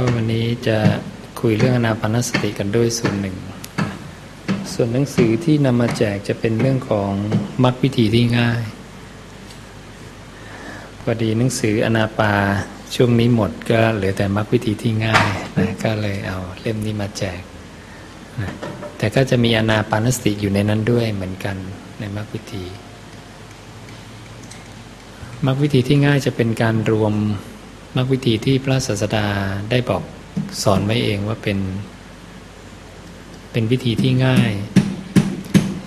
ก็วันนี้จะคุยเรื่องอนาปานสติกันด้วยส่วนหนึ่ง ส่วนหนังสือที่นำมาแจกจะเป็นเรื่องของมรรควิธีที่ง่ายพอดีหนังสืออนาปาช่วงนี้หมดก็เหลือแต่มรรควิธีที่ง่ายนะก็เลยเอาเล่มนี้มาแจกนะแต่ก็จะมีอนาปานสติอยู่ในนั้นด้วยเหมือนกันในมรรควิธีมรรควิธีที่ง่ายจะเป็นการรวม มรรควิธีที่พระศาสดาได้บอกสอนไว้เองว่าเป็น เป็นวิธีที่ง่าย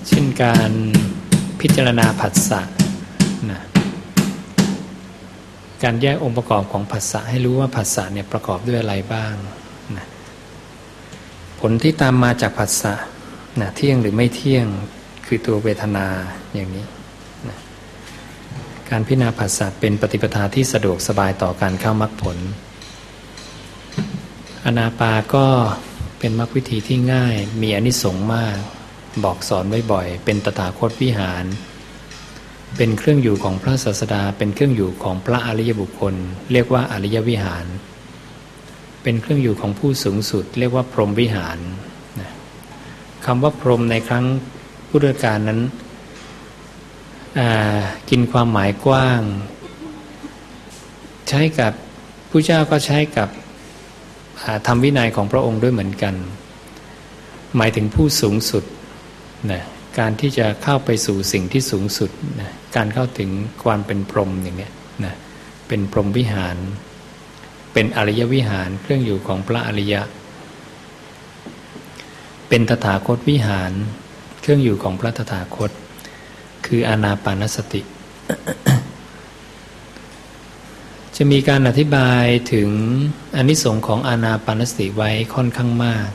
เช่นการพิจารณาผัสสะนะการแยกองค์ประกอบของผัสสะให้รู้ว่าผัสสะเนี่ยประกอบด้วยอะไรบ้างนะผลที่ตามมาจากผัสสะนะเที่ยงหรือไม่เที่ยงคือตัวเวทนาอย่างนี้ การพิจารณาผัสสะเป็นปฏิปทาที่สะดวกสบายต่อการเข้ามรรคผล อนาปาก็เป็นมรรควิธีที่ง่ายมีอนิสงส์มาก บอกสอนไว้บ่อย เป็นตถาคตวิหาร เป็นเครื่องอยู่ของพระศาสดา เป็นเครื่องอยู่ของพระอริยบุคคล เรียกว่าอริยวิหาร เป็นเครื่องอยู่ของผู้สูงสุด เรียกว่าพรหมวิหารคำว่าพรหมในครั้งพุทธกาลนั้น กินความหมายกว้าง ใช้กับผู้เจ้าก็ใช้กับทำวินัยของพระองค์ด้วยเหมือนกัน หมายถึงผู้สูงสุดนะการที่จะเข้าไปสู่สิ่งที่สูงสุดนะการเข้าถึงความเป็นพรหมอย่างเงี้ยนะเป็นพรหมวิหาร เป็นอริยวิหารเครื่องอยู่ของพระอริยะ เป็นตถาคตวิหาร เครื่องอยู่ของพระตถาคต คืออานาปานสติ จะมีการอธิบายถึงอนิสงค์ของอานาปานสติไว้ค่อนข้างมาก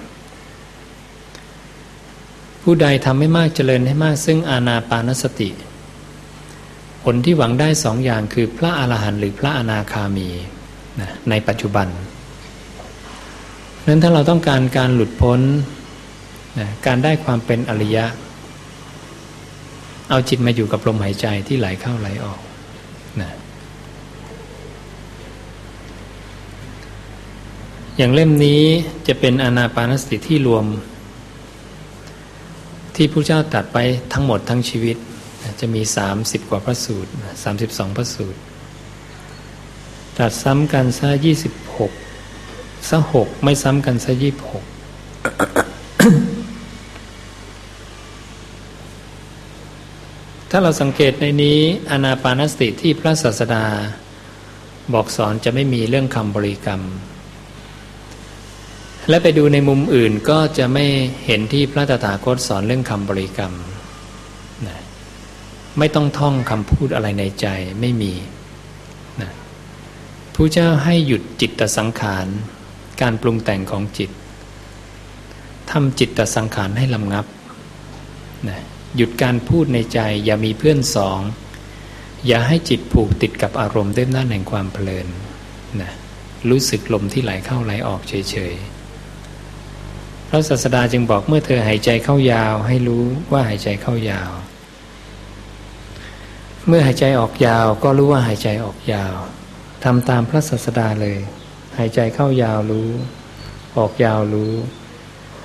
ผู้ใดทำให้มากเจริญให้มากซึ่งอานาปานสติ ผลที่หวังได้สองอย่างคือพระอรหันต์หรือพระอนาคามีนะในปัจจุบัน นั้นถ้าเราต้องการการหลุดพ้นนะการได้ความเป็นอริยะ เอาจิตมาอยู่กับลมหายใจที่ไหลเข้าไหลออกนะอย่างเล่มนี้จะเป็นอนาปานสติที่รวม ที่พระเจ้าตัดไปทั้งหมดทั้งชีวิต จะมีสามสิบกว่าพระสูตรองพระสูตร ตัดซ้ำกันซะยี่สิบหกซะหกไม่ซ้ำกันซะยี่หก ถ้าเราสังเกตในนี้อนาปานสติที่พระศาสดา บอกสอนจะไม่มีเรื่องคำบริกรรม และไปดูในมุมอื่นก็จะไม่เห็นที่พระตถาคตสอนเรื่องคำบริกรรมนะไม่ต้องท่องคำพูดอะไรในใจไม่มีนะผู้เจ้าให้หยุดจิตตสังขาร การปรุงแต่งของจิตทำจิตตสังขารให้ลำงับนะ หยุดการพูดในใจ อย่ามีเพื่อนสอง อย่าให้จิตผูกติดกับอารมณ์ด้วยหน้าแห่งความเพลินนะรู้สึกลมที่ไหลเข้าไหลออกเฉยๆพระศาสดาจึงบอกเมื่อเธอหายใจเข้ายาว ให้รู้ว่าหายใจเข้ายาว เมื่อหายใจออกยาวก็รู้ว่าหายใจออกยาวทำตามพระศาสดาเลย หายใจเข้ายาวรู้ ออกยาวรู้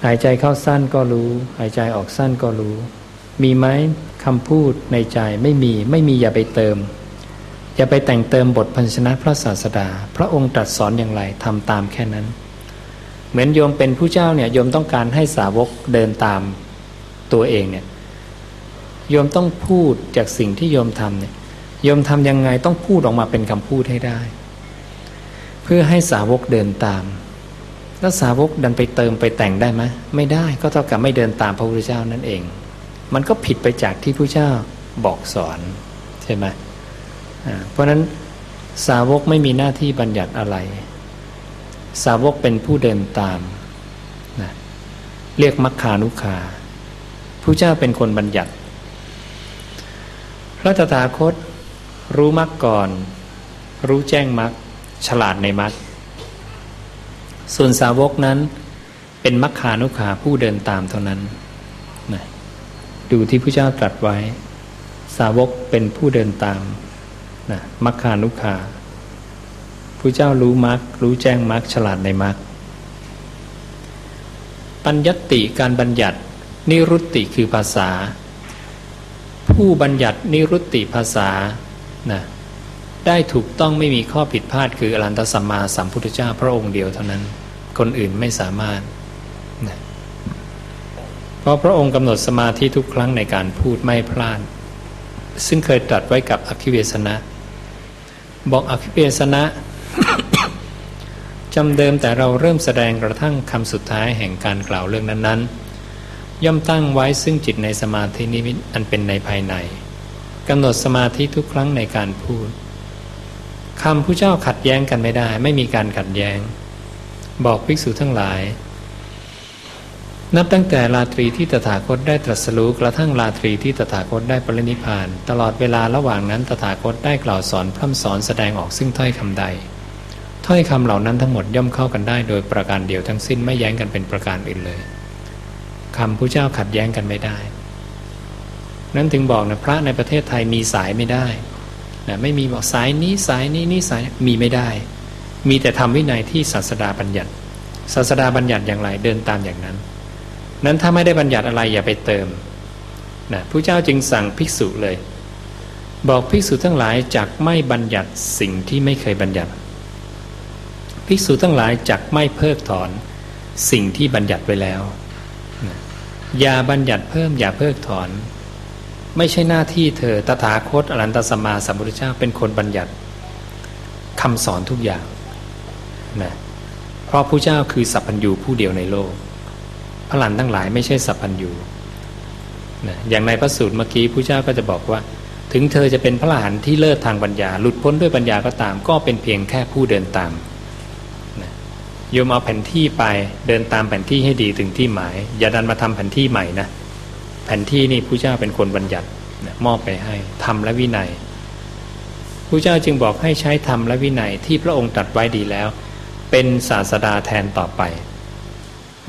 หายใจเข้าสั้นก็รู้ หายใจออกสั้นก็รู้ มีไหมคำพูดในใจไม่มีไม่มีอย่าไปเติม อย่าไปแต่งเติมบทพันชนะพระศาสดา พระองค์ตรัสสอนอย่างไรทำตามแค่นั้น เหมือนโยมเป็นผู้เจ้าเนี่ยโยมต้องการให้สาวกเดินตามตัวเองเนี่ยโยมต้องพูดจากสิ่งที่โยมทำเนี่ยโยมทำยังไงต้องพูดออกมาเป็นคำพูดให้ได้ เพื่อให้สาวกเดินตาม แล้วสาวกดันไปเติมไปแต่งได้ไหมไม่ได้ก็เท่ากับไม่เดินตามพระพุทธเจ้านั่นเอง มันก็ผิดไปจากที่พระเจ้าบอกสอนใช่ไหมเพราะฉะนั้นสาวกไม่มีหน้าที่บัญญัติอะไร สาวกเป็นผู้เดินตามนะเรียกมัคคานุคาผู้เจ้าเป็นคนบัญญัติ พระตถาคตรู้มรรคก่อน รู้แจ้งมรรคฉลาดในมรรคส่วนสาวกนั้นเป็นมัคคานุขาผู้เดินตามเท่านั้น ดูที่พระเจ้าตรัสไว้ สาวกเป็นผู้เดินตามนะมัคคานุขาผู้เจ้ารู้มรรครู้แจ้งมรรคฉลาดในมรรคปัญญติการบัญญัติ นิรุตติคือภาษา ผู้บัญญัตินิรุตติภาษานะได้ถูกต้องไม่มีข้อผิดพลาดคืออรันตสัมมาสัมพุทธเจ้าพระองค์เดียวเท่านั้น คนอื่นไม่สามารถ เพราะพระองค์กำหนดสมาธิทุกครั้งในการพูดไม่พลาด ซึ่งเคยตรัสไว้กับอคิเวสนะ บอกอคิเวสนะจำเดิมแต่เราเริ่มแสดงกระทั่งคำสุดท้ายแห่งการกล่าวเรื่องนั้นๆ ย่อมตั้งไว้ซึ่งจิตในสมาธินิมิตอันเป็นในภายในกำหนดสมาธิทุกครั้งในการพูดคำผู้เจ้าขัดแย้งกันไม่ได้ ไม่มีการขัดแย้ง บอกภิกษุทั้งหลาย นับตั้งแต่ราตรีที่ตถาคตได้ตรัสรู้กระทั่งราตรีที่ตถาคตได้ปรินิพาน ตลอดเวลาระหว่างนั้นตถาคตได้กล่าวสอนพร่ำสอนแสดงออกซึ่งถ้อยคำใด ถ้อยคำเหล่านั้นทั้งหมดย่อมเข้ากันได้โดยประการเดียวทั้งสิ้นไม่แย้งกันเป็นประการอื่นเลยคำผู้เจ้าขัดแย้งกันไม่ได้ นั้นถึงบอกนะพระในประเทศไทยมีสายไม่ได้นะไม่มีบอกสายนี้สายนี้นี่สายมีไม่ได้ มีแต่ทำวินัยที่ศาสดาบัญญัติ ศาสดาบัญญัติอย่างไรเดินตามอย่างนั้น นั้นถ้าไม่ได้บัญญัติอะไรอย่าไปเติมนะผู้เจ้าจึงสั่งภิกษุเลย บอกภิกษุทั้งหลายจักไม่บัญญัติสิ่งที่ไม่เคยบัญญัติ ภิกษุทั้งหลายจักไม่เพิกถอนสิ่งที่บัญญัติไว้แล้วอย่าบัญญัติเพิ่มอย่าเพิกถอน ไม่ใช่หน้าที่เธอตถาคตอรันตสมาสัมพุทธเจ้าเป็นคนบัญญัติคำสอนทุกอย่างนะเพราะผู้เจ้าคือสัพพัญญูผู้เดียวในโลก พระลันทั้งหลายไม่ใช่สัพพัญญูนะอย่างในพระสูตรเมื่อกี้ผู้เจ้าก็จะบอกว่า ถึงเธอจะเป็นพระหลานที่เลิศทางปัญญา หลุดพ้นด้วยปัญญาก็ตาม ก็เป็นเพียงแค่ผู้เดินตามนะโยมเอาแผนที่ไปเดินตามแผนที่ให้ดีถึงที่หมาย อย่าดันมาทำแผนที่ใหม่นะแผนที่นี่ผู้เจ้าเป็นคนบัญญัติมอบไปให้ธรรมและวินัยผู้เจ้าจึงบอกให้ใช้ธรรมและวินัยที่พระองค์ตรัสไว้ดีแล้ว เป็นศาสดาแทนต่อไป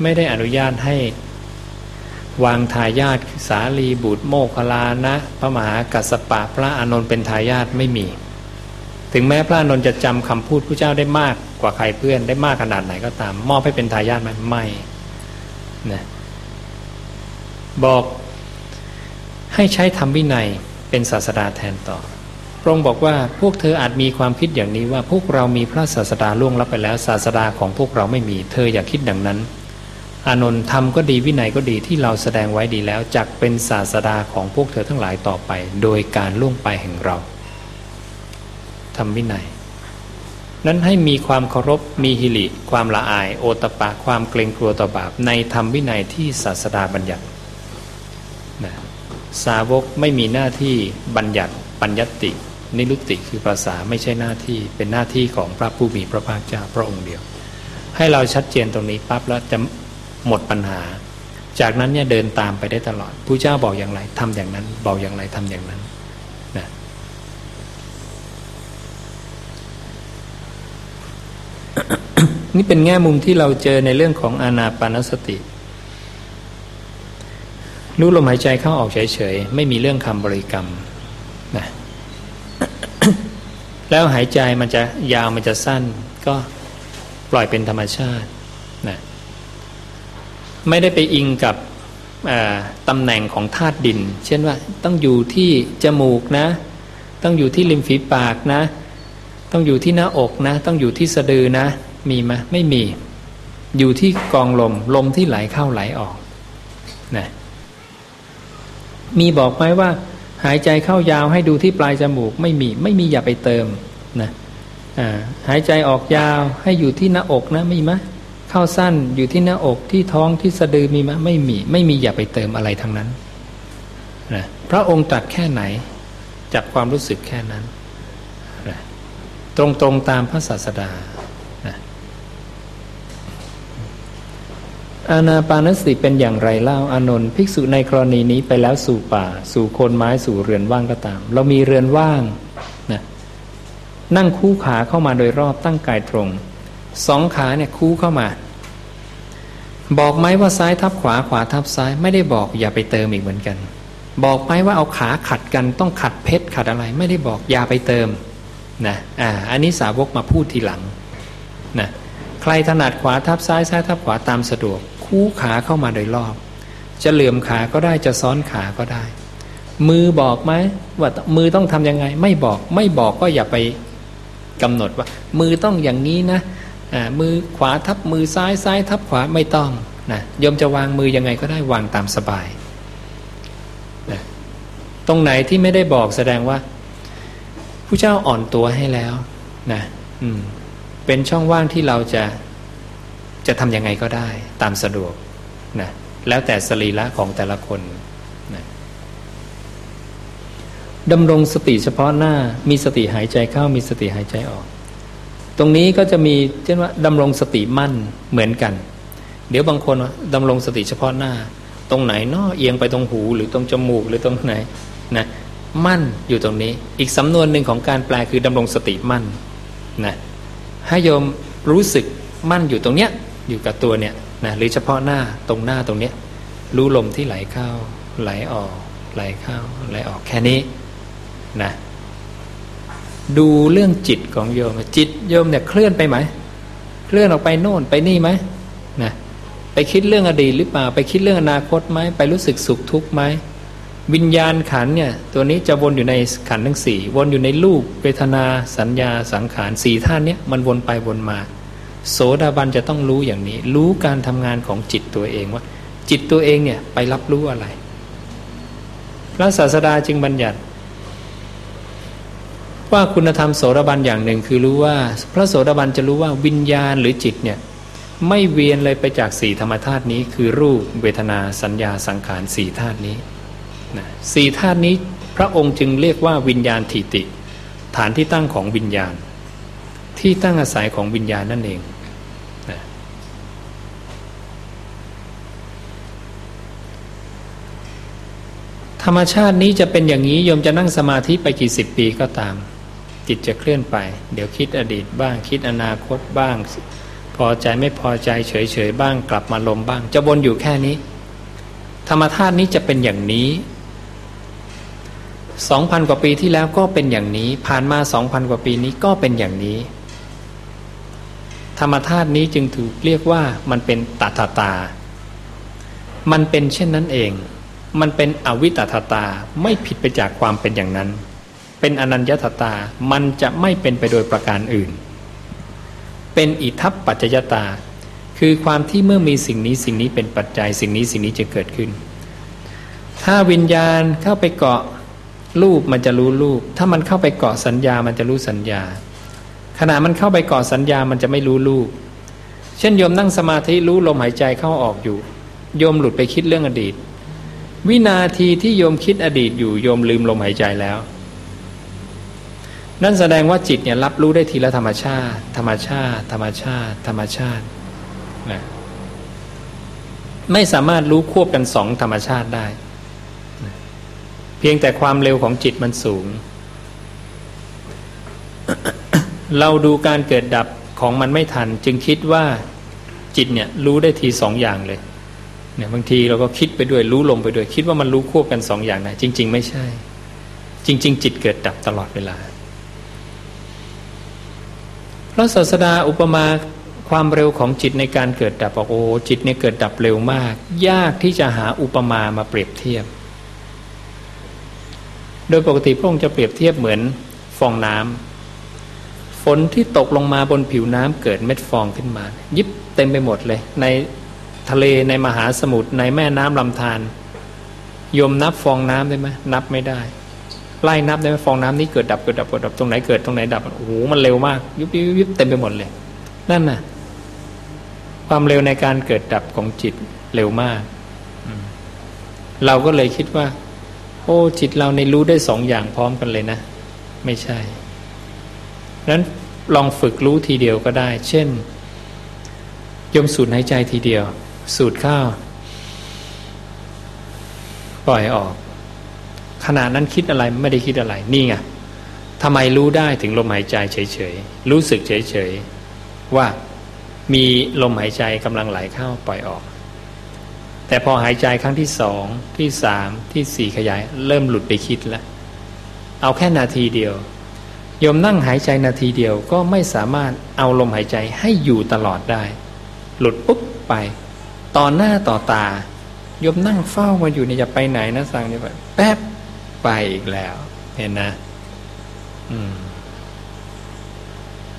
ไม่ได้อนุญาตให้ วางทายาทสาลีบุตรโมคลานะพระมหากัสปะพระอานนท์เป็นทายาทไม่มี ถึงแม้พระอานนท์จะจำคำพูดผู้เจ้าได้มากกว่าใครเพื่อนได้มากขนาดไหนก็ตาม มอบให้เป็นทายาทไหมไม่นะบอกให้ใช้ธรรมวินัยเป็นศาสดาแทนต่อพระองค์บอกว่าพวกเธออาจมีความคิดอย่างนี้ว่าพวกเรามีพระศาสดาล่วงลับไปแล้วศาสดาของพวกเราไม่มี เธออย่าคิดดังนั้น อานนท์ธรรมก็ดีวินัยก็ดีที่เราแสดงไว้ดีแล้วจักเป็นศาสดาของพวกเธอทั้งหลายต่อไป โดยการล่วงไปแห่งเราทำวินัย นั้นให้มีความเคารพมีฮิริความละอาย โอตปะความเกรงกลัวต่อบาป ในธรรมวินัยที่ศาสดาบัญญัตินะสาวกไม่มีหน้าที่บัญญัติปัญญติ นิรุติคือภาษาไม่ใช่หน้าที่เป็นหน้าที่ของพระผู้มีพระภาคเจ้าพระองค์เดียว ให้เราชัดเจนตรงนี้ปั๊บแล้วจะ หมดปัญหา จากนั้นเนี่ยเดินตามไปได้ตลอดผู้เจ้าบอกอย่างไรทำอย่างนั้น บอกอย่างไรทำอย่างนั้นนะนี่เป็นแง่มุมที่เราเจอในเรื่องของอานาปานสติรู้ลมหายใจเข้าออกเฉยๆ ไม่มีเรื่องคำบริกรรมนะแล้วหายใจมันจะยาวมันจะสั้น ก็ปล่อยเป็นธรรมชาติ ไม่ได้ไปอิงกับตำแหน่งของธาตุดิน เช่นว่าต้องอยู่ที่จมูกนะ ต้องอยู่ที่ริมฝีปากนะ ต้องอยู่ที่หน้าอกนะ ต้องอยู่ที่สะดือนะ มีไหมไม่มี อยู่ที่กองลมลมที่ไหลเข้าไหลออกนะมีบอกไหมว่า หายใจเข้ายาวให้ดูที่ปลายจมูกไม่มี ไม่มีอย่าไปเติมนะหายใจออกยาวให้อยู่ที่หน้าอกนะมีไหม เข้าสั้นอยู่ที่หน้าอกที่ท้องที่สะดือมีไหมไม่มี ไม่มีอย่าไปเติมอะไรทั้งนั้นนะพระองค์ตรัสแค่ไหนจากความรู้สึกแค่นั้นนะตรงๆตามพระศาสดานะอาณาปานสติเป็นอย่างไรเล่าอานนท์ภิกษุในกรณีนี้ไปแล้วสู่ป่า สู่โคนไม้สู่เรือนว่างก็ตาม เรามีเรือนว่างนะนั่งคู่ขาเข้ามาโดยรอบตั้งกายตรง สองขาเนี่ยคู่เข้ามา บอกไหมว่าซ้ายทับขวาขวาทับซ้าย ไม่ได้บอกอย่าไปเติมอีกเหมือนกัน บอกไหมว่าเอาขาขัดกันต้องขัดเพชรขัดอะไร ไม่ได้บอกอย่าไปเติมนะอ่าอันนี้สาวกมาพูดทีหลังนะใครถนัดขวาทับซ้ายซ้ายทับขวาตามสะดวก คู่ขาเข้ามาโดยรอบ จะเหลื่อมขาก็ได้จะซ้อนขาก็ได้ มือบอกไหมว่ามือต้องทำยังไง ไม่บอกไม่บอกก็อย่าไปกำหนดว่า มือต้องอย่างนี้นะ มือขวาทับมือซ้ายซ้ายทับขวาไม่ต้องนะโยมจะวางมือยังไงก็ได้วางตามสบายนะตรงไหนที่ไม่ได้บอกแสดงว่าผู้เจ้าอ่อนตัวให้แล้วนะอืมเป็นช่องว่างที่เราจะจะทำยังไงก็ได้ตามสะดวกนะแล้วแต่สรีระของแต่ละคนนะดำรงสติเฉพาะหน้ามีสติหายใจเข้ามีสติหายใจออก ตรงนี้ก็จะมีเช่นว่าดำรงสติมั่นเหมือนกัน เดี๋ยวบางคนดำรงสติเฉพาะหน้า ตรงไหนนอเอียงไปตรงหูหรือตรงจมูกหรือตรงไหนนะมั่นอยู่ตรงนี้ อีกสำนวนหนึ่งของการแปลคือดำรงสติมั่นนะให้โยมรู้สึกมั่นอยู่ตรงเนี้ยอยู่กับตัวเนี่ยนะหรือเฉพาะหน้าตรงหน้าตรงเนี้ยรู้ลมที่ไหลเข้าไหลออกไหลเข้าไหลออกแค่นี้นะ ดูเรื่องจิตของโยม จิตโยมเนี่ยเคลื่อนไปไหม เคลื่อนออกไปโน่นไปนี่ไหมนะไปคิดเรื่องอดีตหรือเปล่า ไปคิดเรื่องอนาคตไหมไปรู้สึกสุขทุกข์ไหมวิญญาณขันเนี่ย ตัวนี้จะวนอยู่ในขันทั้งสี่วนอยู่ในรูปเวทนาสัญญาสังขารสี่ท่านเนี้ยมันวนไปวนมา โสดาบันจะต้องรู้อย่างนี้ รู้การทำงานของจิตตัวเองว่า จิตตัวเองเนี่ยไปรับรู้อะไร พระศาสดาจึงบัญญัติ ว่าคุณธรรมโสดาบันอย่างหนึ่งคือรู้ว่า พระโสดาบันจะรู้ว่าวิญญาณหรือจิตเนี่ยไม่เวียนเลยไปจากสี่ธรรมธาตุนี้ คือรูปเวทนาสัญญาสังขารสี่ธาตุนี้นะสี่ธาตุนี้พระองค์จึงเรียกว่าวิญญาณทิติ ฐานที่ตั้งของวิญญาณ ที่ตั้งอาศัยของวิญญาณนั่นเองนะธรรมชาตินี้จะเป็นอย่างนี้โยมจะนั่งสมาธิไปกี่สิบปีก็ตาม จิตจะเคลื่อนไป เดี๋ยวคิดอดีตบ้างคิดอนาคตบ้าง พอใจไม่พอใจเฉยๆบ้างกลับมาลมบ้าง จะวนอยู่แค่นี้ ธรรมธาตุนี้จะเป็นอย่างนี้สองพันกว่าปีที่แล้วก็เป็นอย่างนี้ ผ่านมาสองพันกว่าปีนี้ก็เป็นอย่างนี้ ธรรมธาตุนี้จึงถูกเรียกว่ามันเป็นตัทตา มันเป็นเช่นนั้นเอง มันเป็นอวิตัทตาไม่ผิดไปจากความเป็นอย่างนั้น เป็นอนัญญาตตา มันจะไม่เป็นไปโดยประการอื่น เป็นอิทัปปัจจยตา คือความที่เมื่อมีสิ่งนี้สิ่งนี้เป็นปัจจัยสิ่งนี้สิ่งนี้จะเกิดขึ้น ถ้าวิญญาณเข้าไปเกาะรูปมันจะรู้รูป ถ้ามันเข้าไปเกาะสัญญามันจะรู้สัญญา ขณะมันเข้าไปเกาะสัญญามันจะไม่รู้รูป เช่นโยมนั่งสมาธิรู้ลมหายใจเข้าออกอยู่ โยมหลุดไปคิดเรื่องอดีต วินาทีที่โยมคิดอดีตอยู่โยมลืมลมหายใจแล้ว นั่นแสดงว่าจิตเนี่ยรับรู้ได้ทีละธรรมชาติ ธรรมชาติ ธรรมชาติ ธรรมชาตินะไม่สามารถรู้ควบกันสองธรรมชาติได้ เพียงแต่ความเร็วของจิตมันสูง เราดูการเกิดดับของมันไม่ทัน จึงคิดว่าจิตเนี่ยรู้ได้ทีสองอย่างเลยเนี่ยบางทีเราก็คิดไปด้วยรู้ลงไปด้วย คิดว่ามันรู้ควบกันสองอย่างนะจริง ๆ ไม่ใช่ จริง ๆ จิตเกิดดับตลอดเวลา พระศาสดาอุปมาความเร็วของจิตในการเกิดดับบอกโอ้จิตเนี่ยเกิดดับเร็วมาก ยากที่จะหาอุปมามาเปรียบเทียบ โดยปกติพระองค์จะเปรียบเทียบเหมือนฟองน้ำฝนที่ตกลงมาบนผิวน้ำเกิดเม็ดฟองขึ้นมา ยิบเต็มไปหมดเลย ในทะเลในมหาสมุทรในแม่น้ำลำธารยมนับฟองน้ำได้ไหมนับไม่ได้ ไล่นับได้ไหมฟองน้ำนี้เกิดดับเกิดดับเกิดดับตรงไหนเกิดตรงไหนดับโอ้โหมันเร็วมาก ยุบยุบยุบเต็มไปหมดเลย นั่นน่ะ ความเร็วในการเกิดดับของจิตเร็วมากเราก็เลยคิดว่า โอ้จิตเราในรู้ได้สองอย่างพร้อมกันเลยนะ ไม่ใช่นั้นลองฝึกรู้ทีเดียวก็ได้ เช่นยมสูดหายใจทีเดียว สูดเข้า ปล่อยออก ขณะนั้นคิดอะไรไม่ได้คิดอะไรนี่ไงทำไมรู้ได้ถึงลมหายใจเฉยๆรู้สึกเฉยๆว่ามีลมหายใจกำลังไหลเข้าปล่อยออก แต่พอหายใจครั้งที่สองที่สามที่สี่ขยาย เริ่มหลุดไปคิดแล้วเอาแค่นาทีเดียวโยมนั่งหายใจนาทีเดียวก็ไม่สามารถเอาลมหายใจให้อยู่ตลอดได้ หลุดปุ๊บไปต่อหน้าต่อตาโยมนั่งเฝ้ามาอยู่เนี่ยจะไปไหนนะสั่งเนี่ยแป๊บ ไปอีกแล้ว เห็นนะอืม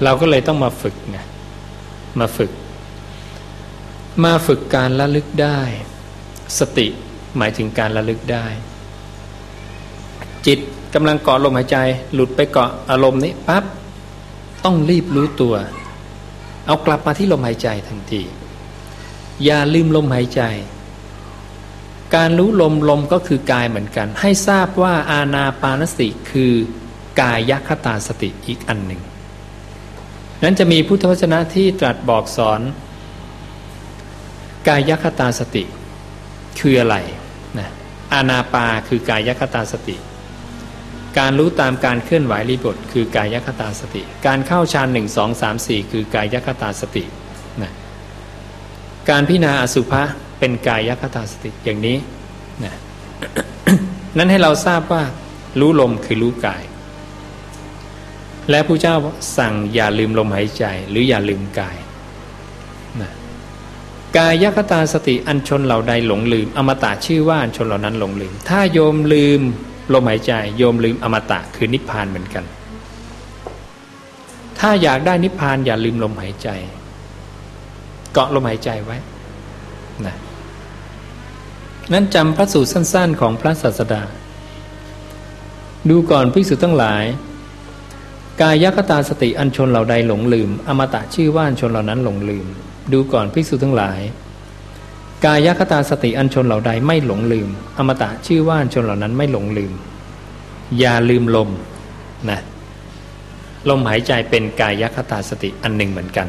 เราก็เลยต้องมาฝึกนะมาฝึก มาฝึกการระลึกได้ สติหมายถึงการระลึกได้ จิตกำลังเกาะลมหายใจ หลุดไปเกาะอารมณ์นี้ปั๊บต้องรีบรู้ตัว เอากลับมาที่ลมหายใจทันที อย่าลืมลมหายใจ การรู้ลมลมก็คือกายเหมือนกัน ให้ทราบว่าอาณาปานสติคือกายยคตาสติอีกอันหนึ่ง นั้นจะมีพุทธวจนะที่ตรัสบอกสอน กายคตาสติ คืออะไรนะอาณาปาคือกายคตาสติ การรู้ตามการเคลื่อนไหวรีบทคือกายคตาสติ การเข้าฌานหนึ่งสองสามสี่คือกายคตาสตินะการพิจารณาอสุภะ เป็นกายคตาสติอย่างนี้นะนั้นให้เราทราบว่ารู้ลมคือรู้กาย และผู้เจ้าสั่งอย่าลืมลมหายใจหรืออย่าลืมกายนะกายคตาสติอันชนเหล่าใดหลงลืม อมตะชื่อว่าอันชนเหล่านั้นหลงลืม ถ้าโยมลืมลมหายใจ โยมลืมอมตะคือนิพพานเหมือนกัน ถ้าอยากได้นิพพานอย่าลืมลมหายใจ เกาะลมหายใจไว้ นะนั้นจำพระสูตรสั้น ๆ ของพระศาสดา ดูก่อนภิกษุทั้งหลาย กายคตาสติอันชนเหล่าใดหลงลืม อมตะชื่อว่าอันชนเหล่านั้นหลงลืม ดูก่อนภิกษุทั้งหลาย กายคตาสติอันชนเหล่าใดไม่หลงลืม อมตะชื่อว่าอันชนเหล่านั้นไม่หลงลืม อย่าลืมลมนะลมหายใจเป็นกายคตาสติอันหนึ่งเหมือนกัน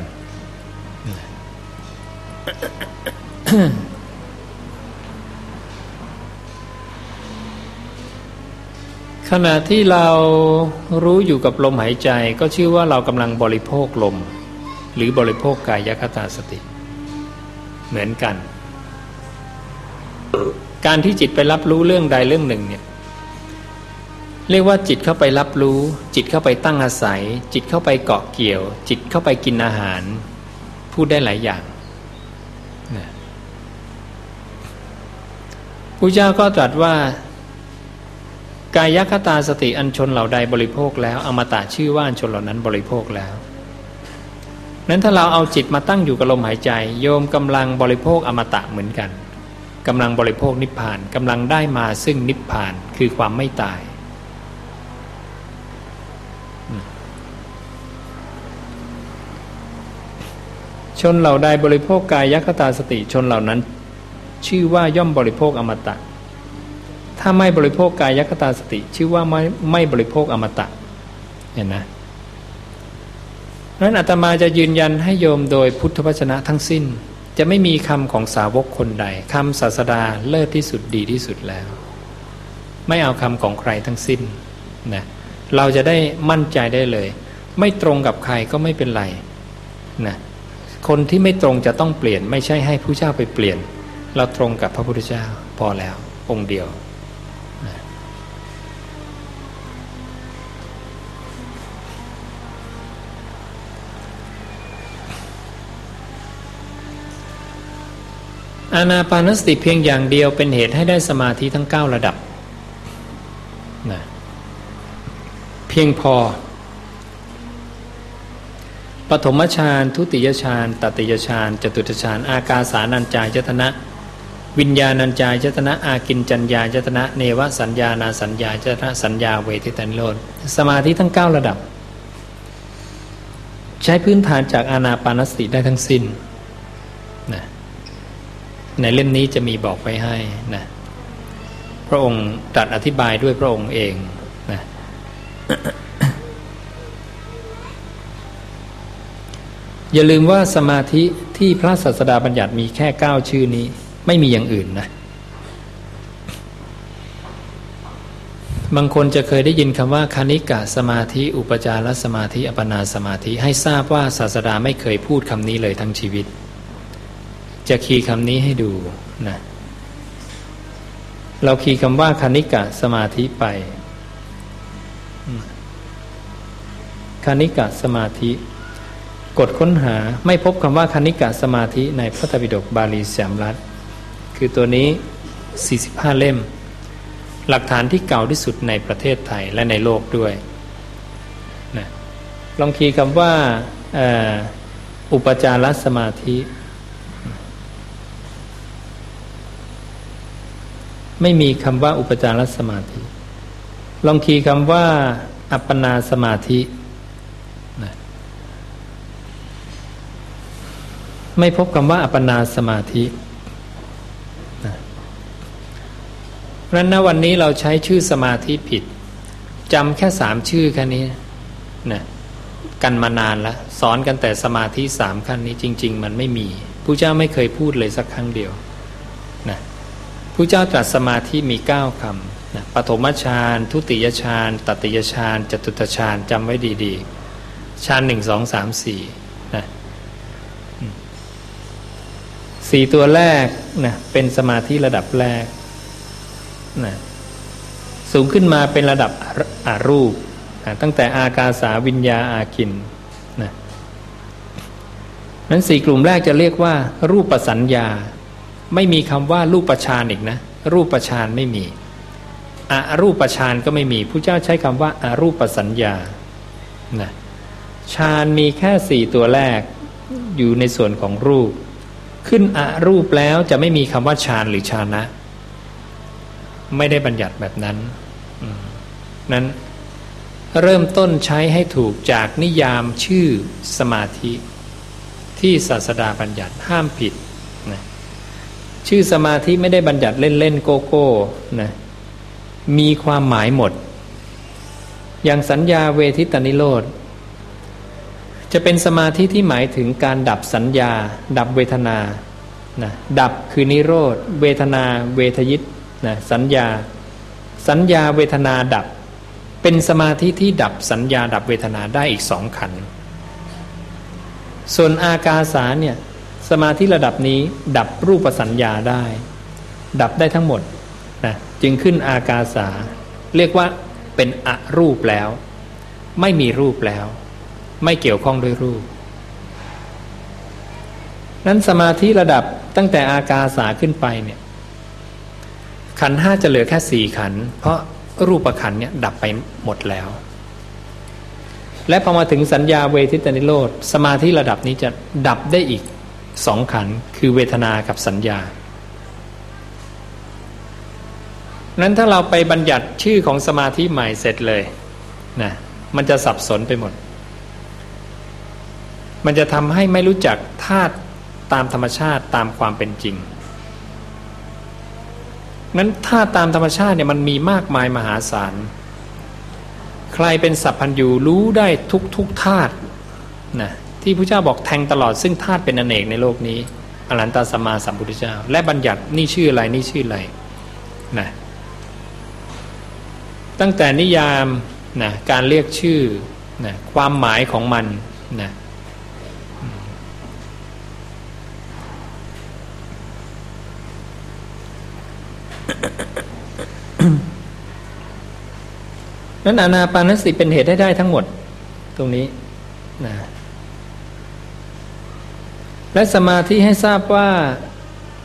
ขณะที่เรารู้อยู่กับลมหายใจก็ชื่อว่าเรากำลังบริโภคลม หรือบริโภคกายคตาสติ เหมือนกัน การที่จิตไปรับรู้เรื่องใดเรื่องหนึ่งเนี่ยเรียกว่าจิตเข้าไปรับรู้ จิตเข้าไปตั้งอาศัย จิตเข้าไปเกาะเกี่ยว จิตเข้าไปกินอาหาร พูดได้หลายอย่าง พระเจ้าก็ตรัสว่า กายคตาสติอันชนเหล่าใดบริโภคแล้วอมตะชื่อว่าอันชนเหล่านั้นบริโภคแล้ว นั้นถ้าเราเอาจิตมาตั้งอยู่กับลมหายใจ โยมกำลังบริโภคอมตะเหมือนกันกำลังบริโภคนิพพานกำลังได้มาซึ่งนิพพานคือความไม่ตายชนเหล่าใดบริโภคกายยัคตาสติชนเหล่านั้น ชื่อว่าย่อมบริโภคอมตะ ถ้าไม่บริโภคกายยัคตาสติ ชื่อว่าไม่ไม่บริโภคอมตะ เห็นนะนั้นอาตมาจะยืนยันให้โยมโดยพุทธวจนะทั้งสิ้น จะไม่มีคำของสาวกคนใดคำศาสดาเลิศที่สุดดีที่สุดแล้ว ไม่เอาคำของใครทั้งสิ้นนะเราจะได้มั่นใจได้เลย ไม่ตรงกับใครก็ไม่เป็นไรนะคนที่ไม่ตรงจะต้องเปลี่ยนไม่ใช่ให้ผู้เจ้าไปเปลี่ยน เราตรงกับพระพุทธเจ้าพอแล้ว องค์เดียวอานาปานสติเพียงอย่างเดียวเป็นเหตุให้ได้สมาธิทั้ง 9 ระดับนะเพียงพอ ปฐมฌานทุติยฌานตติยฌานจตุตฌาน อากาสานัญจายตนะ วิญญาณัญจายตนะอากินจัญญายตนะเนวสัญญานาสัญญายตนะสัญญาเวทิตันโลดสมาธิทั้ง 9 ระดับ ใช้พื้นฐานจากอานาปานสติได้ทั้งสิ้นนะในเล่มนี้จะมีบอกไว้ให้นะพระองค์ตรัสอธิบายด้วยพระองค์เองนะอย่าลืมว่าสมาธิที่พระศาสดาบัญญัติมีแค่เก้าชื่อนี้ ไม่มีอย่างอื่นนะบางคนจะเคยได้ยินคำว่าคณิกะสมาธิ อุปจารสมาธิ อัปนาสมาธิ ให้ทราบว่าศาสดาไม่เคยพูดคำนี้เลยทั้งชีวิต จะคีย์คำนี้ให้ดูนะเราคีย์คำว่าคณิกะสมาธิไปคณิกะสมาธิ กดค้นหาไม่พบคำว่าคณิกะสมาธิในพระธรรมปิฎกบาลีสามรัฐ คือตัวนี้ 45 เล่ม หลักฐานที่เก่าที่สุดในประเทศไทยและในโลกด้วยนะลองคีย์คำว่าอุปจารสมาธิ ไม่มีคำว่าอุปจารสมาธิ ลองคีย์คำว่า อัปปนาสมาธิไม่พบคำว่าอัปปนาสมาธิ เพราะนั้นวันนี้เราใช้ชื่อสมาธิผิดจำแค่สามชื่อแค่นี้นะกันมานานแล้วสอนกันแต่สมาธิสามขั้นนี้จริง ๆ มันไม่มีผู้เจ้าไม่เคยพูดเลยสักครั้งเดียวนะผู้เจ้าตรัสสมาธิมีเก้าคำนะปฐมฌานทุติยฌานตติยฌานจตุตฌานจำไว้ดีๆฌานหนึ่งสองสามสี่นะสี่ตัวแรกนะเป็นสมาธิระดับแรก นะสูงขึ้นมาเป็นระดับอารูปตั้งแต่อากาสาวิญญาอากินนะนั้นสี่กลุ่มแรกจะเรียกว่า รูปประสัญญา ไม่มีคำว่ารูปฌานอีกนะ รูปฌานไม่มีอารูปฌานก็ไม่มีผู้เจ้าใช้คำว่าอารูปประสัญญานะฌานมีแค่สี่ตัวแรกอยู่ในส่วนของรูป ขึ้นอารูปแล้วจะไม่มีคำว่าฌานหรือฌานะ ไม่ได้บัญญัติแบบนั้นนั้นเริ่มต้นใช้ให้ถูกจากนิยามชื่อสมาธิ ที่ศาสดาบัญญัติห้ามผิดนะชื่อสมาธิไม่ได้บัญญัติเล่นๆโกโก้นะมีความหมายหมด อย่างสัญญาเวทิตานิโรธจะเป็นสมาธิที่หมายถึงการดับสัญญา ดับเวทนานะดับคือนิโรธ เวทนา เวทยิต นะสัญญา สัญญาเวทนาดับ เป็นสมาธิที่ดับสัญญาดับเวทนาได้อีกสองขัน ส่วนอากาสาเนี่ยสมาธิระดับนี้ดับรูปสัญญาได้ ดับได้ทั้งหมดนะจึงขึ้นอากาสา เรียกว่าเป็นอรูปแล้ว ไม่มีรูปแล้ว ไม่เกี่ยวข้องด้วยรูป นั้นสมาธิระดับตั้งแต่อากาสาขึ้นไปเนี่ย ขันห้าจะเหลือแค่สี่ขัน เพราะรูปขันเนี่ยดับไปหมดแล้ว และพอมาถึงสัญญาเวทิตนิโรธสมาธิระดับนี้จะดับได้อีกสองขันคือเวทนากับสัญญา นั้นถ้าเราไปบัญญัติชื่อของสมาธิใหม่เสร็จเลยนะมันจะสับสนไปหมด มันจะทำให้ไม่รู้จักธาตุตามธรรมชาติตามความเป็นจริง นั้นถ้าตามธรรมชาติเนี่ยมันมีมากมายมหาศาล ใครเป็นสัพพัญญูรู้ได้ทุกทุกธาตุนะที่พระเจ้าบอกแทงตลอดซึ่งธาตุเป็นอนเนกในโลกนี้อรันตาสมาสัมพุทธเจ้า และบัญญัตินี่ชื่ออะไรนี่ชื่ออะไรนะตั้งแต่นิยามนะการเรียกชื่อนะความหมายของมันนะ นั้นอานาปานสติเป็นเหตุให้ได้ทั้งหมด ตรงนี้นะและสมาธิให้ทราบว่า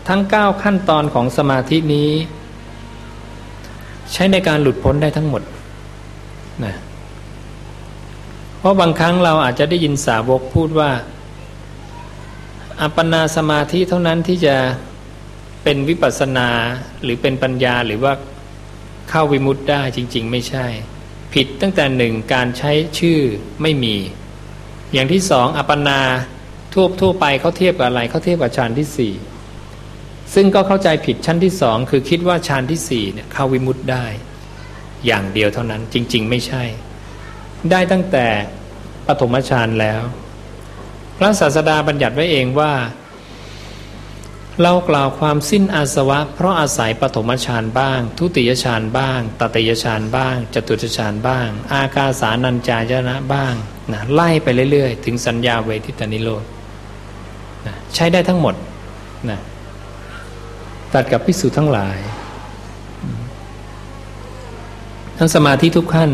ทั้งเก้าขั้นตอนของสมาธินี้ ใช้ในการหลุดพ้นได้ทั้งหมดนะเพราะบางครั้งเราอาจจะได้ยินสาวกพูดว่า อัปปนาสมาธิเท่านั้นที่จะเป็นวิปัสนาหรือเป็นปัญญาหรือว่าเข้าวิมุตได้จริง ๆ ไม่ใช่ ผิดตั้งแต่หนึ่งการใช้ชื่อไม่มี อย่างที่สองอัปปนาทั่วทั่วไปเขาเทียบกับอะไรเขาเทียบกับฌานที่สี่ซึ่งก็เข้าใจผิดชั้นที่สองคือคิดว่าฌานที่สี่เนี่ยเข้าวิมุตได้ อย่างเดียวเท่านั้นจริง ๆ ไม่ใช่ ได้ตั้งแต่ปฐมฌานแล้ว พระศาสดาบัญญัติไว้เองว่า เรากล่าวความสิ้นอาสวะ เพราะอาศัยปฐมฌานบ้าง ทุติยฌานบ้างตติยฌานบ้างจตุตฌานบ้าง อากาสานัญจายนะบ้างนะไล่ไปเรื่อยๆ ถึงสัญญาเวทิตานิโรธนะใช้ได้ทั้งหมดนะตัดกับพิสูจน์ทั้งหลาย ทั้งสมาธิทุกขั้น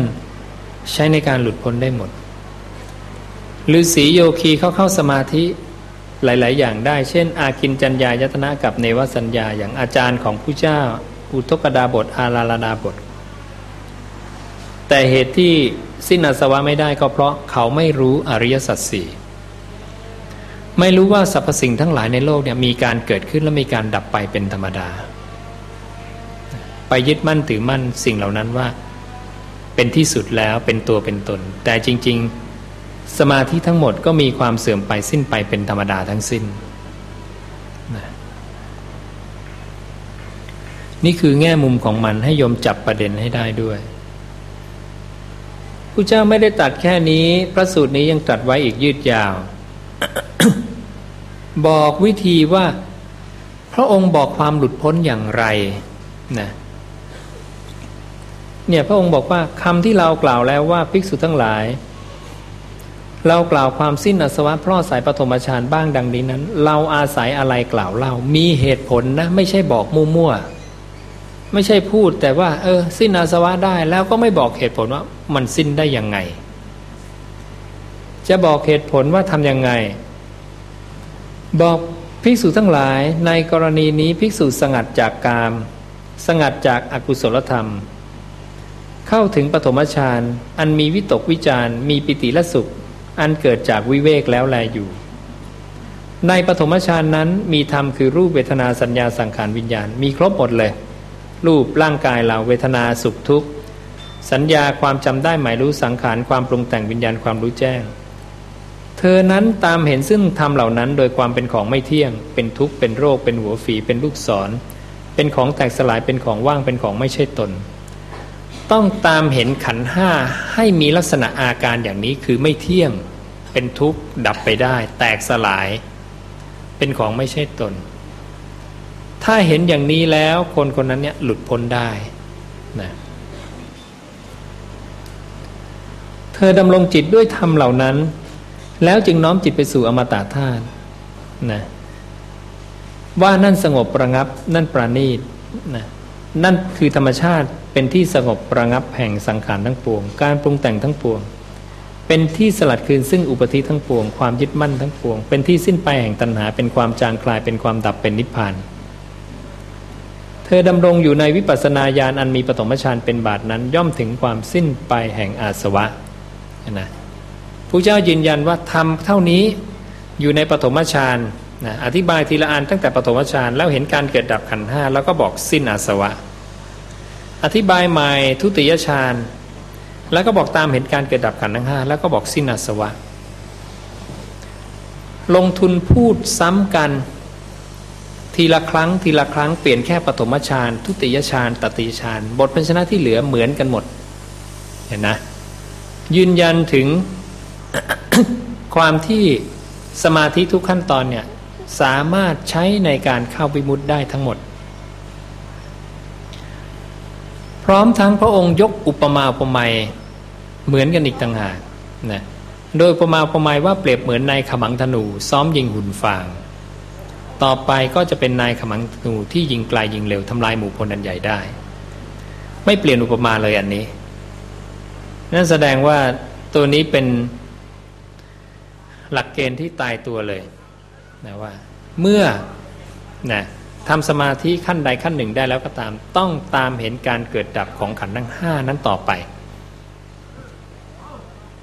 ใช้ในการหลุดพ้นได้หมดฤาษีโยคีเข้าเข้าสมาธิ หลาย ๆ อย่างได้ เช่น อากินจัญญายตนะกับเนวสัญญาอย่างอาจารย์ของผู้เจ้าอุทกดาบทอาราลดาบท แต่เหตุที่สิ้นอาสวะไม่ได้ก็เพราะเขาไม่รู้อริยสัจสี่ไม่รู้ว่าสรรพสิ่งทั้งหลายในโลกเนี่ยมีการเกิดขึ้นและมีการดับไปเป็นธรรมดา ไปยึดมั่นถือมั่นสิ่งเหล่านั้นว่า เป็นที่สุดแล้วเป็นตัวเป็นตน แต่จริง ๆ สมาธิทั้งหมดก็มีความเสื่อมไปสิ้นไปเป็นธรรมดาทั้งสิ้น นี่คือแง่มุมของมันให้โยมจับประเด็นให้ได้ด้วยพระเจ้าไม่ได้ตัดแค่นี้ พระสูตรนี้ยังตรัสไว้อีกยืดยาว บอกวิธีว่า พระองค์บอกความหลุดพ้นอย่างไรนะเนี่ยพระองค์บอกว่าคำที่เรากล่าวแล้วว่าภิกษุทั้งหลาย เรากล่าวความสิ้นอสวะเพราะสายปฐมฌานบ้างดังนี้นั้น เราอาศัยอะไรกล่าวเล่ามีเหตุผลนะ ไม่ใช่บอกมั่วๆไม่ใช่พูดแต่ว่า เออ สิ้นอาสวะได้แล้วก็ไม่บอกเหตุผลว่า มันสิ้นได้ยังไง จะบอกเหตุผลว่าทำยังไง บอกภิกษุทั้งหลายในกรณีนี้ภิกษุสงัดจากกาม สงัดจากอากุศลธรรม เข้าถึงปฐมฌานอันมีวิตกวิจารมีปิติและสุข อันเกิดจากวิเวกแล้วแลอยู่ ในปฐมฌานนั้นมีธรรมคือรูปเวทนาสัญญาสังขารวิญญาณ มีครบหมดเลย รูปร่างกายเราเวทนาสุขทุกข์สัญญาความจำได้หมายรู้สังขารความปรุงแต่งวิญญาณความรู้แจ้ง เธอนั้นตามเห็นซึ่งธรรมเหล่านั้น โดยความเป็นของไม่เที่ยง เป็นทุกข์เป็นโรคเป็นหัวฝีเป็นลูกศร เป็นของแตกสลายเป็นของว่างเป็นของไม่ใช่ตน ต้องตามเห็นขันห้าให้มีลักษณะอาการอย่างนี้คือไม่เที่ยงเป็นทุกข์ดับไปได้ แตกสลาย เป็นของไม่ใช่ตน ถ้าเห็นอย่างนี้แล้วคนคนนั้นเนี่ยหลุดพ้นได้นะเธอดำรงจิตด้วยธรรมเหล่านั้น แล้วจึงน้อมจิตไปสู่อมตะธาตุนะว่านั่นสงบประงับนั่นประณีตนะ นั่นคือธรรมชาติเป็นที่สงบประงับแห่งสังขารทั้งปวง การปรุงแต่งทั้งปวง เป็นที่สลัดคืนซึ่งอุปธิทั้งปวง ความยึดมั่นทั้งปวง เป็นที่สิ้นไปแห่งตัณหา เป็นความจางคลายเป็นความดับเป็นนิพพาน เธอดำรงอยู่ในวิปัสสนาญาณอันมีปฐมฌานเป็นบาทนั้น ย่อมถึงความสิ้นไปแห่งอาสวะนะผู้เจ้ายืนยันว่าทำเท่านี้อยู่ในปฐมฌาน นะอธิบายทีละอันตั้งแต่ปฐมฌานแล้วเห็นการเกิดดับขันห้าแล้วก็บอกสิ้นอาสวะ อธิบายใหม่ทุติยฌานแล้วก็บอกตามเห็นการเกิดดับขันธ์ทั้งห้าแล้วก็บอกสิ้นอาสวะ ลงทุนพูดซ้ำกัน ทีละครั้งทีละครั้งเปลี่ยนแค่ปฐมฌานทุติยฌานตติยฌานบทพันชนะที่เหลือเหมือนกันหมดเห็นนะ ยืนยันถึงความที่สมาธิทุกขั้นตอนเนี่ย สามารถใช้ในการเข้าวิมุตได้ทั้งหมด พร้อมทั้งพระองค์ยกอุปมาอุปไมยเหมือนกันอีกต่างหากนะโดยอุปมาอุปไมยว่าเปรียบเหมือนนายขมังธนู ซ้อมยิงหุ่นฟาง ต่อไปก็จะเป็นนายขมังธนูที่ยิงไกลยิงเร็วทำลายหมู่พลอันใหญ่ได้ ไม่เปลี่ยนอุปมาเลยอันนี้ นั่นแสดงว่าตัวนี้เป็นหลักเกณฑ์ที่ตายตัวเลย นะว่า เมื่อนะทำสมาธิขั้นใดขั้นหนึ่งได้แล้วก็ตาม ต้องตามเห็นการเกิดดับของขันธ์ทั้งห้านั้นต่อไป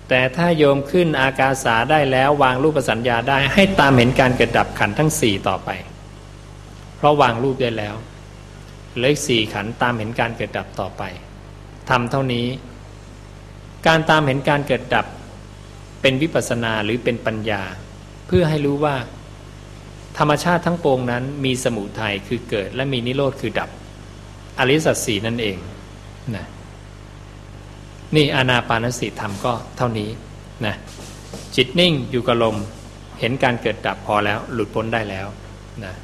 แต่ถ้าโยมขึ้นอากาสาได้แล้ววางรูปสัญญาได้ ให้ตามเห็นการเกิดดับขันธ์ทั้งสี่ต่อไป เพราะวางรูปได้แล้วเหลือสี่ขันธ์ตามเห็นการเกิดดับต่อไปทำเท่านี้ การตามเห็นการเกิดดับเป็นวิปัสนาหรือเป็นปัญญา เพื่อให้รู้ว่า ธรรมชาติทั้งปวงนั้นมีสมุทัยคือเกิดและมีนิโรธคือดับ อริสัตสีนั่นเองนะนี่อานาปานสติธรรมก็เท่านี้นะจิตนิ่งอยู่กับลมเห็นการเกิดดับพอแล้ว หลุดพ้นได้แล้วนะ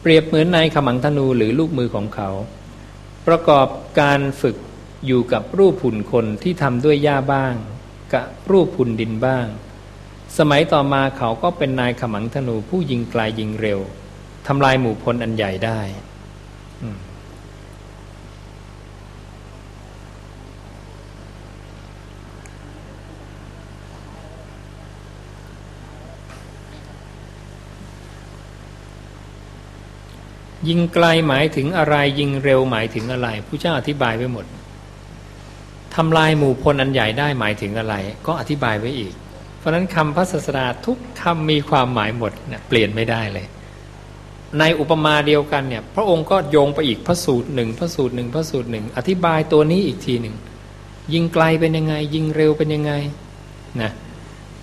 เปรียบเหมือนในขมังธนูหรือลูกมือของเขา ประกอบการฝึกอยู่กับรูปหุ่นคนที่ทำด้วยหญ้าบ้างะรูปพุนดินบ้าง สมัยต่อมาเขาก็เป็นนายขมังธนูผู้ยิงไกลยยิงเร็วทำลายหมู่พลอันใหญ่ได้ยิงไกลหมายถึงอะไรยิงเร็วหมายถึงอะไรผู้เจ้าอธิบายไว้หมด ทำลายหมู่พลอันใหญ่ได้หมายถึงอะไร ก็อธิบายไว้อีก เพราะนั้นคำพระศาสดาทุกคำมีความหมายหมดเนี่ยเปลี่ยนไม่ได้เลย ในอุปมาเดียวกันเนี่ย พระองค์ก็โยงไปอีกพระสูตรหนึ่งพระสูตรหนึ่งพระสูตรหนึ่งอธิบายตัวนี้อีกทีหนึ่งยิงไกลเป็นยังไง ยิงเร็วเป็นยังไงนะ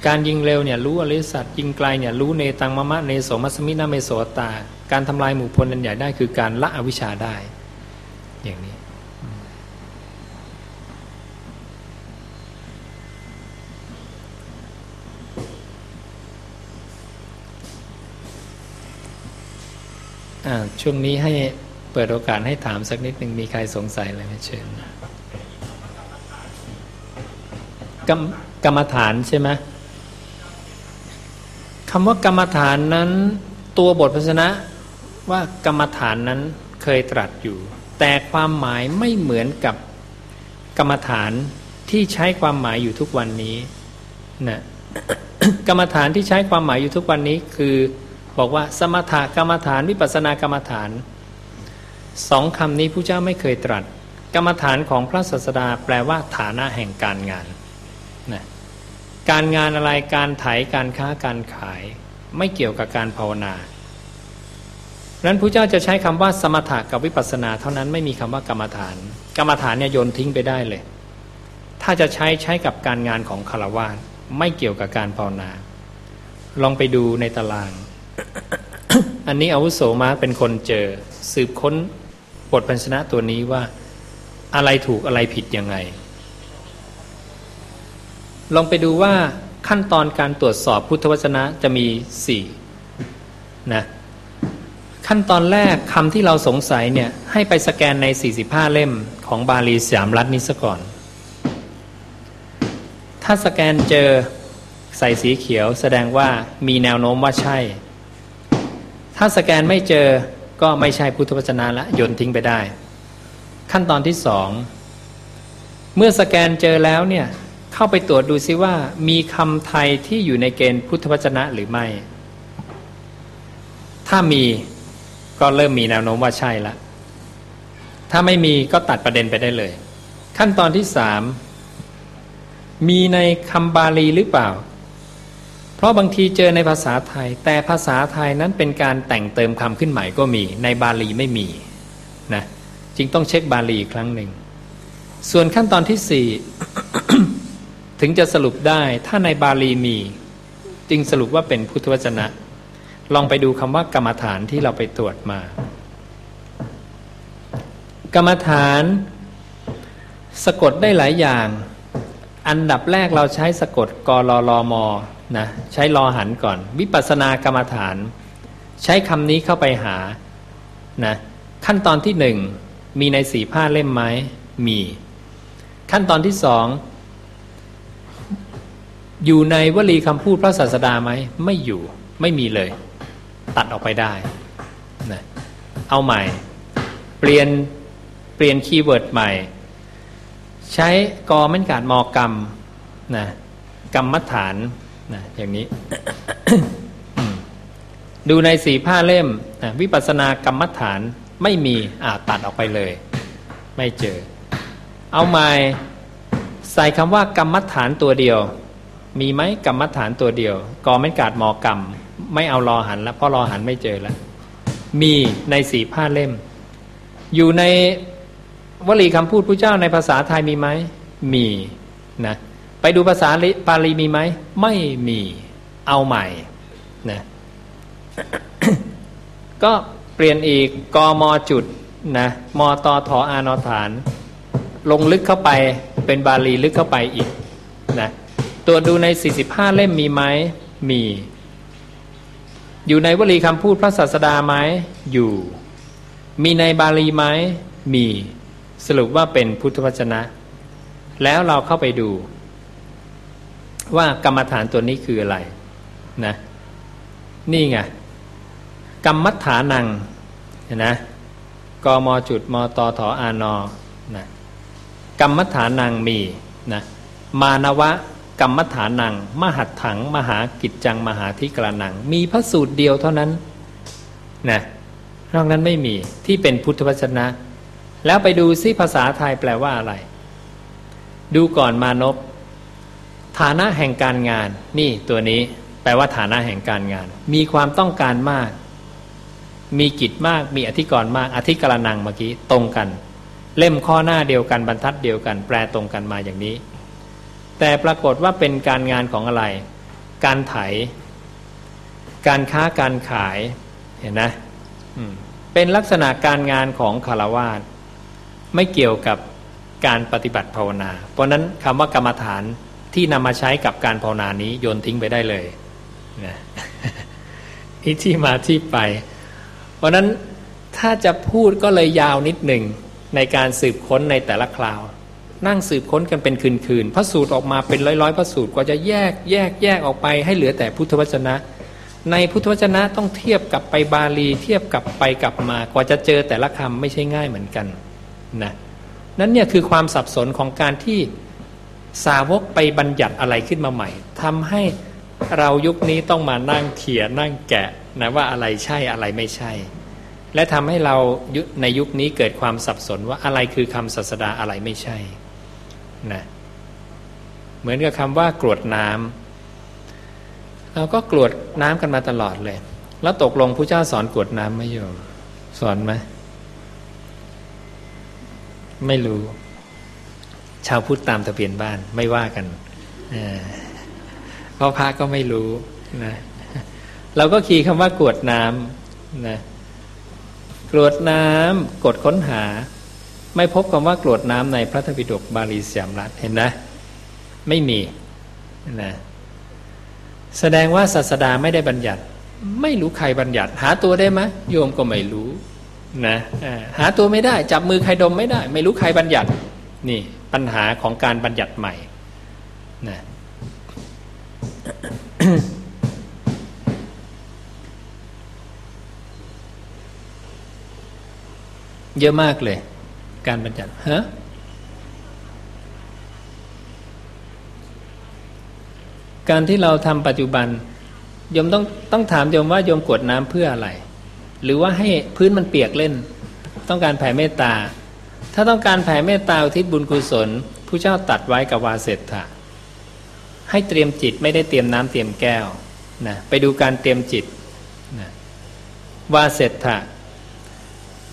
การยิงเร็วเนี่ยรู้อริสัตยิงไกลเนี่ยรู้เนตังมะมะเนโสมัสมินาเมโสตา การทำลายหมู่พลนันใหญ่ได้คือการละอวิชชาได้ ช่วงนี้ให้เปิดโอกาสให้ถามสักนิดหนึ่งมีใครสงสัยอะไรไหมเชิญกรรมกรรมฐานใช่ไหมคำว่ากรรมฐานนั้น ตัวบทพจนะว่ากรรมฐานนั้นเคยตรัสอยู่ แต่ความหมายไม่เหมือนกับกรรมฐานที่ใช้ความหมายอยู่ทุกวันนี้นะกรรมฐานที่ใช้ความหมายอยู่ทุกวันนี้คือ บอกว่าสมถกรรมฐานวิปัสนากรรมฐานสองคำนี้ผู้เจ้าไม่เคยตรัส กรรมฐานของพระศาสดาแปลว่าฐานะแห่งการงานนะการงานอะไรการไถการค้าการขายไม่เกี่ยวกับการภาวนานั้นพระเจ้าจะใช้คำว่าสมถะกับวิปัสสนา เท่านั้นไม่มีคำว่ากรรมฐาน กรรมฐานเนี่ยโยนทิ้งไปได้เลย ถ้าจะใช้ใช้กับการงานของคารวะไม่เกี่ยวกับการภาวนา ลองไปดูในตาราง อันนี้อาวุโสมาเป็นคนเจอ สืบค้นบทพันชนะตัวนี้ว่า อะไรถูกอะไรผิดยังไง ลองไปดูว่าขั้นตอนการตรวจสอบพุทธวจนะจะมีสี่นะขั้นตอนแรกคำที่เราสงสัยเนี่ย ให้ไปสแกนใน 45 เล่มของบาลีสามรัฐนี้ซะก่อน ถ้าสแกนเจอใส่สีเขียวแสดงว่ามีแนวโน้มว่าใช่ ถ้าสแกนไม่เจอก็ไม่ใช่พุทธวจนะละโยนทิ้งไปได้ ขั้นตอนที่สองเมื่อสแกนเจอแล้วเนี่ยเข้าไปตรวจดูซิว่า มีคำไทยที่อยู่ในเกณฑ์พุทธวจนะหรือไม่ ถ้ามีก็เริ่มมีแนวโน้มว่าใช่ละถ้าไม่มีก็ตัดประเด็นไปได้เลย ขั้นตอนที่สามมีในคำบาลีหรือเปล่า เพราะบางทีเจอในภาษาไทย แต่ภาษาไทยนั้นเป็นการแต่งเติมคำขึ้นใหม่ก็มี ในบาลีไม่มีนะจึงต้องเช็คบาลีอีกครั้งหนึ่ง ส่วนขั้นตอนที่สี่ถึงจะสรุปได้ถ้าในบาลีมี จึงสรุปว่าเป็นพุทธวจนะ ลองไปดูคำว่ากรรมฐานที่เราไปตรวจมา กรรมฐานสะกดได้หลายอย่าง อันดับแรกเราใช้สะกดกรลม นะใช้รอหันก่อน วิปัสสนากรรมฐาน ใช้คำนี้เข้าไปหานะขั้นตอนที่หนึ่งมีในสี่ผ้าเล่มไหมมี ขั้นตอนที่สองอยู่ในวลีคำพูดพระศาสดาไหมไม่อยู่ไม่มีเลย ตัดออกไปได้นะเอาใหม่ เปลี่ยนเปลี่ยน keyword ใหม่ ใช้กอมันกาดมอกรรมนะกรรมฐาน นะอย่างนี้ ดูในสี่สิบห้าเล่มนะวิปัสสนากรรมฐานไม่มีอ่าตัดออกไปเลย ไม่เจอ เอาใหม่ใส่คำว่ากรรมฐานตัวเดียว มีไหมกรรมฐานตัวเดียวกอไม่กาดมอกรรม ไม่เอารอหันแล้วเพราะรอหันไม่เจอแล้วมีในสีผ้าเล่ม อยู่ในวลีคำพูดพระเจ้าในภาษาไทยมีไหมมีนะ ไปดูภาษาปาลีมีไหม ไม่มีเอาใหม่นะก็เปลี่ยนอีกกมจุดนะมตทอานอฐาน ลงลึกเข้าไปเป็นบาลีลึกเข้าไปอีกนะตัวดูใน 45 เล่มมีไหมมี อยู่ในวลีคำพูดพระศาสดาไหมอยู่ มีในบาลีไหมมี สรุปว่าเป็นพุทธวจนะ แล้วเราเข้าไปดู ว่ากรรมฐานตัวนี้คืออะไรนะนี่ไงกรรมฐานังเห็นนะกมจุดมตทอานอนะกรรมฐานังมีนะมานวะกรรมฐานัง มหัดถัง มหากิจจังมหาธิกระนัง มีพระสูตรเดียวเท่านั้นนะนอกนั้นไม่มีที่เป็นพุทธวจนะ แล้วไปดูซิภาษาไทยแปลว่าอะไร ดูก่อนมานพ ฐานะแห่งการงาน นี่ตัวนี้แปลว่าฐานะแห่งการงาน มีความต้องการมาก มีกิจมาก มีอธิกรณ์มาก อธิกรนังเมื่อกี้ตรงกัน เล่มข้อหน้าเดียวกันบรรทัดเดียวกัน แปลตรงกันมาอย่างนี้ แต่ปรากฏว่าเป็นการงานของอะไร การไถ การค้าการขายเห็นนะเป็นลักษณะการงานของคารวาสไม่เกี่ยวกับการปฏิบัติภาวนา เพราะนั้นคำว่ากรรมฐาน ที่นำมาใช้กับการภาวนานี้โยนทิ้งไปได้เลยนะนี่ที่มาที่ไป เพราะนั้นถ้าจะพูดก็เลยยาวนิดหนึ่งในการสืบค้นในแต่ละคราว นั่งสืบค้นกันเป็นคืนๆพระสูตรออกมาเป็นร้อยๆพระสูตรกว่าจะแยกแยกแยกออกไป ให้เหลือแต่พุทธวจนะ ในพุทธวจนะต้องเทียบกับไปบาลีเทียบกับไปกลับมากว่าจะเจอแต่ละคำไม่ใช่ง่ายเหมือนกันนะนั้นเนี่ยคือความสับสนของการที่ สาวกไปบัญญัติอะไรขึ้นมาใหม่ทำให้เรายุคนี้ต้องมานั่งเขียนนั่งแกะนะว่าอะไรใช่อะไรไม่ใช่ และทำให้เราในยุคนี้เกิดความสับสนว่าอะไรคือคำศาสดาอะไรไม่ใช่นะเหมือนกับคำว่ากรวดน้ำเราก็กรวดน้ำกันมาตลอดเลย แล้วตกลงพระเจ้าสอนกรวดน้ำไหมโยมสอนไหมไม่รู้ ชาวพุทธตามทะเบียนบ้านไม่ว่ากันเพราะพระก็ไม่รู้นะเราก็คีย์คำว่ากวดน้ำนะกรวดน้ำกดค้นหา ไม่พบคำว่ากรวดน้ำในพระธรรมปิฎกบาลีสยามรัฐเห็นนะ ไม่มีนะแสดงว่าศาสดาไม่ได้บัญญัติ ไม่รู้ใครบัญญัติ หาตัวได้ไหมโยมก็ไม่รู้นะหาตัวไม่ได้ จับมือใครดมไม่ได้ ไม่รู้ใครบัญญัติ นี่ ปัญหาของการบัญญัติใหม่นะเยอะมากเลย การบัญญัติฮะการที่เราทำปัจจุบันโยมต้องต้องถามโยมว่าโยมกวดน้ำเพื่ออะไร หรือว่าให้พื้นมันเปียกเล่น ต้องการแผ่เมตตา ถ้าต้องการแผ่เมตตาอุทิศบุญกุศลผู้เจ้าตัดไว้กับวาเสตถะให้เตรียมจิตไม่ได้เตรียมน้ำเตรียมแก้วนะไปดูการเตรียมจิตนะวาเสตถะ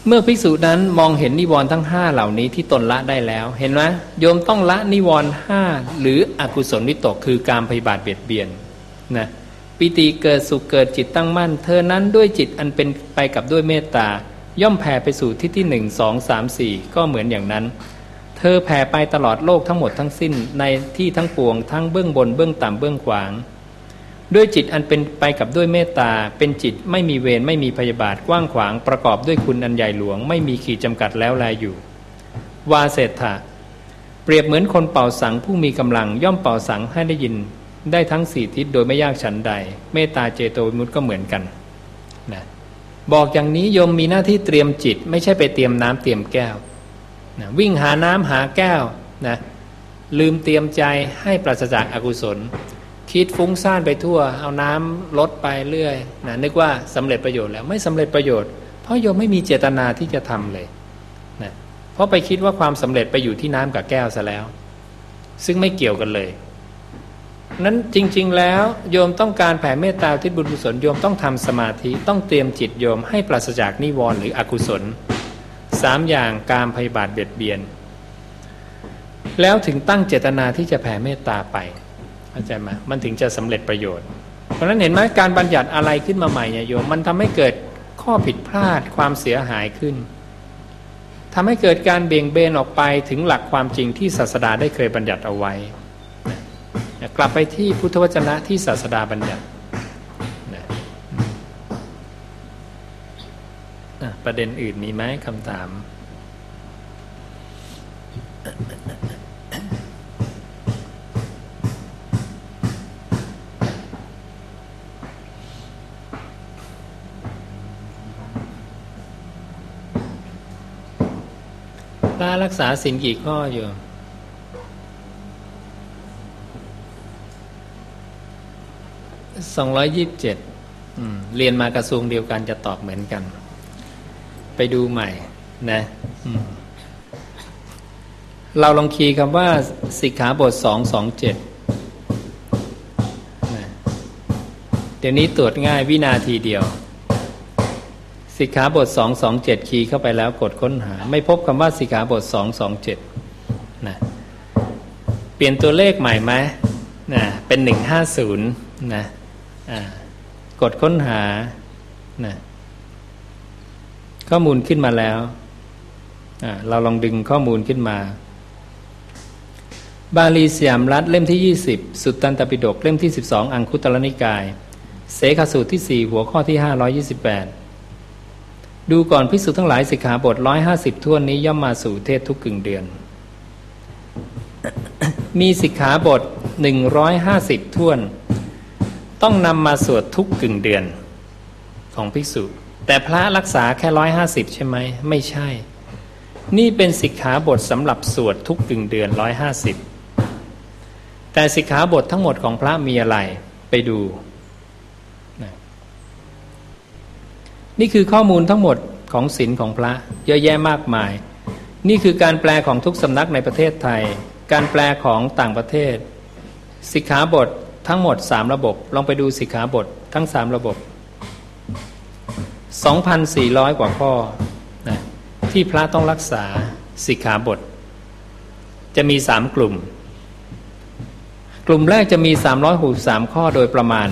เมื่อภิกษุนั้นมองเห็นนิวรณ์ทั้งห้าเหล่านี้ที่ตนละได้แล้ว เห็นไหมโยมต้องละนิวรณ์ห้าหรืออกุศลวิตกคือการพยาบาทเบียดเบียนนะปิติเกิดสุขเกิดจิตตั้งมั่น เธอนั้นด้วยจิตอันเป็นไปกับด้วยเมตตา ย่อมแผ่ไปสู่ที่ที่หนึ่งสองสามสี่ก็เหมือนอย่างนั้น เธอแผ่ไปตลอดโลกทั้งหมดทั้งสิ้นในที่ทั้งปวงทั้งเบื้องบนเบื้องต่ำเบื้องขวาง ด้วยจิตอันเป็นไปกับด้วยเมตตาเป็นจิตไม่มีเวรไม่มีพยาบาทกว้างขวางประกอบด้วยคุณอันใหญ่หลวง ไม่มีขีดจำกัดแล้วแลอยู่ วาเศรษฐะเปรียบเหมือนคนเป่าสังผู้มีกำลังย่อมเป่าสังให้ได้ยินได้ทั้งสี่ทิศโดยไม่ยากฉันใด เมตตาเจโตวิมุตต์ก็เหมือนกันนะ บอกอย่างนี้โยมมีหน้าที่เตรียมจิต ไม่ใช่ไปเตรียมน้ำเตรียมแก้วนะวิ่งหาน้ำหาแก้วนะลืมเตรียมใจให้ปราศจากอากุศล คิดฟุ้งซ่านไปทั่ว เอาน้ำลดไปเรื่อยนะนึกว่าสำเร็จประโยชน์แล้วไม่สำเร็จประโยชน์ เพราะโยมไม่มีเจตนาที่จะทำเลยนะเพราะไปคิดว่าความสำเร็จไปอยู่ที่น้ำกับแก้วซะแล้ว ซึ่งไม่เกี่ยวกันเลย นั้นจริง ๆ แล้วโยมต้องการแผ่เมตตาที่บุญกุศลโยมต้องทำสมาธิต้องเตรียมจิตโยมให้ปราศจากนิวรณ์หรืออกุศลสามอย่างการพยาบาทเบียดเบียน แล้วถึงตั้งเจตนาที่จะแผ่เมตตาไปเข้าใจไหมมันถึงจะสำเร็จประโยชน์ เพราะนั้นเห็นไหมการบัญญัติอะไรขึ้นมาใหม่เนี่ยโยมมันทำให้เกิดข้อผิดพลาดความเสียหายขึ้นทำให้เกิดการเบี่ยงเบนออกไปถึงหลักความจริงที่ศาสดาได้เคยบัญญัติเอาไว้ กลับไปที่พุทธวจนะที่ศาสดาบัญญัติประเด็นอื่นมีไหมคำถามพระรักษาสินกี่ข้ออยู่ สองร้อยยี่สิบเจ็ดเรียนมากระทรวงเดียวกันจะตอบเหมือนกัน ไปดูใหม่นะเราลองคีย์คำว่าสิกขาบทสองสองเจ็ดเดี๋ยวนี้ตรวจง่ายวินาทีเดียว สิกขาบทสองสองเจ็ดคีย์เข้าไปแล้วกดค้นหา ไม่พบคำว่าสิกขาบทสองสองเจ็ดนะเปลี่ยนตัวเลขใหม่ไหมนะเป็นหนึ่งห้าศูนย์นะ กดค้นหานะข้อมูลขึ้นมาแล้วเราลองดึงข้อมูลขึ้นมา บาลีสยามรัฐเล่มที่ 20 สุตตันตปิฎกเล่มที่ 12 อังคุตรนิกาย เสขสูตรที่ 4 หัวข้อที่ 528 ดูก่อนพิสุทั้งหลายสิกขาบท 150ท่วนนี้ย่อมมาสู่เทศทุกกึ่งเดือน มีสิกขาบท 150ท่วน ต้องนำมาสวดทุกกึ่งเดือนของภิกษุ แต่พระรักษาแค่ร้อยห้าสิบใช่ไหมไม่ใช่ นี่เป็นสิกขาบทสำหรับสวดทุกกึ่งเดือนร้อยห้าสิบแต่สิกขาบททั้งหมดของพระมีอะไรไปดูนะนี่คือข้อมูลทั้งหมดของศีลของพระเยอะแยะมากมาย นี่คือการแปลของทุกสำนักในประเทศไทย การแปลของต่างประเทศ สิกขาบท ทั้งหมดสามระบบ ลองไปดูสิกขาบททั้งสามระบบ 2,400 กว่าข้อนะที่พระต้องรักษาสิกขาบท จะมีสามกลุ่ม กลุ่มแรกจะมี 363 ข้อโดยประมาณ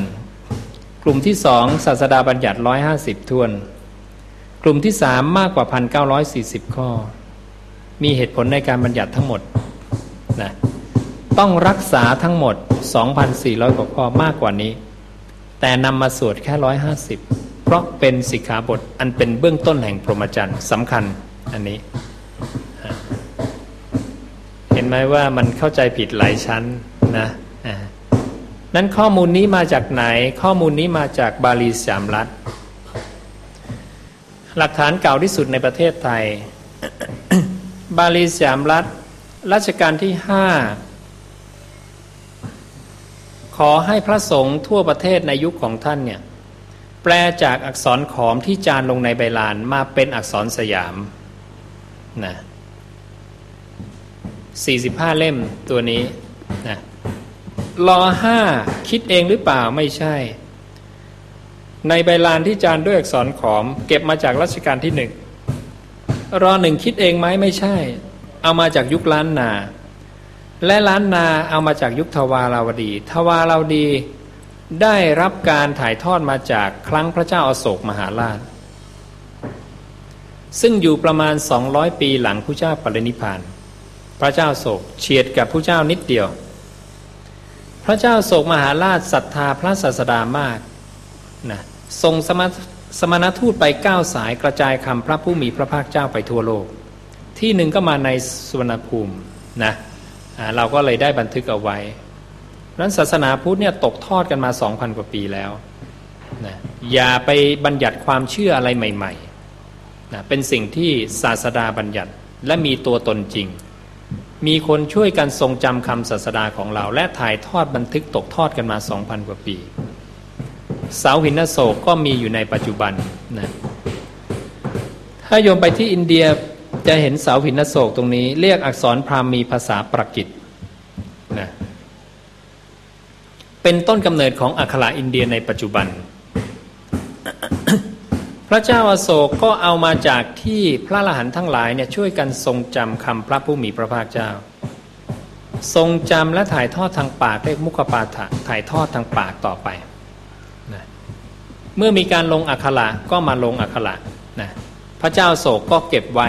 กลุ่มที่สองศาสดาบัญญัติ 150ทวน กลุ่มที่สามมากกว่า 1,940 ข้อ มีเหตุผลในการบัญญัติทั้งหมดนะ ต้องรักษาทั้งหมด 2,400 กว่าข้อมากกว่านี้ แต่นำมาสวดแค่ 150 เพราะเป็นสิกขาบทอันเป็นเบื้องต้นแห่งพรหมจรรย์สำคัญอันนี้ เห็นไหมว่ามันเข้าใจผิดหลายชั้นนะนั้นข้อมูลนี้มาจากไหน ข้อมูลนี้มาจากบาลีสามรัฐ หลักฐานเก่าที่สุดในประเทศไทย บาลีสามรัฐรัชกาลที่ห้า ขอให้พระสงฆ์ทั่วประเทศในยุคของท่านเนี่ยแปลจากอักษรขอมที่จานลงในใบลานมาเป็นอักษรสยามนะ45 เล่มตัวนี้นะรอห้าคิดเองหรือเปล่าไม่ใช่ ในใบลานที่จานด้วยอักษรขอม เก็บมาจากรัชกาลที่หนึ่งรอหนึ่งคิดเองไหมไม่ใช่ เอามาจากยุคล้านนา และล้านนาเอามาจากยุคทวาราวดี ทวาราวดีได้รับการถ่ายทอดมาจากครั้งพระเจ้าอาโศกมหาราช ซึ่งอยู่ประมาณ 200 ปีหลังพระเจ้าปรินิพาน พระเจ้าโศกเฉียดกับพระเจ้านิดเดียว พระเจ้าโศกมหาราชศรัทธาพระศาสดามากนะทรงสมสมณทูตไปเก้าสายกระจายคำพระผู้มีพระภาคเจ้าไปทั่วโลก ที่หนึ่งก็มาในสุวรรณภูมินะ เราก็เลยได้บันทึกเอาไว้นั้นศาสนาพุทธเนี่ยตกทอดกันมาสองพันกว่าปีแล้วนะอย่าไปบัญญัติความเชื่ออะไรใหม่ๆนะเป็นสิ่งที่ศาสดาบัญญัติและมีตัวตนจริง มีคนช่วยกันทรงจำคำศาสดาของเรา และถ่ายทอดบันทึกตกทอดกันมาสองพันกว่าปี เสาหินโศกก็มีอยู่ในปัจจุบันนะถ้าโยมไปที่อินเดีย จะเห็นเสาหินโศกตรงนี้ เรียกอักษรพราหมีภาษาปรกิตนะเป็นต้นกำเนิดของอัคราอินเดียในปัจจุบัน พระเจ้าอาโศกก็เอามาจากที่พระละหันทั้งหลายเนี่ยช่วยกันทรงจำคำพระผู้มีพระภาคเจ้า ทรงจำและถ่ายทอดทางปากเรียกมุขปาฐะถ่ายทอดทางปากต่อไปนะเมื่อมีการลงอักขระก็มาลงอักขระนะพระเจ้าโศกก็เก็บไว้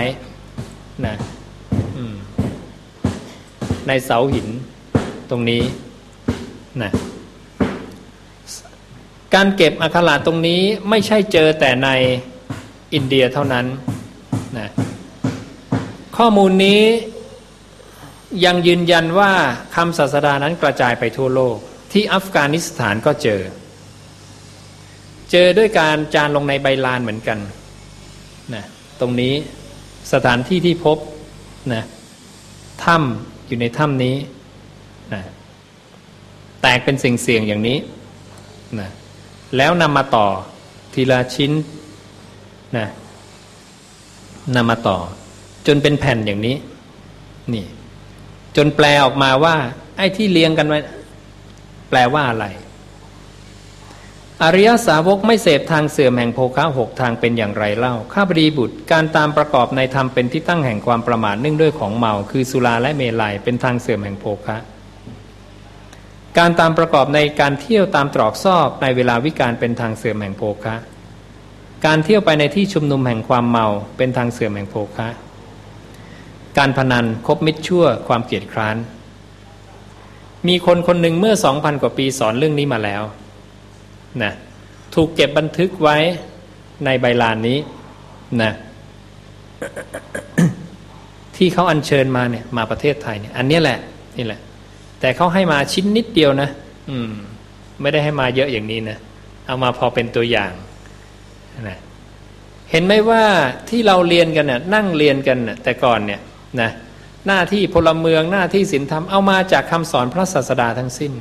นะในเสาหินตรงนี้นะการเก็บอักขระตรงนี้ไม่ใช่เจอแต่ในอินเดียเท่านั้นนะข้อมูลนี้ยังยืนยันว่าคำศาสดานั้นกระจายไปทั่วโลก ที่อัฟกานิสถานก็เจอ เจอด้วยการจานลงในใบลานเหมือนกันนะตรงนี้ สถานที่ที่พบนะถ้ำอยู่ในถ้ำนี้นะแตกเป็นสิ่งเสี่ยงอย่างนี้นะแล้วนำมาต่อทีละชิ้นนะนำมาต่อ จนเป็นแผ่นอย่างนี้ นี่ จนแปลออกมาว่า ไอ้ที่เรียงกันไว้แปลว่าอะไร อริยสาวกไม่เสพทางเสื่อมแห่งโภคะหกทางเป็นอย่างไรเล่า ข้าพดีบุตร การตามประกอบในธรรมเป็นที่ตั้งแห่งความประมาทเนื่องด้วยของเมา คือสุราและเมลัยเป็นทางเสื่อมแห่งโภคะ การตามประกอบในการเที่ยวตามตรอกซอกในเวลาวิการเป็นทางเสื่อมแห่งโภคะ การเที่ยวไปในที่ชุมนุมแห่งความเมาเป็นทางเสื่อมแห่งโภคะ การพนันคบมิตรชั่วความเกียดคร้าน มีคนคนหนึ่งเมื่อสองพันกว่าปีสอนเรื่องนี้มาแล้ว นะถูกเก็บบันทึกไว้ในใบลานนี้นะที่เขาอัญเชิญมาเนี่ย มาประเทศไทยเนี่ย อันนี้แหละนี่แหละ แต่เขาให้มาชิ้นนิดเดียวนะอืม ไม่ได้ให้มาเยอะอย่างนี้นะเอามาพอเป็นตัวอย่างนะเห็นไหมว่าที่เราเรียนกันน่ะ นั่งเรียนกันน่ะ แต่ก่อนเนี่ย นะหน้าที่พลเมืองหน้าที่ศีลธรรมเอามาจากคำสอนพระศาสดาทั้งสิ้น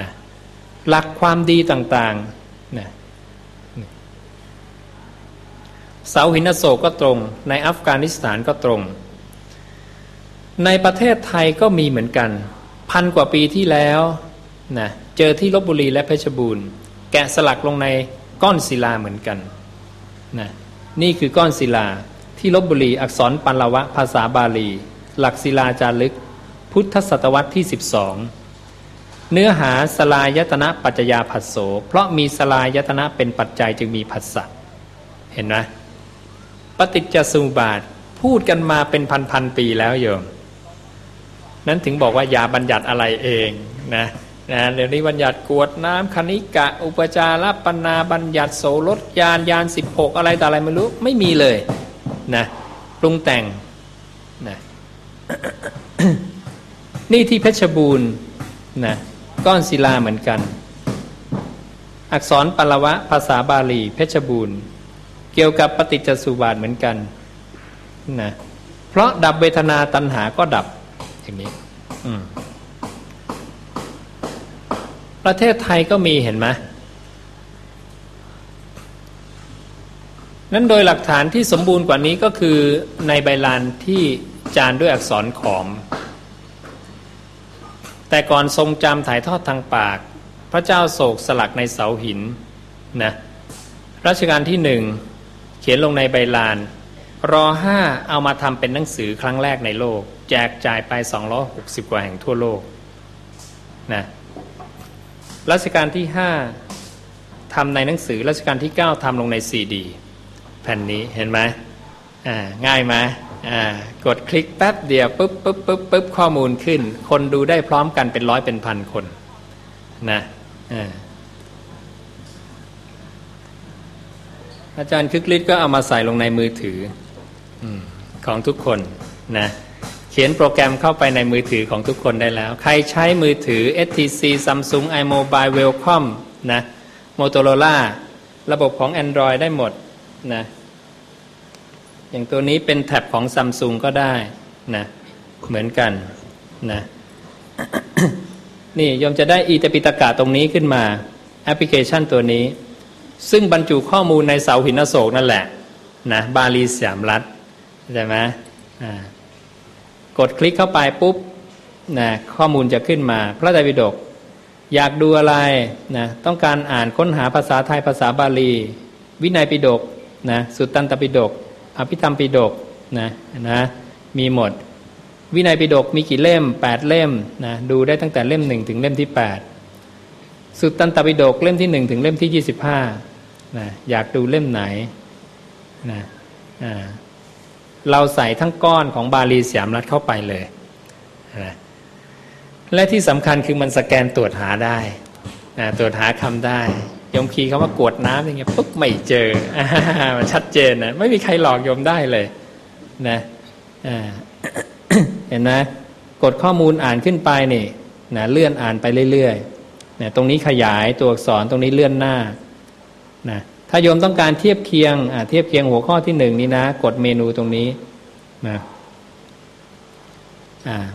นะ หลักความดีต่างๆนะเสาหินโศกก็ตรง ในอัฟกานิสถานก็ตรง ในประเทศไทยก็มีเหมือนกัน พันกว่าปีที่แล้วนะเจอที่ลบบุรีและเพชรบูรณ์ แกะสลักลงในก้อนศิลาเหมือนกันนะนี่คือก้อนศิลาที่ลบบุรีอักษรปัละวะภาษาบาลี หลักศิลาจารึก พุทธศตวรรษที่ 12 เนื้อหาสลายตนะปัจจยาผัสโสเพราะมีสลายตนะเป็นปัจจัยจึงมีผัสสะเห็นไหมปฏิจจสมุปบาทพูดกันมาเป็นพันๆปีแล้วโยม นั้นถึงบอกว่าอย่าบัญญัติอะไรเองนะนะเดี๋ยวนี้บัญญัติกวดน้ำคณิกะ อุปจารปนาบัญญัติโสรถยานยานสิบหกอะไรแต่อะไรไม่รู้ไม่มีเลยนะปรุงแต่งนะนี่ที่เพชรบูรณ์นะ ก้อนศิลาเหมือนกัน อักษรปลวะภาษาบาลี เพชรบูรณ์ เกี่ยวกับปฏิจจสุบาทเหมือนกันนะเพราะดับเวทนาตัณหาก็ดับอย่างนี้ประเทศไทยก็มีเห็นไหมนั้นโดยหลักฐานที่สมบูรณ์กว่านี้ก็คือในใบลานที่จานด้วยอักษรขอม แต่ก่อนทรงจำถ่ายทอดทางปาก พระเจ้าโศกสลักในเสาหินนะรัชกาลที่หนึ่งเขียนลงในใบลาน รอห้าเอามาทำเป็นหนังสือครั้งแรกในโลก แจกจ่ายไป 260 กว่าแห่งทั่วโลกนะรัชกาลที่ห้าทำในหนังสือรัชกาลที่เก้าทำลงในซีดี แผ่นนี้เห็นไหมอ่าง่ายไหม กดคลิกแป๊บเดียวปุ๊บปุ๊บปุ๊บปุ๊บข้อมูลขึ้น คนดูได้พร้อมกันเป็นร้อยเป็นพันคนนะอาจารย์คึกฤทธิ์ก็เอามาใส่ลงในมือถืออของทุกคนนะเขียนโปรแกรมเข้าไปในมือถือของทุกคนได้แล้ว ใครใช้มือถือ STC Samsung iMobile Welcom นะ Motorola ระบบของ Android ได้หมดนะ อย่างตัวนี้เป็นแท็บของซัมซุงก็ได้นะเหมือนกันนะนี่ยมจะได้อีตปิตกะตรงนี้ขึ้นมา แอปพลิเคชันตัวนี้ ซึ่งบรรจุข้อมูลในเสาหินโศกนั่นแหละนะบาลีสามรัฐใช่ไหมกดคลิกเข้าไปปุ๊บนะข้อมูลจะขึ้นมา พระไตรปิฎกอยากดูอะไรนะต้องการอ่านค้นหาภาษาไทยภาษาบาลี วินัยปิฎกนะสุตตันตปิฎก อภิธรรมปิฎกนะนะมีหมด วินัยปิฎกมีกี่เล่มแปดเล่มนะดูได้ตั้งแต่เล่มหนึ่งถึงเล่มที่แปดสุตตันตปิฎกเล่มที่หนึ่งถึงเล่มที่ยี่สิบห้านะอยากดูเล่มไหนนะเราใส่ทั้งก้อนของบาลีสยามรัฐเข้าไปเลยนะและที่สำคัญคือมันสแกนตรวจหาได้นะตรวจหาคำได้ ยมคีเขาว่ากวดน้ำอย่างเงี้ยปุ๊บไม่เจอมันชัดเจนนะไม่มีใครหลอกโยมได้เลย นะเห็นไหมกดข้อมูลอ่านขึ้นไปนี่นะเลื่อนอ่านไปเรื่อยๆนะตรงนี้ขยายตัวอักษรตรงนี้เลื่อนหน้านะถ้าโยมต้องการเทียบเคียงเทียบเคียงหัวข้อที่หนึ่งนี้นะ กดเมนูตรงนี้นะ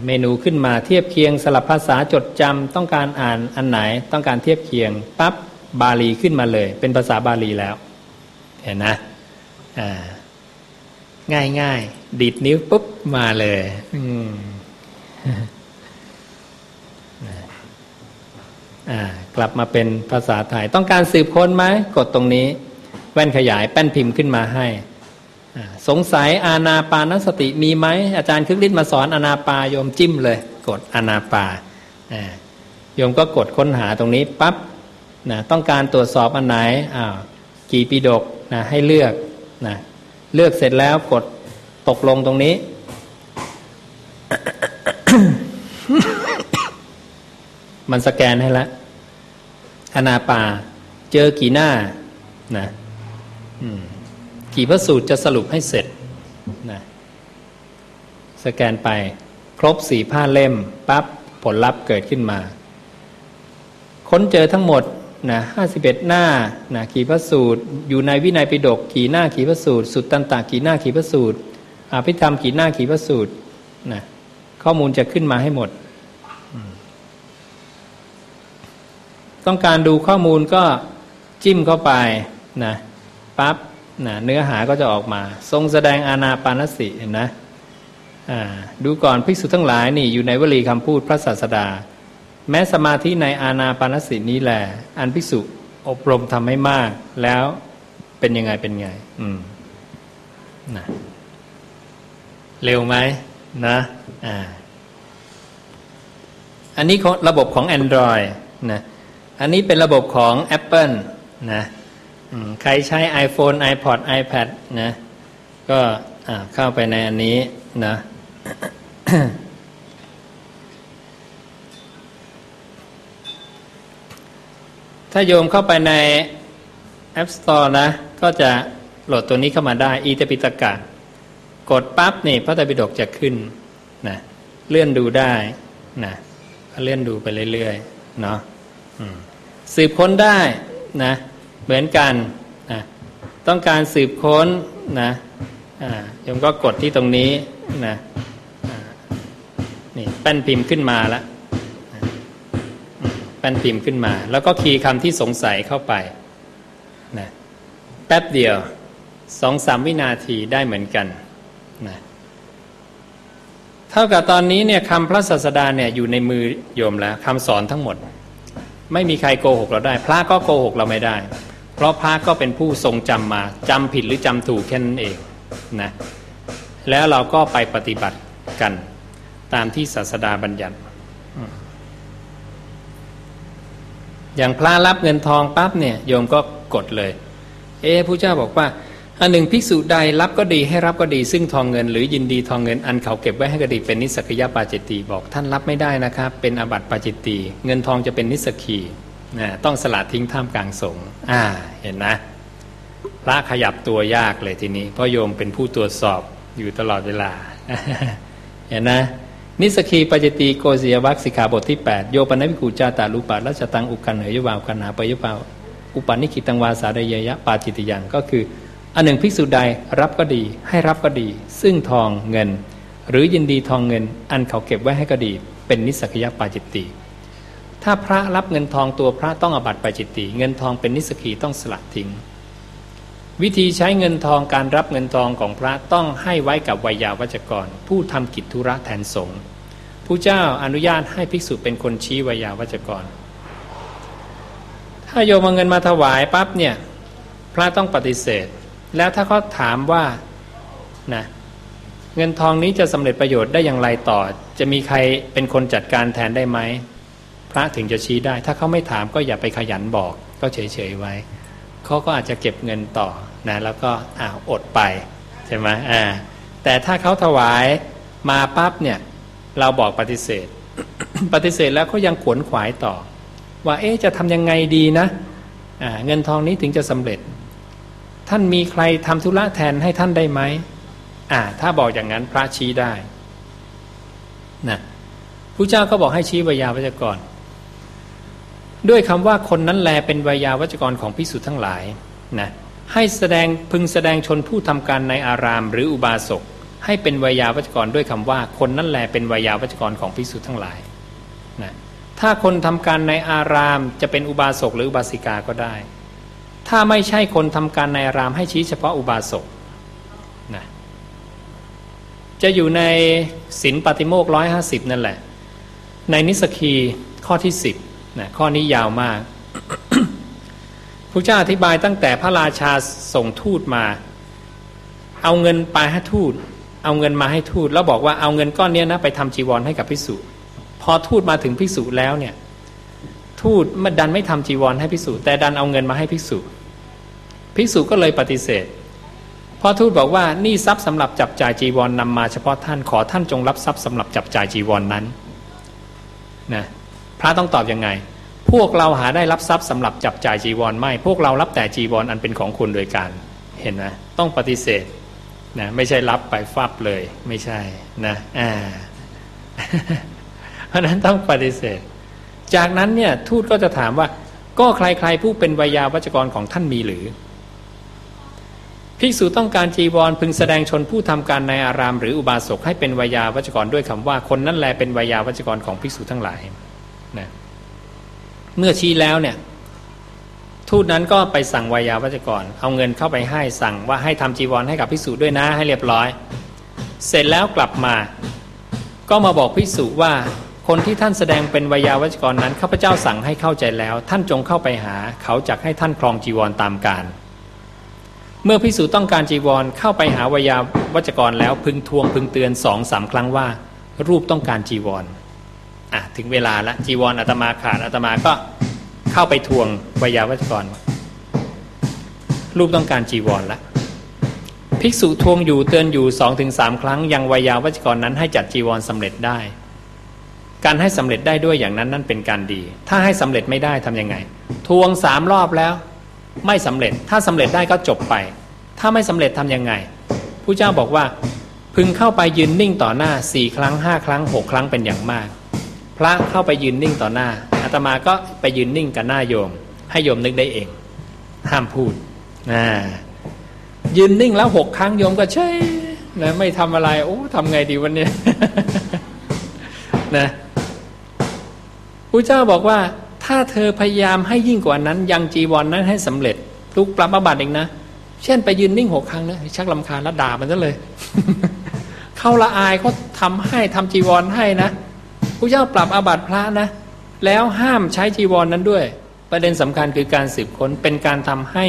เมนูขึ้นมาเทียบเคียงสลับภาษาจดจำต้องการอ่านอันไหน ต้องการเทียบเคียงปั๊บ บาลีขึ้นมาเลย เป็นภาษาบาลีแล้ว เห็นนะง่ายง่ายดีดนิ้วปุ๊บมาเลยกลับมาเป็นภาษาไทย ต้องการสืบค้นไหมกดตรงนี้ แว่นขยายแป้นพิมพ์ขึ้นมาให้สงสัยอาณาปานสติมีไหมอาจารย์คึกฤทธิ์มาสอนอาณาปาโยมจิ้มเลย กดอาณาปาโยมก็กดค้นหาตรงนี้ปับ๊บ นะต้องการตรวจสอบอันไหนอ้าวกี่ปีดกนะให้เลือกนะเลือกเสร็จแล้วกดตกลงตรงนี้ มันสแกนให้แล้วอนาป่า เจอกี่หน้านะกี่พระสูตรจะสรุปให้เสร็จนะสแกนไป ครบสี่ผ้าเล่มปับ๊บผลลัพธ์เกิดขึ้นมา ค้นเจอทั้งหมด นะห้าสิบเอ็ดหน้านะขีพระสูตร อยู่ในวินัยปิฎกกี่หน้าขีพระสูตร สุดตันตากีหน้าขีพระสูตรอภิธรรมกี่หน้าขีพระสูตรนะข้อมูลจะขึ้นมาให้หมด ต้องการดูข้อมูลก็จิ้มเข้าไปนะปั๊บนะเนื้อหาก็จะออกมา ทรงแสดงอาณาปานสิเห็นนะดูก่อนภิกษุทั้งหลายนี่อยู่ในวลีคำพูดพระศาสดา แม้สมาธิในอาณาปานสินี้แหละอันภิกษุอบรมทำให้มาก แล้วเป็นยังไงเป็นไง อืมนะเร็วไหมนะอ่าอันนี้ระบบของ Android นะอันนี้เป็นระบบของ Apple นะใครใช้ iPhone iPod iPad นะก็เข้าไปในอันนี้นะ ถ้าโยมเข้าไปใน App Store นะ ก็จะโหลดตัวนี้เข้ามาได้อีตปิตกะ กดปั๊บนี่พระไตรปิฎกจะขึ้นนะเลื่อนดูได้นะเลื่อนดูไปเรื่อยๆเนาะสืบค้นได้นะเหมือนกันนะต้องการสืบค้นนะโยมก็กดที่ตรงนี้นะนี่แป้นพิมพ์ขึ้นมาแล้ว แป้นพิมพ์ขึ้นมา แล้วก็คีย์คำที่สงสัยเข้าไปนะแป๊บเดียวสองสามวินาทีได้เหมือนกันนะเท่ากับตอนนี้เนี่ยคำพระศาสดาเนี่ยอยู่ในมือโยมแล้วคำสอนทั้งหมด ไม่มีใครโกหกเราได้ พระก็โกหกเราไม่ได้ เพราะพระก็เป็นผู้ทรงจำมาจำผิดหรือจำถูกแค่นั้นเองนะแล้วเราก็ไปปฏิบัติกันตามที่ศาสดาบัญญัติ อย่างพระรับเงินทองปั๊บเนี่ยโยมก็กดเลย เอ๊ผู้เจ้าบอกว่าอันหนึ่งภิกษุใดรับก็ดีให้รับก็ดีซึ่งทองเงิน หรือยินดีทองเงินอันเขาเก็บไว้ให้ก็ดีเป็นนิสกิยาปาจิตตีบอกท่านรับไม่ได้นะครับ เป็นอบัติปาจิตตีเงินทองจะเป็นนิสกีนะต้องสละทิ้งท่ามกลางสงฆ์อ่าเห็นนะพระขยับตัวยากเลยทีนี้เพราะโยมเป็นผู้ตรวจสอบอยู่ตลอดเวลาเห็นนะ นิสกีปจติโกเสียวัคสิกขาบทที่ 8 โยปนวิกูจาตาลุปารัชตังอุกันเหยวาวกันหาปยุปาอุปนิคิตังวาสาเดยยะปาจิตยังก็คือ อันหนึ่งภิกษุใดรับก็ดีให้รับก็ดี ซึ่งทองเงิน หรือยินดีทองเงิน อันเขาเก็บไว้ให้ก็ดี เป็นนิสกิยปาจิตติถ้าพระรับเงินทองตัวพระต้องอบัตปาจิตติเงินทองเป็นนิสกีต้องสละทิ้ง วิธีใช้เงินทองการรับเงินทองของพระต้องให้ไว้กับวิยาวัจกร ผู้ทำกิจธุระแทนสงฆ์ผู้เจ้าอนุญาตให้ภิกษุเป็นคนชี้วิยาวัจกร ถ้าโยมเอาเงินมาถวายปั๊บเนี่ยพระต้องปฏิเสธ แล้วถ้าเขาถามว่านะเงินทองนี้จะสำเร็จประโยชน์ได้อย่างไรต่อ จะมีใครเป็นคนจัดการแทนได้ไหมพระถึงจะชี้ได้ ถ้าเขาไม่ถามก็อย่าไปขยันบอก ก็เฉยๆไว้เขาก็อาจจะเก็บเงินต่อ นะแล้วก็อ้าวอดไปใช่ไหมอ่าแต่ถ้าเขาถวายมาปั๊บเนี่ยเราบอกปฏิเสธ ปฏิเสธแล้วเขายังขวนขวายต่อ ว่าเอ๊จะทำยังไงดีนะอ่าเงินทองนี้ถึงจะสำเร็จ ท่านมีใครทำธุระแทนให้ท่านได้ไหมอ่า ถ้าบอกอย่างนั้นพระชี้ได้นะผู้เจ้าก็บอกให้ชี้วิยาวัจกร ด้วยคำว่าคนนั้นแลเป็นวิยาวัจกรของพิสุทั้งหลายนะ ให้แสดงพึงแสดงชนผู้ทำการในอารามหรืออุบาสกให้เป็นวิยาวัจกรด้วยคำว่า คนนั้นแหลเป็นวิยาวัจกรของพิสุทั้งหลายนะถ้าคนทำการในอารามจะเป็นอุบาสกหรืออุบาสิกาก็ได้ ถ้าไม่ใช่คนทำการในอารามให้ชี้เฉพาะอุบาสกนะจะอยู่ในศินปฏิโมกร้อยห้าสิบนั่นแหละ ในนิสกีข้อที่สิบนะข้อนี้ยาวมาก พระเจ้าอธิบายตั้งแต่พระราชาส่งทูตมา เอาเงินไปให้ทูต เอาเงินมาให้ทูตแล้วบอกว่าเอาเงินก้อนนี้นะไปทำจีวรให้กับพิสุพอทูตมาถึงพิสุแล้วเนี่ย ทูตมาดันไม่ทำจีวรให้พิสุแต่ดันเอาเงินมาให้พิสุพิสุก็เลยปฏิเสธพอทูตบอกว่านี่ทรัพย์สำหรับจับจ่ายจีวรนนำมาเฉพาะท่านขอท่านจงรับทรัพย์สำหรับจับจ่ายจีวรนนั้นนะพระต้องตอบยังไง พวกเราหาได้รับทรัพย์สำหรับจับจ่ายจีวรไม่ พวกเรารับแต่จีวรออันเป็นของคุณโดยการเห็นไหมต้องปฏิเสธนะไม่ใช่รับไปฟับเลย ไม่ใช่นะอ่าเพราะนั้นต้องปฏิเสธ จากนั้นเนี่ยทูตก็จะถามว่า ก็ใครๆผู้เป็นวยาวัจกรของท่านมีหรือภิกษุต้องการจีวรพึงแสดงชนผู้ทำการในอาราม หรืออุบาสกให้เป็นวยาวัจกรด้วยคำว่า คนนั้นแลเป็นวยาวัจกรของภิกษุทั้งหลาย เมื่อชี้แล้วเนี่ย ทูตนั้นก็ไปสั่งวิยาวัจกร เอาเงินเข้าไปให้สั่งว่าให้ทำจีวรให้กับภิกษุด้วยนะให้เรียบร้อย เสร็จแล้วกลับมา ก็มาบอกภิกษุว่าคนที่ท่านแสดงเป็นวิยาวัจกรนั้นข้าพเจ้าสั่งให้เข้าใจแล้ว ท่านจงเข้าไปหา เขาจักให้ท่านครองจีวรตามการเมื่อพิสูจต้องการจีวรเข้าไปหาวายาวัจกรแล้วพึงทวงพึงเตือนสองสามครั้งว่า รูปต้องการจีวร อะถึงเวลาละจีวรอาตมาขาดอาตมาก็เข้าไปทวงวยาวัจกรรูปต้องการจีวรละภิกษุทวงอยู่เตือนอยู่สองถึงสามครั้ง ยังวยาวัจกรนั้นให้จัดจีวรสำเร็จได้ การให้สำเร็จได้ด้วยอย่างนั้นนั่นเป็นการดี ถ้าให้สำเร็จไม่ได้ทํำยังไง ทวงสามรอบแล้ว ไม่สำเร็จถ้าสำเร็จได้ก็จบไป ถ้าไม่สำเร็จทํำยังไงผู้เจ้าบอกว่าพึงเข้าไปยืนนิ่งต่อหน้าสี่ครั้งห้าครั้งหกครั้งเป็นอย่างมาก พระเข้าไปยืนนิ่งต่อหน้าอาตมาก็ไปยืนนิ่งกับหน้าโยม ให้โยมนึกได้เอง ห้ามพูดนะยืนนิ่งแล้วหกครั้งโยมก็เฉยนะไม่ทำอะไรโอ้ทำไงดีวันนี้นะผู้เจ้าบอกว่า ถ้าเธอพยายามให้ยิ่งกว่านั้น ยังจีวรนนั้นให้สำเร็จทุกปรับอาบัติเองนะเช่นไปยืนนิ่งหกครั้งนะชักลำคาญแล้วด่ามันซะเลย เข้าละอายเขาทาให้ทำจีวรให้นะ ผู้เจ้าปรับอาบัติพระนะ แล้วห้ามใช้จีวรนนั้นด้วย ประเด็นสำคัญคือการสืบค้นเป็นการทำให้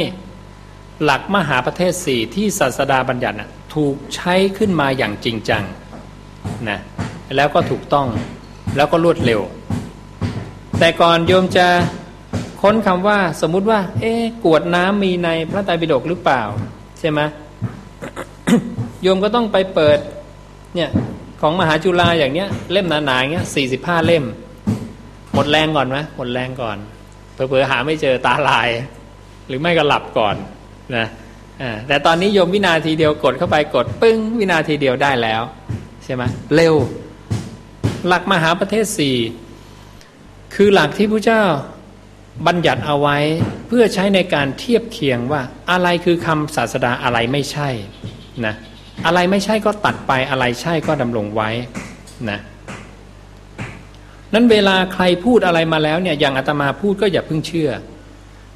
หลักมหาประเทศสี่ที่ศาสดาบัญญัติถูกใช้ขึ้นมาอย่างจริงจังนะแล้วก็ถูกต้องแล้วก็รวดเร็ว แต่ก่อนโยมจะค้นคำว่าสมมุติว่า เอ๊กวดน้ำมีในพระไตรปิฎกหรือเปล่า ใช่ไหมโยมก็ต้องไปเปิดเนี่ย ของมหาจุฬาอย่างเนี้ย เล่มหนาๆอย่างเงี้ยสี่สิบห้าเล่ม หมดแรงก่อนไหมหมดแรงก่อนเผลอๆหาไม่เจอตาลาย หรือไม่ก็หลับก่อนนะแต่ตอนนี้โยมวินาทีเดียวกดเข้าไปกดปึ้งวินาทีเดียวได้แล้ว ใช่ไหมเร็ว หลักมหาประเทศสี่คือหลักที่พระเจ้าบัญญัติเอาไว้เพื่อใช้ในการเทียบเคียงว่าอะไรคือคำศาสดาอะไรไม่ใช่นะ อะไรไม่ใช่ก็ตัดไปอะไรใช่ก็ดำรงไว้นะนั้นเวลาใครพูดอะไรมาแล้วเนี่ยอย่างอาตมาพูดก็อย่าพึ่งเชื่อ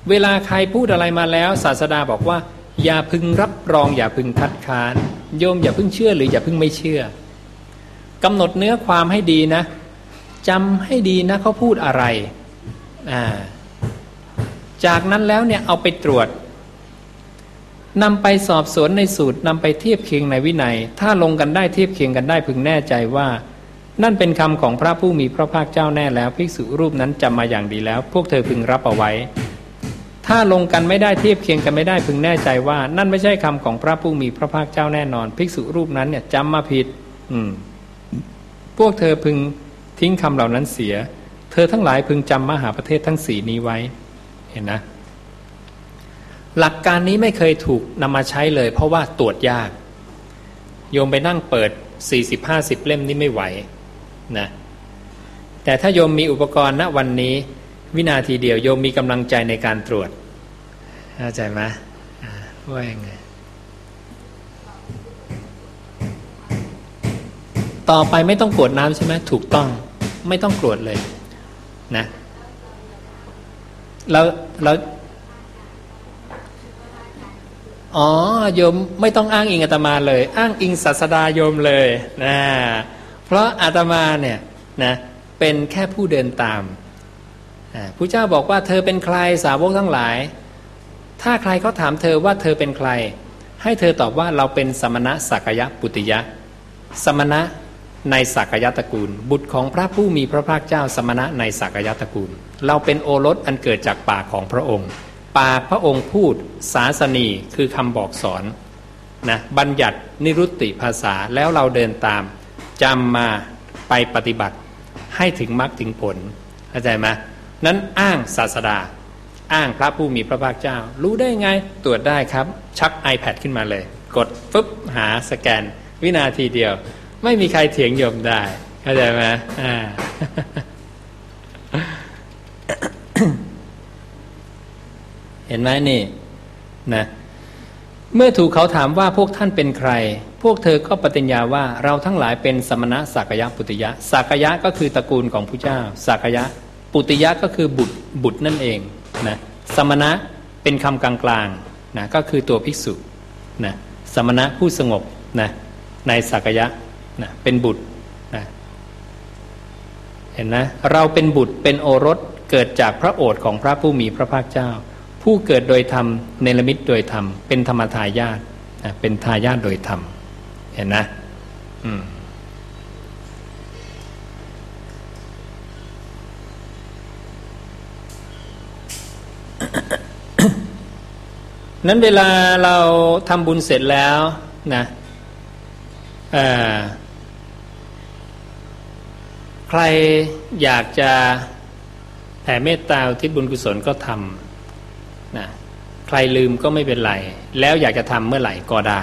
เวลาใครพูดอะไรมาแล้วศาสดาบอกว่า อย่าพึงรับรอง อย่าพึงคัดค้าน โยมอย่าพึ่งเชื่อหรืออย่าพึ่งไม่เชื่อกำหนดเนื้อความให้ดีนะจำให้ดีนะเขาพูดอะไรอ่าจากนั้นแล้วเนี่ยเอาไปตรวจ นำไปสอบสวนในสูตรนำไปเทียบเคียงในวินัย ถ้าลงกันได้เทียบเคียงกันได้พึงแน่ใจว่า นั่นเป็นคำของพระผู้มีพระภาคเจ้าแน่แล้วภิกษุรูปนั้นจำมาอย่างดีแล้ว พวกเธอพึงรับเอาไว้ ถ้าลงกันไม่ได้เทียบเคียงกันไม่ได้พึงแน่ใจว่า นั่นไม่ใช่คำของพระผู้มีพระภาคเจ้าแน่นอน ภิกษุรูปนั้นเนี่ยจำมาผิด อืม พวกเธอพึงทิ้งคำเหล่านั้นเสีย เธอทั้งหลายพึงจำมหาประเทศทั้งสี่นี้ไว้ เห็นนะ หลักการนี้ไม่เคยถูกนำมาใช้เลย เพราะว่าตรวจยาก โยมไปนั่งเปิดสี่สิบห้าสิบเล่มนี่ไม่ไหวนะแต่ถ้าโยมมีอุปกรณ์ณวันนี้ วินาทีเดียวโยมมีกำลังใจในการตรวจเข้าใจไหมว่ายังไงต่อไปไม่ต้องกรวดน้ำใช่ไหมถูกต้องไม่ต้องกรวดเลยนะแล้วแล้ว อ๋อโยมไม่ต้องอ้างอิงอาตมาเลย อ้างอิงศาสดาโยมเลยนะเพราะอาตมาเนี่ยนะเป็นแค่ผู้เดินตามพระเจ้าบอกว่าเธอเป็นใครสาวกทั้งหลาย ถ้าใครเขาถามเธอว่าเธอเป็นใคร ให้เธอตอบว่าเราเป็นสมณะสักยะปุติยะ สมณะในสักยะตระกูล บุตรของพระผู้มีพระภาคเจ้าสมณะในสักยะตระกูล เราเป็นโอรสอันเกิดจากปากของพระองค์ ปากพระองค์พูดศาสนีคือคำบอกสอนนะบัญญัตินิรุตติภาษาแล้วเราเดินตามจำมาไปปฏิบัติให้ถึงมรรคถึงผลเข้าใจไหมนั้นอ้างศาสดา อ้างพระผู้มีพระภาคเจ้า รู้ได้ไงตรวจได้ครับ ชัก iPad ขึ้นมาเลย กดฟึบหาสแกน วินาทีเดียว ไม่มีใครเถียงโยมได้เข้าใจไหมอ่า เห็นไหมนี่นะเมื่อถูกเขาถามว่าพวกท่านเป็นใคร พวกเธอก็ปฏิญญาว่าเราทั้งหลายเป็นสมณะสักยะปุติยะสักยะก็คือตระกูลของพระเจ้าสักยะ ปุติยะก็คือบุตรบุตรนั่นเองนะสมณะเป็นคำกลางๆนะก็คือตัวภิกษุนะสมณะผู้สงบนะในสักยะนะเป็นบุตรนะเห็นนะเราเป็นบุตรเป็นโอรสเกิดจากพระโอษฐ์ของพระผู้มีพระภาคเจ้า ผู้เกิดโดยธรรมเนรมิตโดยธรรม เป็นธรรมทายาทเป็นทายาทโดยธรรม เห็นนะอืมนั้นเวลาเราทำบุญเสร็จแล้วนะใครอยากจะแผ่เมตตาทิศบุญกุศลก็ทำ ใครลืมก็ไม่เป็นไร แล้วอยากจะทำเมื่อไหร่ก็ได้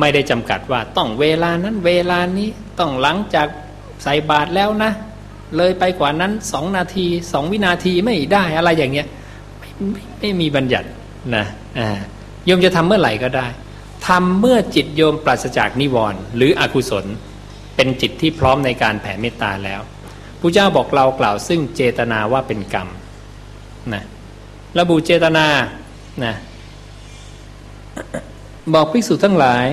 ไม่ได้จำกัดว่าต้องเวลานั้นเวลานี้ต้องหลังจากใส่บาตรแล้วนะ เลยไปกว่านั้นสองนาทีสองวินาทีไม่ได้อะไรอย่างเงี้ยไม่ไม่ไม่มีบัญญัตินะโยมจะทำเมื่อไหร่ก็ได้ทำเมื่อจิตโยมปราศจากนิวรณ์หรืออกุศล เป็นจิตที่พร้อมในการแผ่เมตตาแล้วพระเจ้าบอกเรากล่าวซึ่งเจตนาว่าเป็นกรรมนะระบุเจตนา นะบอกภิกษุทั้งหลาย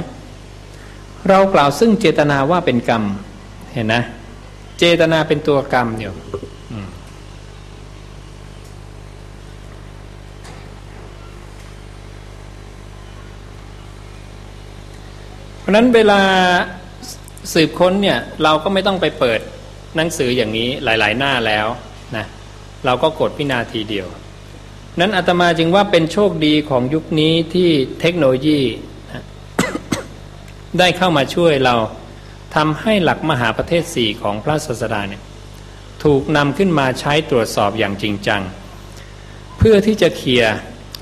เรากล่าวซึ่งเจตนาว่าเป็นกรรม เห็นนะ เจตนาเป็นตัวกรรมอยู่เพราะนั้นเวลาสืบค้นเนี่ย เราก็ไม่ต้องไปเปิดหนังสืออย่างนี้หลาย ๆ หน้าแล้วนะเราก็กดพินาทีเดียว นั้นอาตมาจึงว่าเป็นโชคดีของยุคนี้ที่เทคโนโลยี ได้เข้ามาช่วยเราทำให้หลักมหาประเทศสี่ของพระศาสดาเนี่ยถูกนำขึ้นมาใช้ตรวจสอบอย่างจริงจัง เพื่อที่จะเคลียร์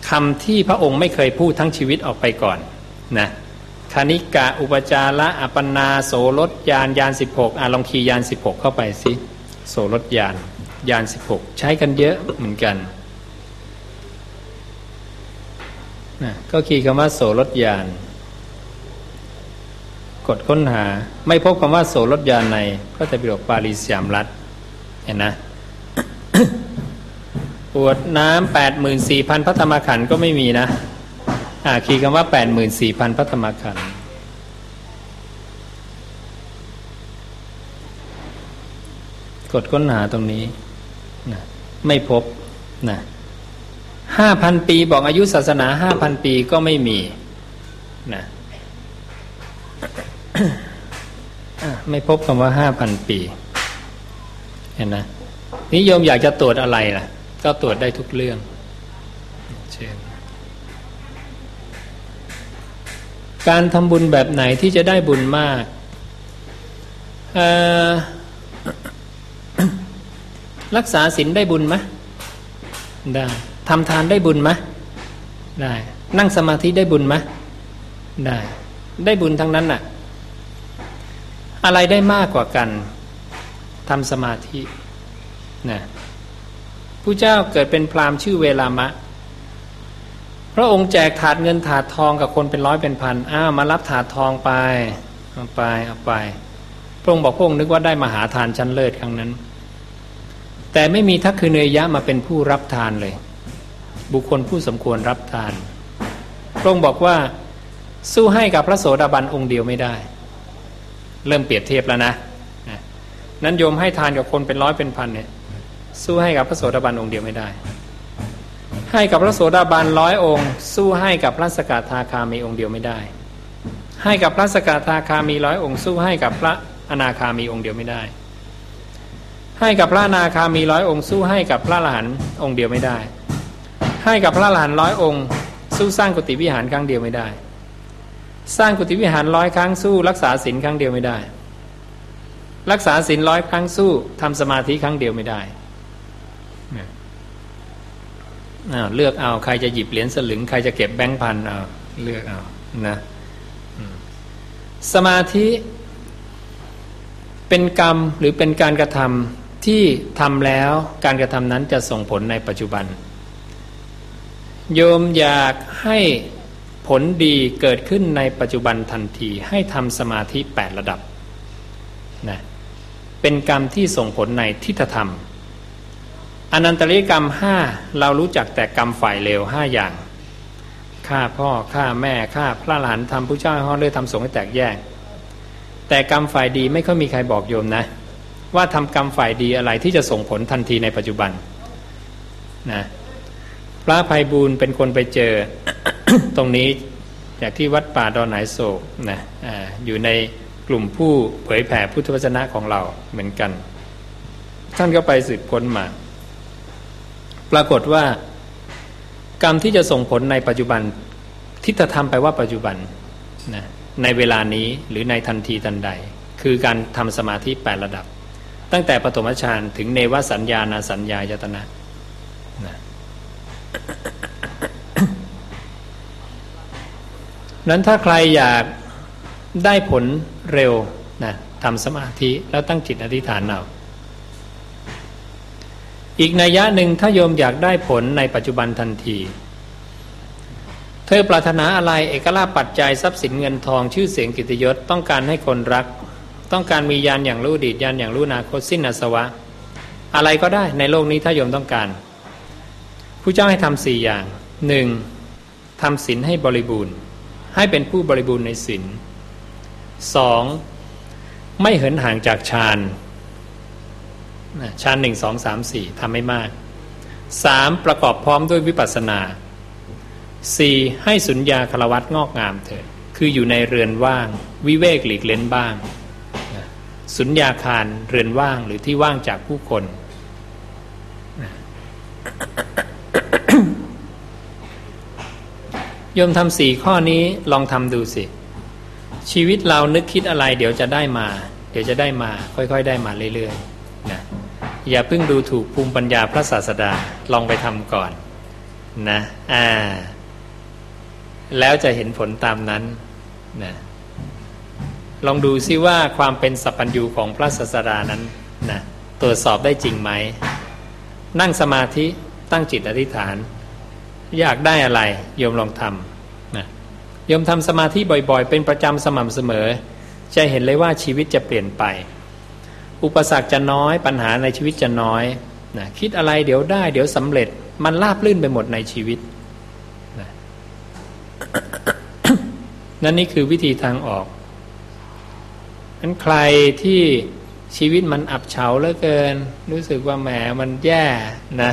คำที่พระองค์ไม่เคยพูดทั้งชีวิตออกไปก่อนนะคณิกะ อุปจาระอัปนา โสรถยานยานสิบหกอะลองคียานสิบหกเข้าไปสิ โสรถยานยานสิบหกใช้กันเยอะเหมือนกัน นะก็คีย์คำว่าโสรถยาน กดค้นหา ไม่พบคำว่าโสรถยานในก็จะไปบอกปาริสยามรัฐ เห็นนะปวดน้ำแปดหมื่นสี่พันพระธรรมขันธ์ก็ไม่มีนะ อ่าคีย์คำว่าแปดหมื่นสี่พันพัฒมาขันกดค้นหาตรงนี้นะไม่พบนะ ห้าพันปีบอกอายุศาสนาห้าพันปีก็ไม่มีนะไม่พบคำว่าห้าพันปี เห็นนะนิยมอยากจะตรวจอะไรล่ะ ก็ตรวจได้ทุกเรื่องเชิญการทำบุญแบบไหนที่จะได้บุญมากรักษาศีลได้บุญไหมได้ ทำทานได้บุญไหมได้ นั่งสมาธิได้บุญไหมได้ ได้บุญทั้งนั้นน่ะ อะไรได้มากกว่ากันทำสมาธินะผู้เจ้าเกิดเป็นพราหมณ์ชื่อเวลามะ พระองค์แจกถาดเงินถาดทองกับคนเป็นร้อยเป็นพัน อ้าวมารับถาดทองไปเอาไปเอาไป พระองค์บอกพระองค์นึกว่าได้มาหาทานชั้นเลิศครั้งนั้น แต่ไม่มีทักคือเนยยะมาเป็นผู้รับทานเลย บุคคลผู้สมควรรับทานพระองค์บอกว่าสู้ให้กับพระโสดาบันองค์เดียวไม่ได้ เริ่มเปรียบเทียบแล้วนะนั้นโยมให้ทานกับคนเป็นร้อยเป็นพันเนี่ยสู้ให้กับพระโสดาบันองค์เดียวไม่ได้ ให้กับพระโสดาบันร้อยองค์ สู้ให้กับพระสกทาคามีองค์เดียวไม่ได้ ให้กับพระสกทาคามีร้อยองค์สู้ให้กับพระอนาคามีองค์เดียวไม่ได้ ให้กับพระอนาคามีร้อยองค์สู้ให้กับพระอรหันต์องค์เดียวไม่ได้ ให้กับพระอรหันร้อยองค์ สู้สร้างกุฏิวิหารครั้งเดียวไม่ได้ สร้างกุฏิวิหารร้อยครั้งสู้ รักษาศีลครั้งเดียวไม่ได้ รักษาศีลร้อยครั้งสู้ทำสมาธิครั้งเดียวไม่ได้เลือกเอาใครจะหยิบเหรียญสลึงใครจะเก็บแบงค์พันเอาเลือกเอานะสมาธิ เป็นกรรมหรือเป็นการกระทำที่ทำแล้วการกระทำนั้นจะส่งผลในปัจจุบัน โยมอยากให้ผลดีเกิดขึ้นในปัจจุบันทันทีให้ทำสมาธิแปดระดับนะเป็นกรรมที่ส่งผลในทิฏฐธรรม อนันตริกรรมห้าเรารู้จักแต่กรรมฝ่ายเลวห้าอย่างฆ่าพ่อฆ่าแม่ฆ่าพระหลานทำผู้เจ้าห้องเลือทำสงฆ์ให้แตกแยก แต่กรรมฝ่ายดีไม่ค่อยมีใครบอกโยมนะ ว่าทำกรรมฝ่ายดีอะไรที่จะส่งผลทันทีในปัจจุบันนะ พระภัยบูรณ์เป็นคนไปเจอ ตรงนี้จากที่วัดป่าดอนไหนโศกนะออยู่ในกลุ่มผู้เผยแผ่พุทธวจนะของเราเหมือนกัน ท่านก็ไปสืบค้นมา ปรากฏว่า กรรมที่จะส่งผลในปัจจุบันทิฏฐธรรมไปว่าปัจจุบันนะในเวลานี้หรือในทันทีทันใด คือการทำสมาธิแปดระดับ ตั้งแต่ปฐมฌานถึงเนวสัญญาณสัญญายตนะ นั้นถ้าใครอยากได้ผลเร็วนะทำสมาธิแล้วตั้งจิตอธิษฐานเอาอีกนัยยะหนึ่งถ้าโยมอยากได้ผลในปัจจุบันทันที เธอปรารถนาอะไรเอกลาปัจจัยทรัพย์สินเงินทองชื่อเสียงกิตยศต้องการให้คนรัก ต้องการมียานอย่างรู้ดียานอย่างรู้นาคตสิ้นอสวะ อะไรก็ได้ในโลกนี้ถ้าโยมต้องการ ผู้เจ้าให้ทำสี่อย่างหนึ่งทำศีลให้บริบูรณ์ ให้เป็นผู้บริบูรณ์ในศีลสองไม่เหินห่างจากฌานชั้นหนึ่งสองสามสี่ทำไม่มากสามประกอบพร้อมด้วยวิปัสสนาสี่ให้สุญญาคารวัตงอกงามเถิดคืออยู่ในเรือนว่าง วิเวกหลีกเล้นบ้าง สุญญาคารเรือนว่างหรือที่ว่างจากผู้คน โยมทำสี่ข้อนี้ลองทำดูสิ ชีวิตเรานึกคิดอะไร เดี๋ยวจะได้มา เดี๋ยวจะได้มา ค่อยๆ ได้มาเรื่อยๆนะอย่าเพิ่งดูถูกภูมิปัญญาพระศาสดาลองไปทำก่อนนะอ่า แล้วจะเห็นผลตามนั้นนะลองดูซิว่าความเป็นสัพพัญญูของพระศาสดานั้นนะตรวจสอบได้จริงไหม นั่งสมาธิตั้งจิตอธิษฐาน อยากได้อะไรโยมลองทำนะโยมทำสมาธิบ่อยๆ เป็นประจำสม่ำเสมอ จะเห็นเลยว่าชีวิตจะเปลี่ยนไป อุปสรรคจะน้อยปัญหาในชีวิตจะน้อยนะคิดอะไรเดี๋ยวได้เดี๋ยวสำเร็จมันราบลื่นไปหมดในชีวิตนะนั่นนี่คือวิธีทางออกนั้นใครที่ชีวิตมันอับเฉาเหลือเกิน รู้สึกว่าแหมมันแย่นะ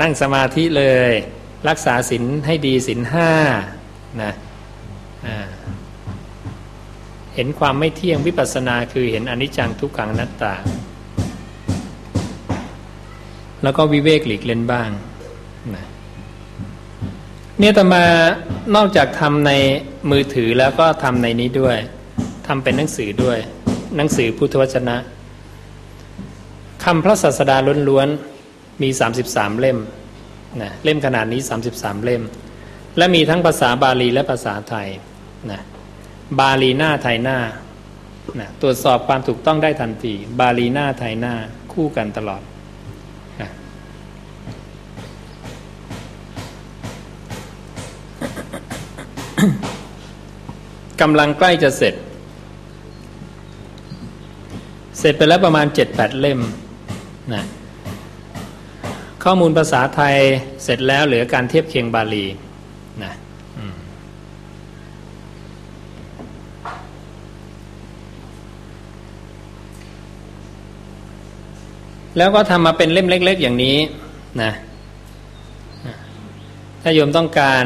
นั่งสมาธิเลย รักษาศีลให้ดีศีลห้านะเห็นความไม่เที่ยงวิปัสสนาคือเห็นอนิจจังทุกขังนัตตา แล้วก็วิเวกหลีกเล่นบ้างนะเนี่ยแต่มานอกจากทำในมือถือแล้วก็ทำในนี้ด้วยทำเป็นหนังสือด้วย หนังสือพุทธวจนะคำพระศาสดาล้วนๆ มี 33 เล่มนะเล่มขนาดนี้ 33 เล่ม และมีทั้งภาษาบาลีและภาษาไทยนะบาลีหน้าไทยหน้านะตรวจสอบความถูกต้องได้ทันทีบาลีหน้าไทยหน้าคู่กันตลอดนะกำลังใกล้จะเสร็จ เสร็จไปแล้วประมาณเจ็ดแปดเล่มนะ ข้อมูลภาษาไทยเสร็จแล้วเหลือการเทียบเคียงบาลีนะแล้วก็ทำมาเป็นเล่มเล็ก ๆ อย่างนี้นะถ้าโยมต้องการ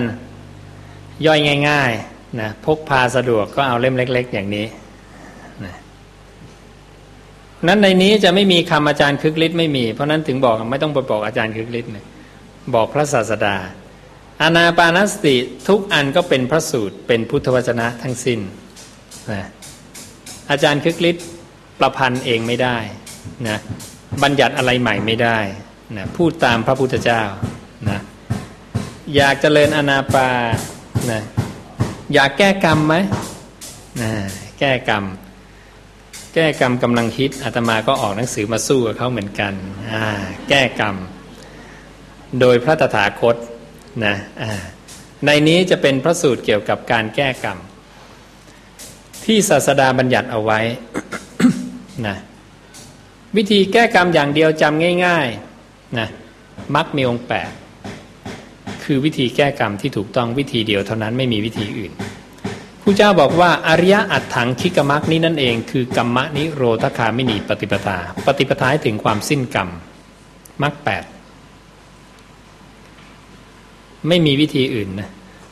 ย่อยง่ายๆนะพกพาสะดวกก็เอาเล่มเล็ก ๆ อย่างนี้ นั้นในนี้จะไม่มีคำอาจารย์คึกฤทธิ์ไม่มี เพราะนั้นถึงบอกไม่ต้องไปบอกอาจารย์คึกฤทธิ์เนะบอกพระศาสดา อานาปานสติทุกอันก็เป็นพระสูตรเป็นพุทธวจนะทั้งสิ้นนะอาจารย์คึกฤทธิ์ประพันธ์เองไม่ได้นะบัญญัติอะไรใหม่ไม่ได้นะพูดตามพระพุทธเจ้านะอยากเจริญอนาปานะอยากแก้กรรมไหมนะแก้กรรม แก้กรรมกำลังฮิตอาตมาก็ออกหนังสือมาสู้กับเขาเหมือนกันแก้กรรม โดยพระตถาคตนะในนี้จะเป็นพระสูตรเกี่ยวกับการแก้กรรม ที่ศาสดาบัญญัติเอาไว้นะวิธีแก้กรรมอย่างเดียวจำง่ายๆนะมักมีองค์แปดคือวิธีแก้กรรมที่ถูกต้องวิธีเดียวเท่านั้นไม่มีวิธีอื่น ผู้เจ้าบอกว่าอริยอัตถังคิกมักนี้นั่นเอง คือกรรมนิโรธคามินีปฏิปทา ปฏิปทาถึงความสิ้นกรรมมักแปดไม่มีวิธีอื่นนะ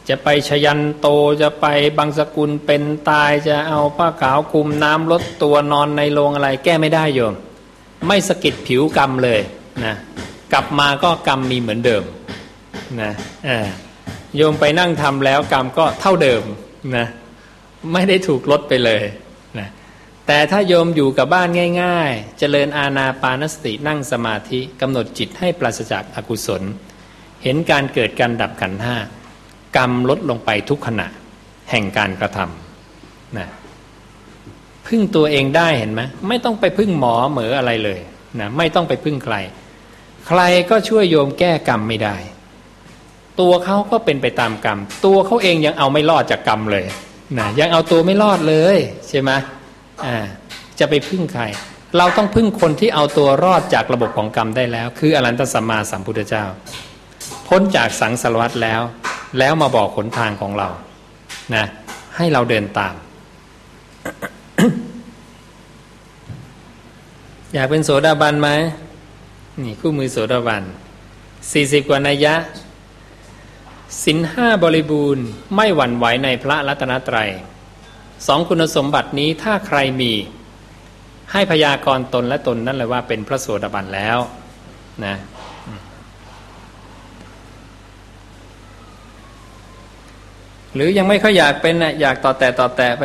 จะไปชยันโตจะไปบางสกุลเป็นตายจะเอาผ้าขาวคุมน้ำลดตัวนอนในโรงอะไร แก้ไม่ได้โยม ไม่สกิดผิวกรรมเลยนะกลับมาก็กรรมมีเหมือนเดิมนะโยมไปนั่งทำแล้วกรรมก็เท่าเดิมนะ ไม่ได้ถูกลดไปเลยนะแต่ถ้าโยมอยู่กับบ้านง่าย ๆ เจริญอาณาปานสตินั่งสมาธิกำหนดจิตให้ปราศจากอากุศล เห็นการเกิดการดับขันห้ากรรมลดลงไปทุกขณะ แห่งการกระทำนะพึ่งตัวเองได้เห็นไหมไม่ต้องไปพึ่งหมอเหมืออะไรเลยนะไม่ต้องไปพึ่งใคร ใครก็ช่วยโยมแก้กรรมไม่ได้ ตัวเขาก็เป็นไปตามกรรม ตัวเขาเองยังเอาไม่รอดจากกรรมเลย นะยังเอาตัวไม่รอดเลยใช่ไหมอ่าจะไปพึ่งใคร เราต้องพึ่งคนที่เอาตัวรอดจากระบบของกรรมได้แล้ว คืออรันตสัมมาสัมพุทธเจ้า พ้นจากสังสารวัตแล้ว แล้วมาบอกขนทางของเรานะให้เราเดินตาม อยากเป็นโสดาบันไหมนี่คู่มือโสดาบันสี่สิบกว่านัยยะ สินห้าบริบูรณ์ไม่หวั่นไหวในพระรัตนตรัยสองคุณสมบัตินี้ถ้าใครมี ให้พยากรตนและตนนั่นเลยว่าเป็นพระโสดาบันแล้วนะหรือยังไม่ค่อยอยากเป็นนะอยากต่อแต่ต่อแต่ไป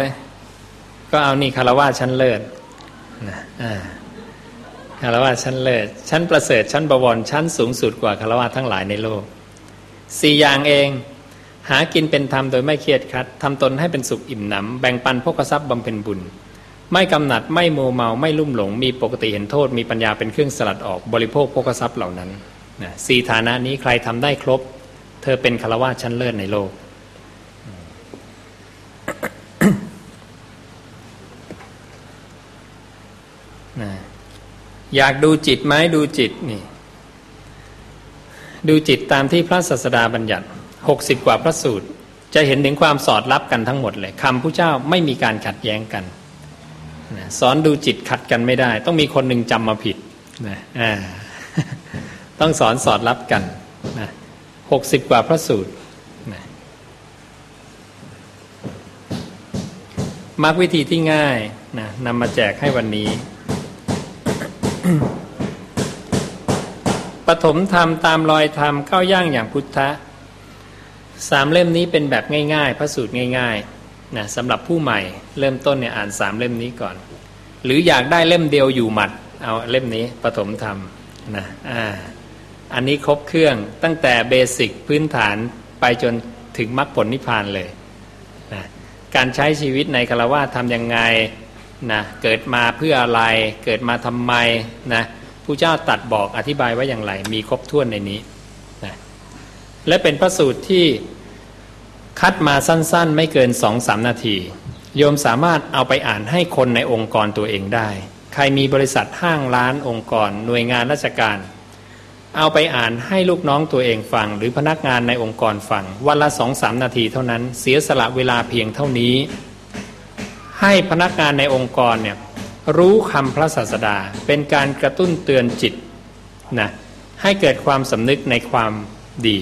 ก็เอานี่คารวะชั้นเลิศนะคารวะชั้นเลิศชั้นประเสริฐชั้นบวรชั้นสูงสุดกว่าคารวะทั้งหลายในโลก สี่อย่างเอง หากินเป็นธรรมโดยไม่เครียดคัดทำตนให้เป็นสุขอิ่มหนำแบ่งปันพกทรัพย์บำเพ็ญบุญ ไม่กำหนัดไม่โมเมาไม่ลุ่มหลง มีปกติเห็นโทษ มีปัญญาเป็นเครื่องสลัดออกบริโภคพกทรัพย์เหล่านั้นนะสี่ฐานะนี้ใครทำได้ครบ เธอเป็นคารวะชั้นเลิศในโลกนะอยากดูจิตไหมดูจิตนี่ ดูจิตตามที่พระศาสดาบัญญัติหกสิบกว่าพระสูตร จะเห็นถึงความสอดรับกันทั้งหมดเลยคำผู้เจ้าไม่มีการขัดแย้งกันสอนดูจิตขัดกันไม่ได้ ต้องมีคนหนึ่งจำมาผิดนะต้องสอนสอดรับกันนะหกสิบกว่าพระสูตรนะมักวิธีที่ง่ายนะนำมาแจกให้วันนี้ ปฐมธรรมตามรอยธรรมเข้าย่างอย่างพุทธะสามเล่มนี้เป็นแบบง่ายๆ พระสูตรง่ายๆนะสำหรับผู้ใหม่เริ่มต้นเนี่ยอ่านสามเล่มนี้ก่อน หรืออยากได้เล่มเดียวอยู่หมัด เอาเล่มนี้ปฐมธรรมนะอ่าอันนี้ครบเครื่องตั้งแต่เบสิกพื้นฐานไปจนถึงมรรคผลนิพพานเลยนะการใช้ชีวิตในคารวะทำยังไงนะเกิดมาเพื่ออะไร เกิดมาทำไมนะ ผู้เจ้าตัดบอกอธิบายว่าอย่างไร มีครบถ้วนในนี้นะและเป็นพระสูตรที่คัดมาสั้นๆ ไม่เกินสองสามนาที โยมสามารถเอาไปอ่านให้คนในองค์กรตัวเองได้ ใครมีบริษัทห้างร้านองค์กร หน่วยงานราชการ เอาไปอ่านให้ลูกน้องตัวเองฟัง หรือพนักงานในองค์กรฟัง วันละสองสามนาทีเท่านั้น เสียสละเวลาเพียงเท่านี้ ให้พนักงานในองค์กรเนี่ย รู้คำพระศาสดา เป็นการกระตุ้นเตือนจิตนะให้เกิดความสำนึกในความดี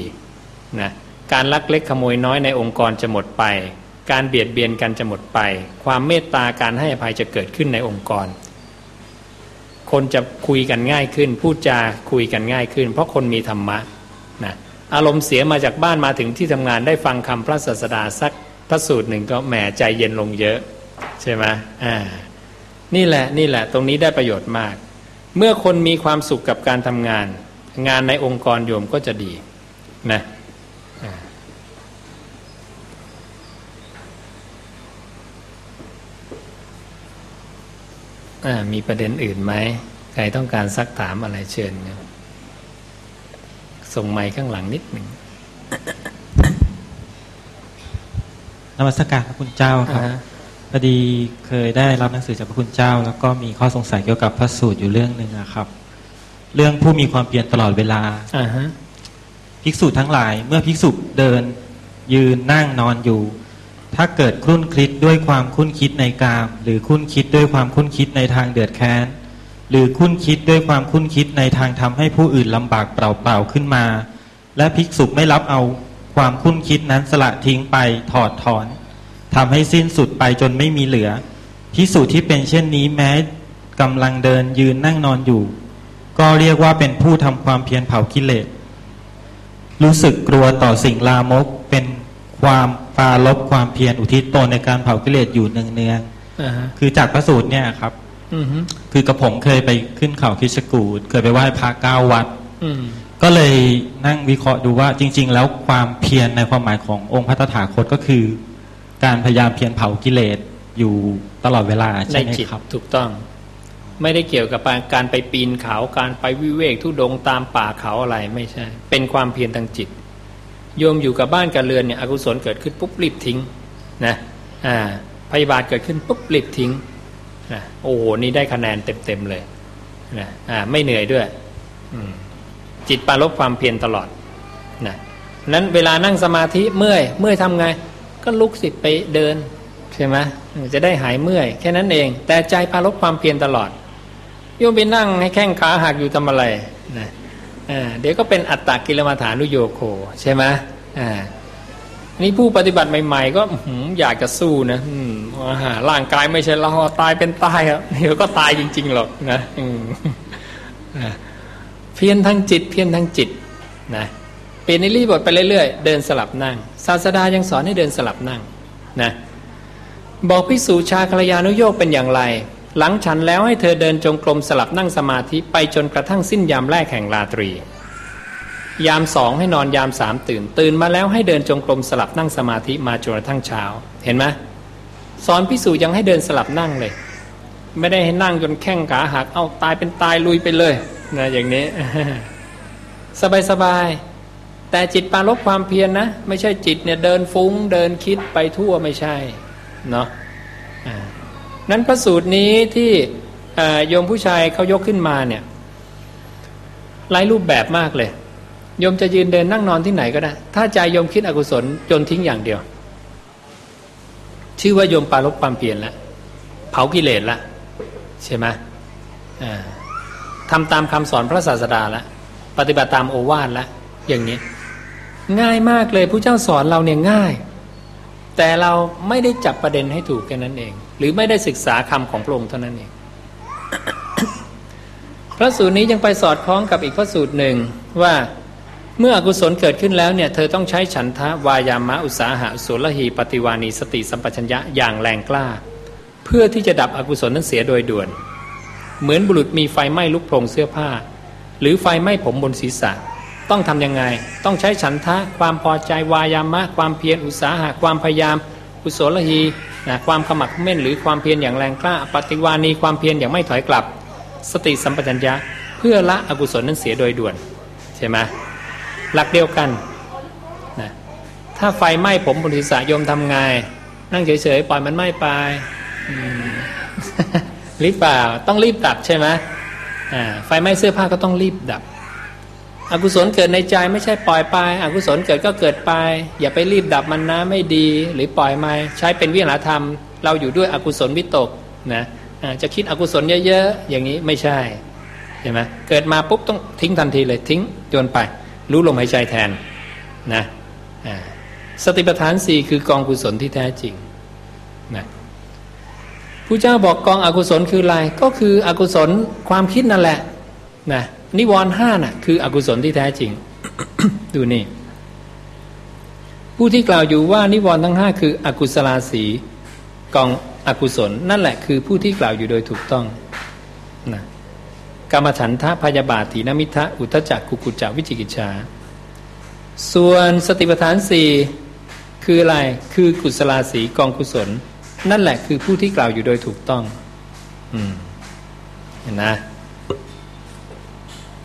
นะการลักเล็กขโมยน้อยในองค์กรจะหมดไป การเบียดเบียนกันจะหมดไป ความเมตตาการให้อภัยจะเกิดขึ้นในองค์กร คนจะคุยกันง่ายขึ้น พูดจาคุยกันง่ายขึ้น เพราะคนมีธรรมะนะอารมณ์เสียมาจากบ้านมาถึงที่ทำงานได้ฟังคำพระศาสดาสักพระสูตรหนึ่งก็แหมใจเย็นลงเยอะ ใช่ไหมอ่า นี่แหละนี่แหละ ตรงนี้ได้ประโยชน์มาก เมื่อคนมีความสุขกับการทำงาน งานในองค์กรโยมก็จะดีนะมีประเด็นอื่นไหมใครต้องการซักถามอะไรเชิญส่งไม้ข้างหลังนิดหนึ่งนมัสการพระคุณเจ้าครับ พอดีเคยได้รับหนังสือจากพระคุณเจ้า แล้วก็มีข้อสงสัยเกี่ยวกับพระสูตรอยู่เรื่องหนึ่งนะครับ เรื่องผู้มีความเพียรตลอดเวลาภิกษุทั้งหลาย เมื่อภิกษุเดิน ยืนนั่งนอนอยู่ ถ้าเกิดคุ้นคิดด้วยความคุ้นคิดในกาม หรือคุ้นคิดด้วยความคุ้นคิดในทางเดือดแค้นหรือคุ้นคิดด้วยความคุ้นคิดในทางทำให้ผู้อื่นลำบากเปล่าๆขึ้นมา และภิกษุไม่รับเอาความคุ้นคิดนั้นสละทิ้งไปถอดถอน ทำให้สิ้นสุดไปจนไม่มีเหลือภิกษุที่เป็นเช่นนี้แม้กำลังเดินยืนนั่งนอนอยู่ ก็เรียกว่าเป็นผู้ทำความเพียรเผากิเลส รู้สึกกลัวต่อสิ่งลามกเป็นความปาลบความเพียรอุทิศตนในการเผากิเลสอยู่เนืองๆคือจากพระสูตรเนี่ยครับคือกระผมเคยไปขึ้นเขาคิชกูดเคยไปไหว้พระเก้าวัดก็เลยนั่งวิเคราะห์ดูว่าจริง ๆ แล้วความเพียรในความหมายขององค์พระตถาคตก็คือ การพยายามเพียรเผากิเลสอยู่ตลอดเวลาใช่ไหมครับถูกต้อง ไม่ได้เกี่ยวกับการไปปีนเขาการไปวิเวกทุดงตามป่าเขาอะไรไม่ใช่ เป็นความเพียรทางจิต โยมอยู่กับบ้านกับเรือนเนี่ยอกุศลเกิดขึ้นปุ๊บรีบทิ้งนะอ่าพยาบาทเกิดขึ้นปุ๊บรีบทิ้งนะโอ้โหนี่ได้คะแนนเต็มๆเลยนะอ่าไม่เหนื่อยด้วยจิตปาลบความเพียรตลอดนะนั้นเวลานั่งสมาธิเมื่อยเมื่อยทำไง ก็ลุกสิไปเดินใช่ไหมจะได้หายเมื่อย แค่นั้นเอง แต่ใจปาลบความเพียรตลอดโยมไปนั่งให้แข้งขาหักอยู่ทำอะไรนะเดี๋ยวก็เป็นอัตตกิลมัฐานุโยโคใช่ไหมอ่านี่ผู้ปฏิบัติใหม่ ๆ ก็อยากจะสู้นะร่างกายไม่ใช่เราตายเป็นตายครับเดี๋ยวก็ตายจริง ๆ หรอกนะเพียรทางจิต เพียรทางจิตนะเปลี่ยนนิรีบทไปเรื่อยๆ เดินสลับนั่ง ศาสดายังสอนให้เดินสลับนั่งนะบอกพิสูชาคลยานุโยกเป็นอย่างไร หลังฉันแล้วให้เธอเดินจงกรมสลับนั่งสมาธิไปจนกระทั่งสิ้นยามแรกแห่งราตรี ยามสองให้นอนยามสามตื่น ตื่นมาแล้วให้เดินจงกรมสลับนั่งสมาธิมาจนกระทั่งเช้า เห็นไหมสอนพิสูจยังให้เดินสลับนั่งเลย ไม่ได้ให้นั่งจนแข้งขาหักเอาตายเป็นตายลุยไปเลยนะอย่างนี้ สบายสบาย แต่จิตปาลบความเพียรนนะไม่ใช่จิตเนี่ยเดินฟุ้งเดินคิดไปทั่วไม่ใช่เนาะนั้นพระสูตรนี้ที่โยมผู้ชายเขายกขึ้นมาเนี่ยหลายรูปแบบมากเลยโยมจะยืนเดินนั่งนอนที่ไหนก็ได้ ถ้าใจโยมคิดอกุศลจนทิ้งอย่างเดียว ชื่อว่าโยมปาลบความเปลี่ยนแล้วเผากิเลสละใช่ไหมทำตามคำสอนพระศาสดาล้วปฏิบัติตามโอวาทล้วอย่างนี้ ง่ายมากเลยผู้เจ้าสอนเราเนี่ยง่าย แต่เราไม่ได้จับประเด็นให้ถูกแค่นั้นเอง หรือไม่ได้ศึกษาคำของพระองค์เท่านั้นเอง พระสูตรนี้ยังไปสอดคล้องกับอีกพระสูตรหนึ่งว่าเมื่ออกุศลเกิดขึ้นแล้วเนี่ยเธอต้องใช้ฉันทะวายามะอุสาหะสุลหีปฏิวานีสติสัมปชัญญะอย่างแรงกล้า เพื่อที่จะดับอกุศลนั้นเสียโดยด่วน เหมือนบุรุษมีไฟไหม้ลุกโพรงเสื้อผ้า หรือไฟไหม้ผมบนศีรษะ ต้องทำยังไง ต้องใช้ฉันทะ ความพอใจวายามะ ความเพียรอุสาหะความพยายามกุศลหีนะความขมักเม่นหรือความเพียรอย่างแรงกล้า ปฏิวานีความเพียรอย่างไม่ถอยกลับ สติสัมปชัญญะเพื่อละอกุศลนั้นเสียโดยด่วนใช่ไหมหลักเดียวกันนะถ้าไฟไหม้ผมบนศีรษะโยมทำไงนั่งเฉยๆปล่อยมันไหม้ไปรีบเปล่าต้องรีบดับใช่ไหมไฟไหม้เสื้อผ้าก็ต้องรีบดับ อกุศลเกิดในใจไม่ใช่ปล่อยไป อกุศลเกิดก็เกิดไป อย่าไปรีบดับมันนะไม่ดีหรือปล่อยมาใช้เป็นวิหารธรรม เราอยู่ด้วยอกุศลวิตกนะจะคิดอกุศลเยอะๆ อย่างนี้ไม่ใช่ใช่ไหมเกิดมาปุ๊บต้องทิ้งทันทีเลยทิ้งโยนไป รู้ลมหายใจแทนนะสติปัฏฐานสี่คือกองกุศลที่แท้จริงนะผู้เจ้าบอกกองอกุศลคืออะไรก็คืออกุศลความคิดนั่นแหละ นะนิวรณ์ห้าน่ะคืออกุศลที่แท้จริง ดูนี่ ผู้ที่กล่าวอยู่ว่านิวรณ์ทั้งห้าคืออกุศลาสีกองอกุศล นั่นแหละคือผู้ที่กล่าวอยู่โดยถูกต้องนะกรรมฉันทะพยาบาทีนมิทะอุทจักกุกุจักวิจิกิจชา ส่วนสติปัฏฐานสี่คืออะไรคือกุศลาสีกองกุศล นั่นแหละคือผู้ที่กล่าวอยู่โดยถูกต้อง อืมเห็นนะ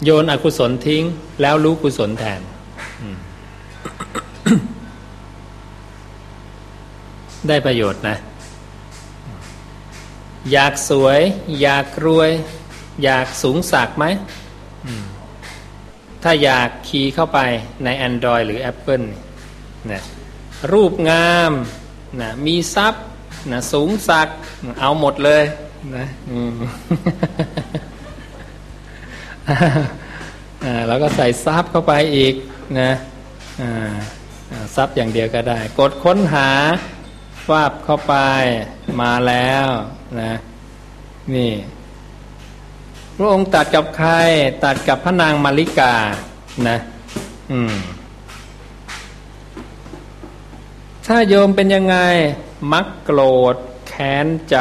โยนอกุศลทิ้ง แล้วรู้กุศลแทนได้ประโยชน์นะ อยากสวย อยากรวย อยากสูงสักไหม ถ้าอยากคีย์เข้าไปใน Android หรือ Apple นะรูปงามนะมีทรัพย์นะสูงสัก เอาหมดเลยนะ แล้วก็ใส่ซับเข้าไปอีกนะซับอย่างเดียวก็ได้ กดค้นหาฟาบเข้าไปมาแล้วนะนี่พระองค์ตัดกับใคร ตัดกับพระนางมาริกานะอืมถ้าโยมเป็นยังไง มักโกรธ แค้นใจ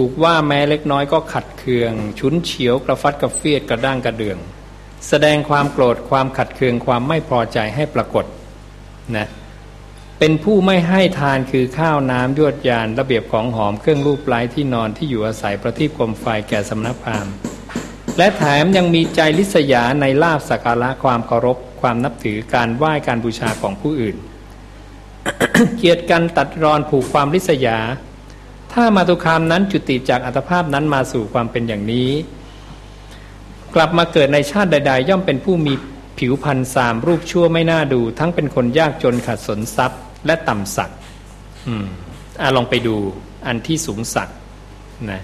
ถูกว่าแม้เล็กน้อยก็ขัดเคือง ชุนเฉียวกระฟัดกระเฟียดกระด้างกระเดือง แสดงความโกรธความขัดเคืองความไม่พอใจให้ปรากฏนะเป็นผู้ไม่ให้ทานคือข้าวน้ำยวดยานระเบียบของหอมเครื่องรูปไล้ที่นอนที่อยู่อาศัยประทีปกลมไฟแก่สำนักพราหมณ์และแถมยังมีใจลิษยาในลาบสักการะความเคารพ ความนับถือการไหว้การบูชาของผู้อื่น เกียรติกันตัดรอนผูกความลิษยา ถ้ามาตุคามนั้นจุติจากอัตภาพนั้นมาสู่ความเป็นอย่างนี้ กลับมาเกิดในชาติใด ๆ ย่อมเป็นผู้มีผิวพันธ์สามรูปชั่วไม่น่าดู ทั้งเป็นคนยากจนขัดสนทรัพย์ และต่ำสักอืมอ่าลองไปดูอันที่สูงสักนะ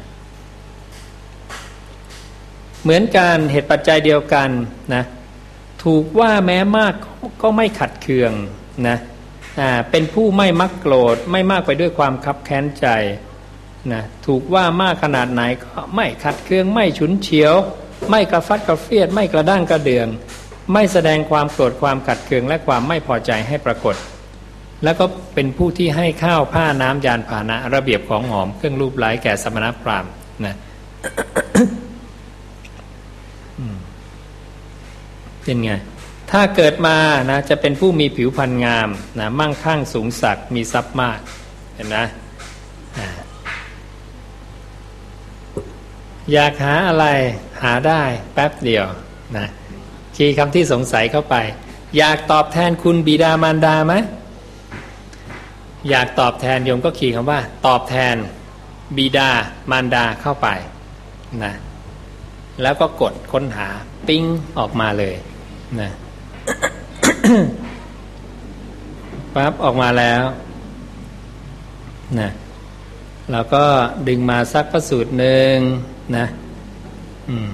เหมือนการเหตุปัจจัยเดียวกันนะถูกว่าแม้มากก็ไม่ขัดเคืองนะอ่าเป็นผู้ไม่มักโกรธไม่มากไปด้วยความคับแค้นใจ นะถูกว่ามากขนาดไหนก็ไม่ขัดเคืองไม่ฉุนเฉียว ไม่กระฟัดกระเฟียด ไม่กระด้างกระเดือง ไม่แสดงความโกรธความขัดเคืองและความไม่พอใจให้ปรากฏ แล้วก็เป็นผู้ที่ให้ข้าวผ้าน้ำยานพาหนะระเบียบของหอมเครื่องรูปไล้แก่สมณพราหมณ์นะเป็นไง ถ้าเกิดมานะจะเป็นผู้มีผิวพรรณงามนะมั่งคั่งสูงสักมีทรัพย์มาก เห็นไหม อยากหาอะไรหาได้แป๊บเดียวนะคีย์คำที่สงสัยเข้าไป อยากตอบแทนคุณบิดามารดาไหมอยากตอบแทนโยมก็คีย์คำว่า ตอบแทนบิดามารดาเข้าไปนะแล้วก็กดค้นหาปิ้งออกมาเลยนะปั๊บออกมาแล้วนะเราก็ดึงมาสักประสูตรหนึ่ง นะอืม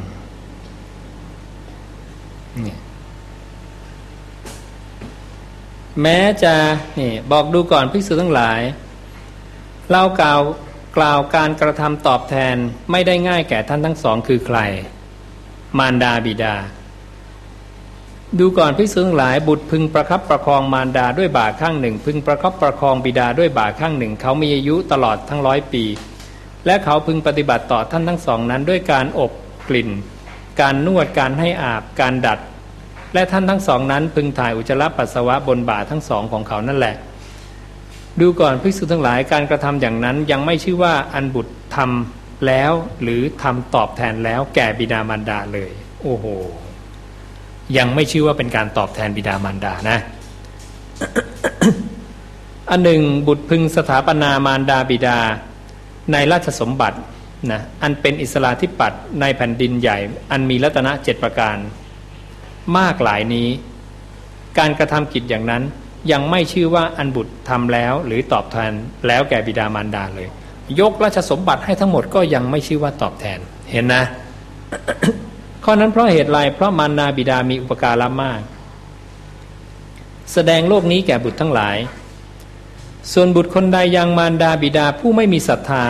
นี่แม้จะนี่บอกดูก่อนภิกษุทั้งหลาย เรากล่าวกล่าวการกระทำตอบแทนไม่ได้ง่ายแก่ท่านทั้งสองคือใคร มารดาบิดา ดูก่อนภิกษุทั้งหลายบุตรพึงประคับประคองมารดาด้วยบาข้างหนึ่ง พึงประคับประคองบิดาด้วยบาข้างหนึ่ง เขามีอายุตลอดทั้งร้อยปี และเขาพึงปฏิบัติต่อท่านทั้งสองนั้น ด้วยการอบกลิ่น การนวดการให้อาบการดัด และท่านทั้งสองนั้น พึงถ่ายอุจจาระปัสสาวะบนบ่าทั้งสองของเขานั่นแหละ ดูก่อนภิกษุทั้งหลายการกระทำอย่างนั้นยังไม่ชื่อว่าอันบุตรทำแล้วหรือทำตอบแทนแล้วแก่บิดามารดาเลย โอ้โหยังไม่ชื่อว่าเป็นการตอบแทนบิดามารดานะ อันหนึ่งบุตรพึงสถาปนามารดาบิดา ในราชสมบัตินะอันเป็นอิสลาธิปัตในแผ่นดินใหญ่ อันมีรัตนะเจ็ดประการ มากหลายนี้ การกระทำกิจอย่างนั้นยังไม่ชื่อว่าอันบุตรทำแล้วหรือตอบแทนแล้วแก่บิดามารดาเลย ยกราชสมบัติให้ทั้งหมดก็ยังไม่ชื่อว่าตอบแทนเห็นนะ ข้อนั้นเพราะเหตุไรเพราะมารดาบิดามีอุปการะมาก แสดงโลกนี้แก่บุตรทั้งหลาย ส่วนบุตรคนใดยังมารดาบิดาผู้ไม่มีศรัทธา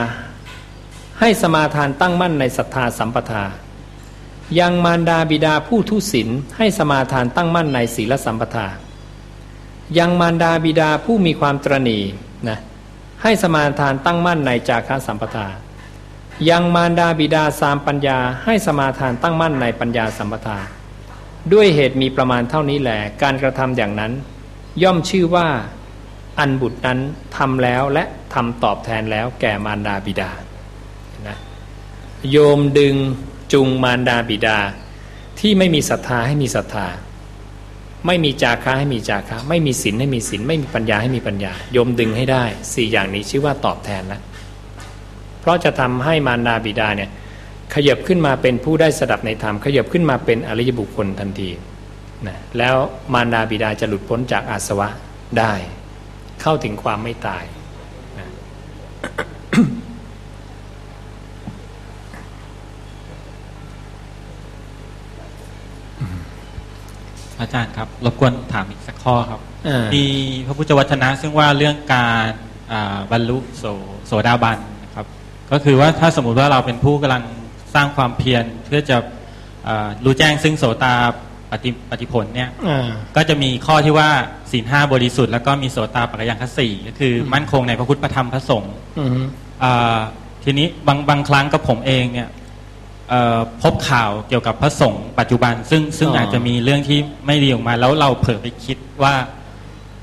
ให้สมาทานตั้งมั่นในศรัทธาสัมปทา ยังมารดาบิดาผู้ทุศีลให้สมาทานตั้งมั่นในศีลสัมปทา ยังมารดาบิดาผู้มีความตรณีนะให้สมาทานตั้งมั่นในจาคะสัมปทา ยังมารดาบิดาสามปัญญาให้สมาทานตั้งมั่นในปัญญาสัมปทา ด้วยเหตุมีประมาณเท่านี้แหละการกระทำอย่างนั้น ย่อมชื่อว่า อันบุตรนั้นทำแล้วและทำตอบแทนแล้วแก่มารดาบิดานะโยมดึงจุงมารดาบิดา ที่ไม่มีศรัทธาให้มีศรัทธา ไม่มีจาคะให้มีจาคะ ไม่มีศีลให้มีศีลไม่มีปัญญาให้มีปัญญา โยมดึงให้ได้สี่อย่างนี้ชื่อว่าตอบแทนแล้วเพราะจะทำให้มารดาบิดาเนี่ยขยับขึ้นมาเป็นผู้ได้สดับในธรรมขยับขึ้นมาเป็นอริยบุคคลทันทีนะแล้วมารดาบิดาจะหลุดพ้นจากอาสวะได้ เข้าถึงความไม่ตายนะอาจารย์ครับ รบกวนถามอีกสักข้อครับอ่ามีพระพุทธวจนะ ซึ่งว่าเรื่องการอ่าบรรลุโสโสดาบันนะครับ ก็คือว่าถ้าสมมุติว่าเราเป็นผู้กำลังสร้างความเพียรเพื่อจะอ่ารู้แจ้งซึ่งโสตา ปฏิปฏิผลเนี่ยอ่าก็จะมีข้อที่ว่าศีลห้าบริสุทธิ์แล้วก็มีโสตาปัจยังคสี่ก็คืออมมั่นคงในพระพุทธพระธรรมพระสงฆ์อือฮึอ่าทีนี้บางบางครั้งกับผมเองเนี่ยเอ่อพบข่าวเกี่ยวกับพระสงฆ์ปัจจุบัน ซึ่งซึ่งอาจจะมีเรื่องที่ไม่ดีออกมา แล้วเราเผลอไปคิดว่า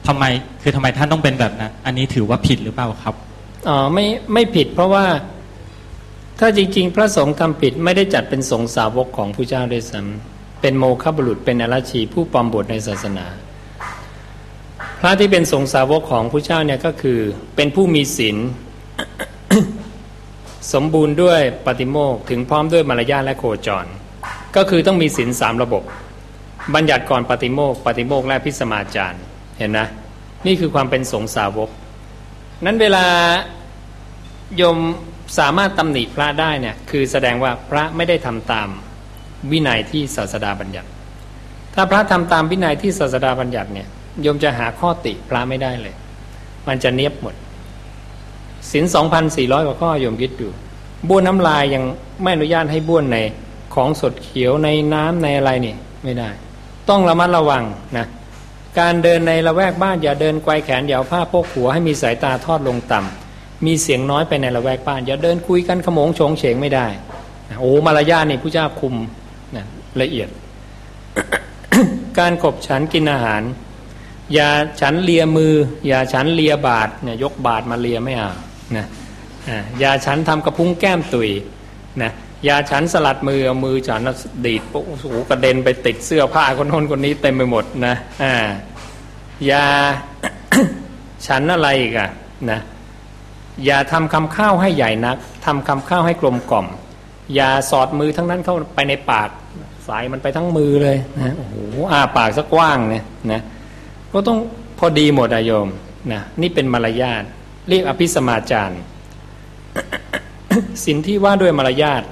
ทำไมคือทำไมท่านต้องเป็นแบบนั้น อันนี้ถือว่าผิดหรือเปล่าครับอ๋อไม่ไม่ผิดเพราะว่าถ้าจริง ๆ พระสงฆ์ทำผิดไม่ได้จัดเป็นสงฆ์สาวกของผู้เจ้าด้วยซ้ำ เป็นโมฆะบุรุษเป็นอรชีผู้ปลอมบทในศาสนา พระที่เป็นสงสาวกของผู้เจ้าเนี่ยก็คือเป็นผู้มีศีลสมบูรณ์ด้วยปฏิโมกถึงพร้อมด้วยมารยาทและโคจร ก็คือต้องมีศีลสามระบบ บัญญัติก่อนปฏิโมกปฏิโมกและพิสมาจารย์เห็นนะนี่คือความเป็นสงสาวก นั้นเวลายมสามารถตำหนิพระได้เนี่ยคือแสดงว่าพระไม่ได้ทำตาม วินัยที่ศาสดาบัญญัติ ถ้าพระทำตามวินัยที่ศาสดาบัญญัติเนี่ยโยมจะหาข้อติพระไม่ได้เลย มันจะเนียบหมดศีลสองพันสี่ร้อยกว่าข้อโยมคิดดูบ้วนน้ำลายยังไม่อนุญาตให้บ้วนในของสดเขียวในน้ำในอะไรนี่ไม่ได้ ต้องระมัดระวังนะการเดินในละแวกบ้านอย่าเดินไกวแขนอย่าเอาผ้าโพกหัวให้มีสายตาทอดลงต่ำมีเสียงน้อยไปในละแวกบ้าน อย่าเดินคุยกันขโมงโฉงเฉงไม่ได้โอ้มารยาทนี่ผู้เจ้าคุม ละเอียด การขบฉันกินอาหาร อย่าฉันเลียมือ อย่าฉันเลียบาทเนี่ยยกบาทมาเลียไม่เอานะอย่าฉันทำกระพุ้งแก้มตุยนะอย่าฉันสลัดมือเอามือฉันน่ะดีดปุ๊บโอ้โหกระเด็นไปติดเสื้อผ้าคนน้นคนนี้เต็มไปหมดนะอ่าอย่าฉันอะไรอีกอะนะอย่าทำคำข้าวให้ใหญ่นักทำคำข้าวให้กลมกล่อม อย่าสอดมือทั้งนั้นเข้าไปในปาก สายมันไปทั้งมือเลยนะโอ้โหอ้าปากสักกว้างเนี่ยนะก็ต้องพอดีหมดอะโยมนะนี่เป็นมารยาทเรียกอภิสมาจารสินที่ว่าด้วยมารยาท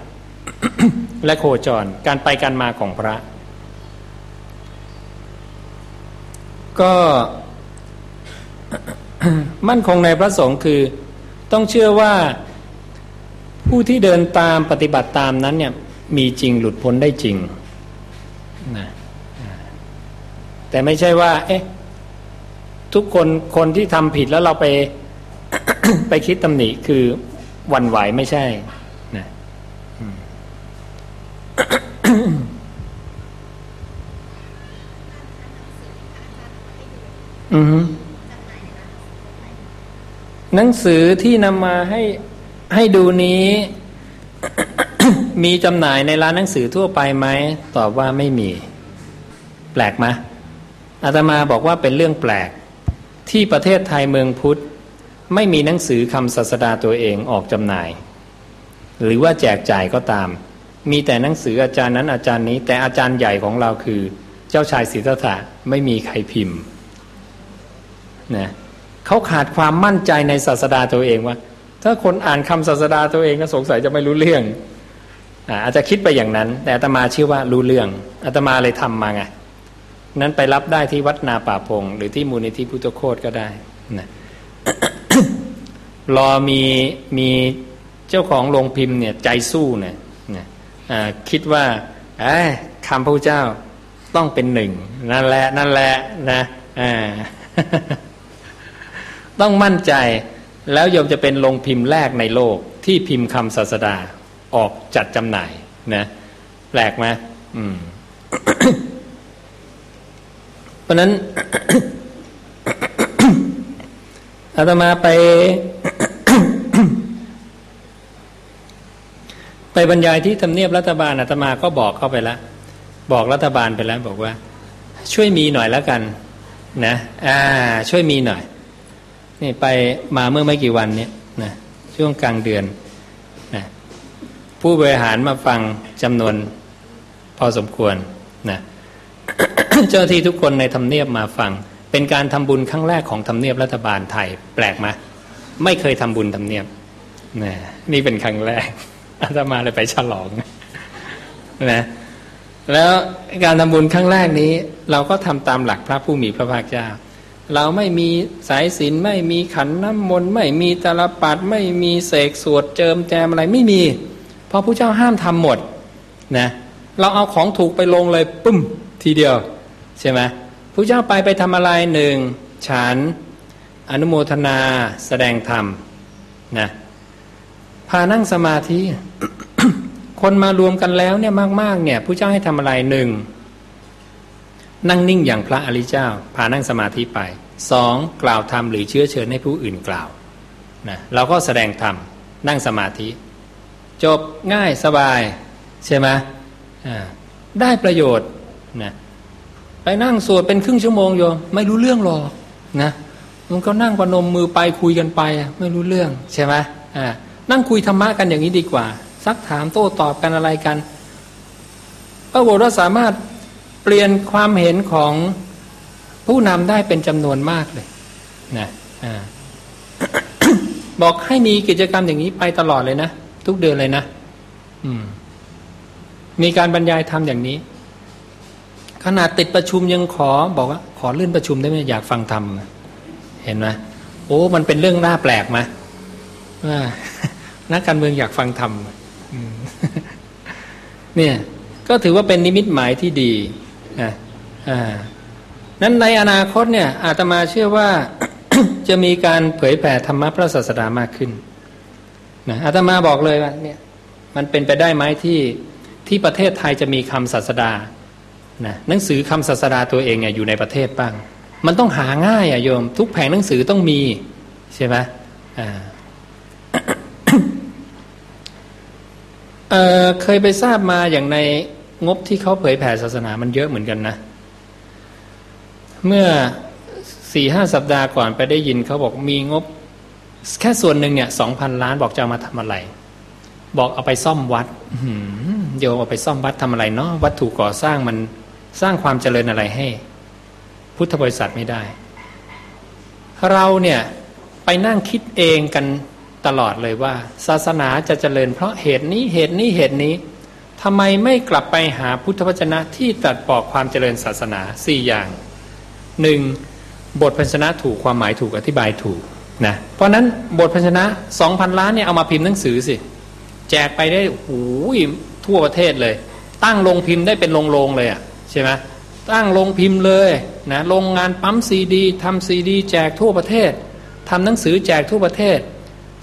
และโคจรการไปการมาของพระ ก็มั่นคงในพระสงฆ์คือต้องเชื่อว่าผู้ที่เดินตามปฏิบัติตามนั้นเนี่ยมีจริงหลุดพ้นได้จริง นะแต่ไม่ใช่ว่า เอ๊ะ ทุกคนคนที่ทำผิดแล้วเราไป ไปคิดตำหนิคือวันไหวไม่ใช่นะอืมหนังสือที่นำมาให้ให้ดูนี้ มีจำหน่ายในร้านหนังสือทั่วไปไหมตอบว่าไม่มี แปลกไหมอาตมาบอกว่าเป็นเรื่องแปลก ที่ประเทศไทยเมืองพุทธ ไม่มีหนังสือคำศาสดาตัวเองออกจำหน่าย หรือว่าแจกจ่ายก็ตาม มีแต่หนังสืออาจารย์นั้นอาจารย์นี้ แต่อาจารย์ใหญ่ของเราคือ เจ้าชายสิทธัตถะไม่มีใครพิมพ์นะเขาขาดความมั่นใจในศาสดาตัวเองว่า ถ้าคนอ่านคำศาสดาตัวเองก็สงสัยจะไม่รู้เรื่อง อาจจะคิดไปอย่างนั้น แต่อาตมาเชื่อว่ารู้เรื่องอาตมาเลยทำมาไงนั้นไปรับได้ที่วัดนาป่าพง หรือที่มูลนิธิพุทธโคตก็ได้นะรอมีมีเจ้าของโรงพิมพ์เนี่ยใจสู้เนี่ยนะคิดว่าคำพระเจ้าต้องเป็นหนึ่งนั่นแหละนั่นแหละนะต้องมั่นใจแล้วโยมจะเป็นโรงพิมพ์แรกในโลกที่พิมพ์คำศาสดา ออกจัดจำหน่ายนะแปลกไหมอืม เพราะนั้นอาตมาไป ไปบรรยายที่ทำเนียบรัฐบาลอาตมาก็บอกเข้าไปแล้ว บอกรัฐบาลไปแล้ว บอกว่า ช่วยมีหน่อยแล้วกัน นะอ่า ช่วยมีหน่อย นี่ไปมาเมื่อไม่กี่วันเนี้ยนะช่วงกลางเดือน ผู้บริหารมาฟังจำนวนพอสมควรนะเจ้าที่ทุกคนในทำเนียบมาฟัง เป็นการทำบุญครั้งแรกของทำเนียบรัฐบาลไทย แปลกไหมไม่เคยทำบุญทำเนียบนะนี่เป็นครั้งแรกอาตมาเลยไปฉลองนะแล้วการทำบุญครั้งแรกนี้ เราก็ทำตามหลักพระผู้มีพระภาคเจ้าเราไม่มีสายศีลไม่มีขันน้ำมนต์ไม่มีตาลปัดไม่มีเสกสวดเจิมแจมอะไรไม่มี พราะพระเจ้าห้ามทำหมดนะเราเอาของถูกไปลงเลยปุ้มทีเดียวใช่ไหมพระเจ้าไปไปทำอะไรหนึ่งฉันอนุโมทนาแสดงธรรมนะพานั่งสมาธิคนมารวมกันแล้วเนี่ยมากๆเนี่ยผู้เจ้าให้ทำอะไรหนึ่งนั่งนิ่งอย่างพระอริเจ้า พานั่งสมาธิไปสองกล่าวธรรมหรือเชื้อเชิญให้ผู้อื่นกล่าวนะเราก็แสดงธรรมนั่งสมาธิ จบง่ายสบาย ใช่ไหมได้ประโยชน์นะไปนั่งสวดเป็นครึ่งชั่วโมงโยมไม่รู้เรื่องหรอกนะมันก็นั่งประนมมือไปคุยกันไปไม่รู้เรื่องใช่ไหมนั่งคุยธรรมะกันอย่างนี้ดีกว่า ซักถามโต้ตอบกันอะไรกันพระโบราสามารถเปลี่ยนความเห็นของผู้นำได้เป็นจำนวนมากเลยนะอบอกให้มีกิจกรรมอย่างนี้ไปตลอดเลยนะ ทุกเดือนเลยนะอืม มีการบรรยายทำอย่างนี้ ขนาดติดประชุมยังขอ บอกว่า ขอเลื่อนประชุมได้ไหมอยากฟังธรรมเห็นไหมโอ้ มันเป็นเรื่องน่าแปลกไหมว่านักการเมืองอยากฟังธรรมเนี่ย ก็ถือว่าเป็นนิมิตหมายที่ดีนะอ่านั้นในอนาคตเนี่ยอาตมาเชื่อว่าจะมีการเผยแผ่ธรรมะพระศาสดามากขึ้น นะอาตมาบอกเลยว่าเนี่ยมันเป็นไปได้ไหมที่ที่ประเทศไทยจะมีคำศาสดานะหนังสือคำศาสดาตัวเองเนี่ยอยู่ในประเทศบ้าง มันต้องหาง่ายอะโยม ทุกแผงหนังสือต้องมีใช่ไหมอ่าเเคยไปทราบมาอย่างในงบที่เขาเผยแผ่ศาสนามันเยอะเหมือนกันนะ เมื่อสี่ห้าสัปดาห์ก่อนไปได้ยินเขาบอกมีงบ แค่ส่วนหนึ่งเนี่ยสองพันล้านบอกจะมาทำอะไร บอกเอาไปซ่อมวัดเดี๋ยวเอาไปซ่อมวัดทำอะไรเนาะวัตถุก่อสร้างมันสร้างความเจริญอะไรให้ พุทธบริษัทไม่ได้ เราเนี่ยไปนั่งคิดเองกันตลอดเลยว่า ศาสนาจะเจริญ เพราะเหตุนี้เหตุนี้เหตุนี้ทำไมไม่กลับไปหาพุทธวจนะที่ตัดปอกความเจริญศาสนาสี่อย่างหนึ่งบทพันชนะถูกความหมายถูกอธิบายถูก นะเพราะนั้นบทพันชนะสองพันล้านเนี่ยเอามาพิมพ์หนังสือสิ แจกไปได้หูยทั่วประเทศเลย ตั้งลงพิมพ์ได้เป็นโรงๆเลยอะ่ะใช่ไหมตั้งลงพิมพ์เลยนะโรงงานปั๊มซีดีทำซีดี แจกทั่วประเทศทำหนังสือแจกทั่วประเทศ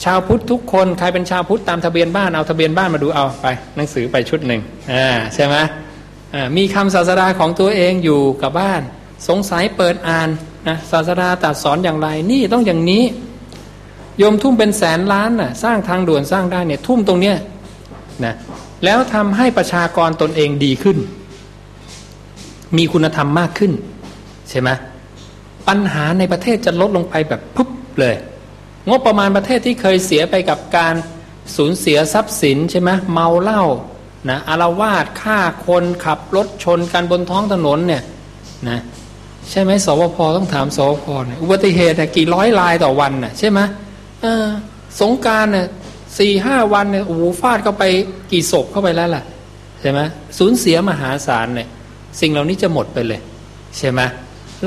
ชาวพุทธทุกคนใครเป็นชาวพุทธตามทะเบียนบ้านเอาทะเบียนบ้านมาดูเอาไป หนังสือไปชุดหนึ่งอ่าใช่ไหมอ่ามีคำศาสดาของตัวเองอยู่กับบ้าน สงสัยเปิดอ่านนะศาสดาตัดสอนอย่างไรนี่ต้องอย่างนี้ โยมทุ่มเป็นแสนล้านน่ะสร้างทางด่วนสร้างได้เนี่ยทุ่มตรงเนี้ยนะแล้วทำให้ประชากรตนเองดีขึ้น มีคุณธรรมมากขึ้น ใช่ไหมปัญหาในประเทศจะลดลงไปแบบปุ๊บเลย งบประมาณประเทศที่เคยเสียไปกับการสูญเสียทรัพย์สินใช่ไหมเมาเหล้านะอารวาสฆ่าคนขับรถชนกันบนท้องถนนเนี่ยนะใช่ไหมสวพต้องถามสวพเนี่ยอุบัติเหตุเนี่ยกี่ร้อยลายต่อวันน่ะใช่ไหม เออ สงการเนี่ยสี่ห้าวันเนี่ยโอ้โหฟาดเข้าไปกี่ศพเข้าไปแล้วล่ะใช่ไหมสูญเสียมหาศาลเนี่ย สิ่งเหล่านี้จะหมดไปเลย ใช่ไหม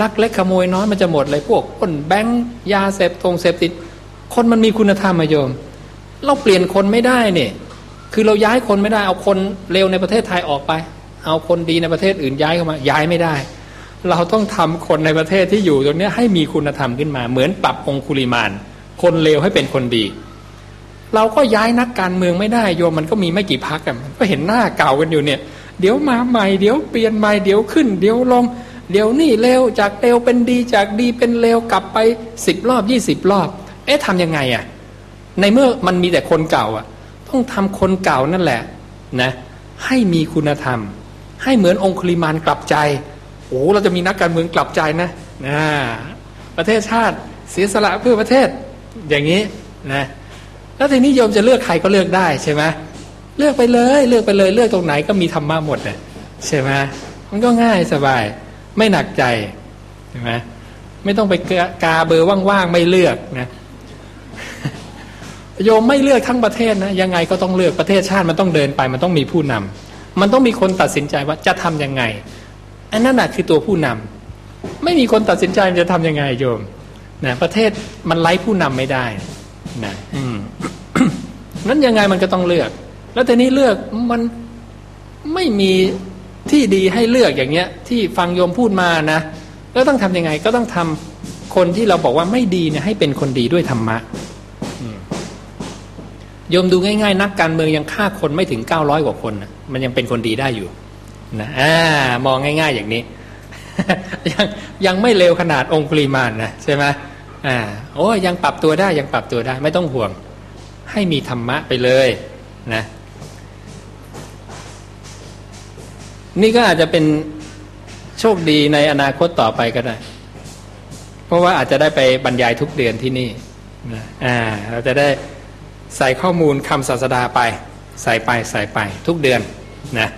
ลักเล็กขโมยน้อยมันจะหมดเลยพวกคนแบงค์ยาเสพตรงเสพติด คนมันมีคุณธรรมมาโยม เราเปลี่ยนคนไม่ได้เนี่ย คือเราย้ายคนไม่ได้เอาคนเลวในประเทศไทยออกไป เอาคนดีในประเทศอื่นย้ายเข้ามา ย้ายไม่ได้ เราต้องทำคนในประเทศที่อยู่ตรงนี้ให้มีคุณธรรมขึ้นมา เหมือนปรับองคุลิมาน คนเลวให้เป็นคนดี เราก็ย้ายนักการเมืองไม่ได้โยมมันก็มีไม่กี่พักกันก็เห็นหน้าเก่ากันอยู่เนี่ย เดี๋ยวมาใหม่เดี๋ยวเปลี่ยนใหม่เดี๋ยวขึ้น เดี๋ยวลง เดี๋ยวนี่เลวจากเลวเป็นดีจากดีเป็นเลวกลับไปสิบรอบยี่สิบรอบ เอ๊ะทำยังไงอะ่ะในเมื่อมันมีแต่คนเก่าอะ ต้องทำคนเก่านั่นแหละนะ ให้มีคุณธรรม ให้เหมือนองคุลิมานกลับใจโอ้เราจะมีนักการเมืองกลับใจนะนะประเทศชาติเสียสละเพื่อประเทศ อย่างนี้นะแล้วทีนี้โยมจะเลือกใครก็เลือกได้ใช่ไหมเลือกไปเลยเลือกไปเลยเลือกตรงไหนก็มีธรรมะหมดเนี่ยใช่ไหมมันก็ง่ายสบาย ไม่หนักใจใช่ไหมไม่ต้องไปกาเบอร์ว่างๆไม่เลือกนะโยมไม่เลือกทั้งประเทศนะยังไงก็ต้องเลือกประเทศชาติมันต้องเดินไป มันต้องมีผู้นำมันต้องมีคนตัดสินใจว่าจะทํำยังไงอันนั้นแหะคือตัวผู้นำไม่มีคนตัดสินใจจะทํำยังไงโยม นะประเทศมันไร้ผู้นำไม่ได้นะอืมนั้นยังไงมันก็ต้องเลือก แล้วทีนี้เลือกมันไม่มีที่ดีให้เลือกอย่างเงี้ย ที่ฟังโยมพูดมานะแล้วต้องทํำยังไงก็ต้องทำคนที่เราบอกว่าไม่ดีเนี่ยให้เป็นคนดีด้วยธรรมะโยมดูง่ายๆ นักการเมืองยังฆ่าคนไม่ถึงเก้าร้อยกว่าคนนะมันยังเป็นคนดีได้อยู่นะอ่ามองง่าย ๆ อย่างนี้ ยังยังไม่เร็วขนาดองค์ปริมาณนะใช่ไหม อ่าโอ้ยังปรับตัวได้ยังปรับตัวได้ไม่ต้องห่วง ให้มีธรรมะไปเลยนะนี่ก็อาจจะเป็นโชคดีในอนาคตต่อไปก็ได้ เพราะว่าอาจจะได้ไปบรรยายทุกเดือนที่นี่นะอ่าเราจะได้ใส่ข้อมูลคำศาสดาไป ใส่ไปใส่ไปทุกเดือนนะ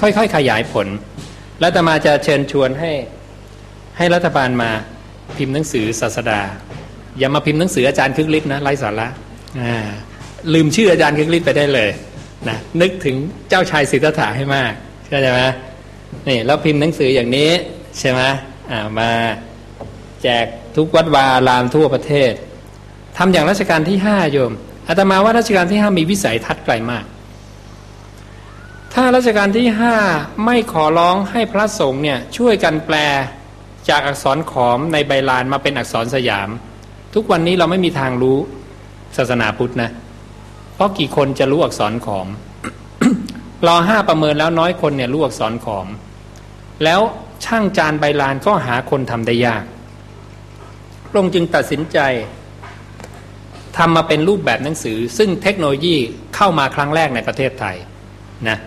ค่อยๆขยายผล แล้วตมาจะเชิญชวนให้ให้รัฐบาลมา พิมพ์หนังสือศาสดา อย่ามาพิมพ์หนังสืออาจารย์คึกฤทธิ์นะไร้สาระลืมชื่ออาจารย์คึกฤทธิ์ไปได้เลยนะนึกถึงเจ้าชายสิทธัตถะให้มากเข้าใจไหมนี่แล้วพิมพ์หนังสืออย่างนี้ใช่ไหมมาแจกทุกวัดวาลามทั่วประเทศทำอย่างรัชกาลที่ห้าโยมอาตมาว่ารัชกาลที่ห้ามีวิสัยทัศน์ไกลมาก ถ้ารัชกาลที่ห้าไม่ขอร้องให้พระสงฆ์เนี่ยช่วยกันแปล จากอักษรขอมในใบลานมาเป็นอักษรสยาม ทุกวันนี้เราไม่มีทางรู้ศาสนาพุทธนะ เพราะกี่คนจะรู้อักษรขอมรอห้าประเมินแล้วน้อยคนเนี่ยรู้อักษรขอม แล้วช่างจานใบลานก็หาคนทำได้ยากพระองค์จึงตัดสินใจทำมาเป็นรูปแบบหนังสือ ซึ่งเทคโนโลยีเข้ามาครั้งแรกในประเทศไทยนะ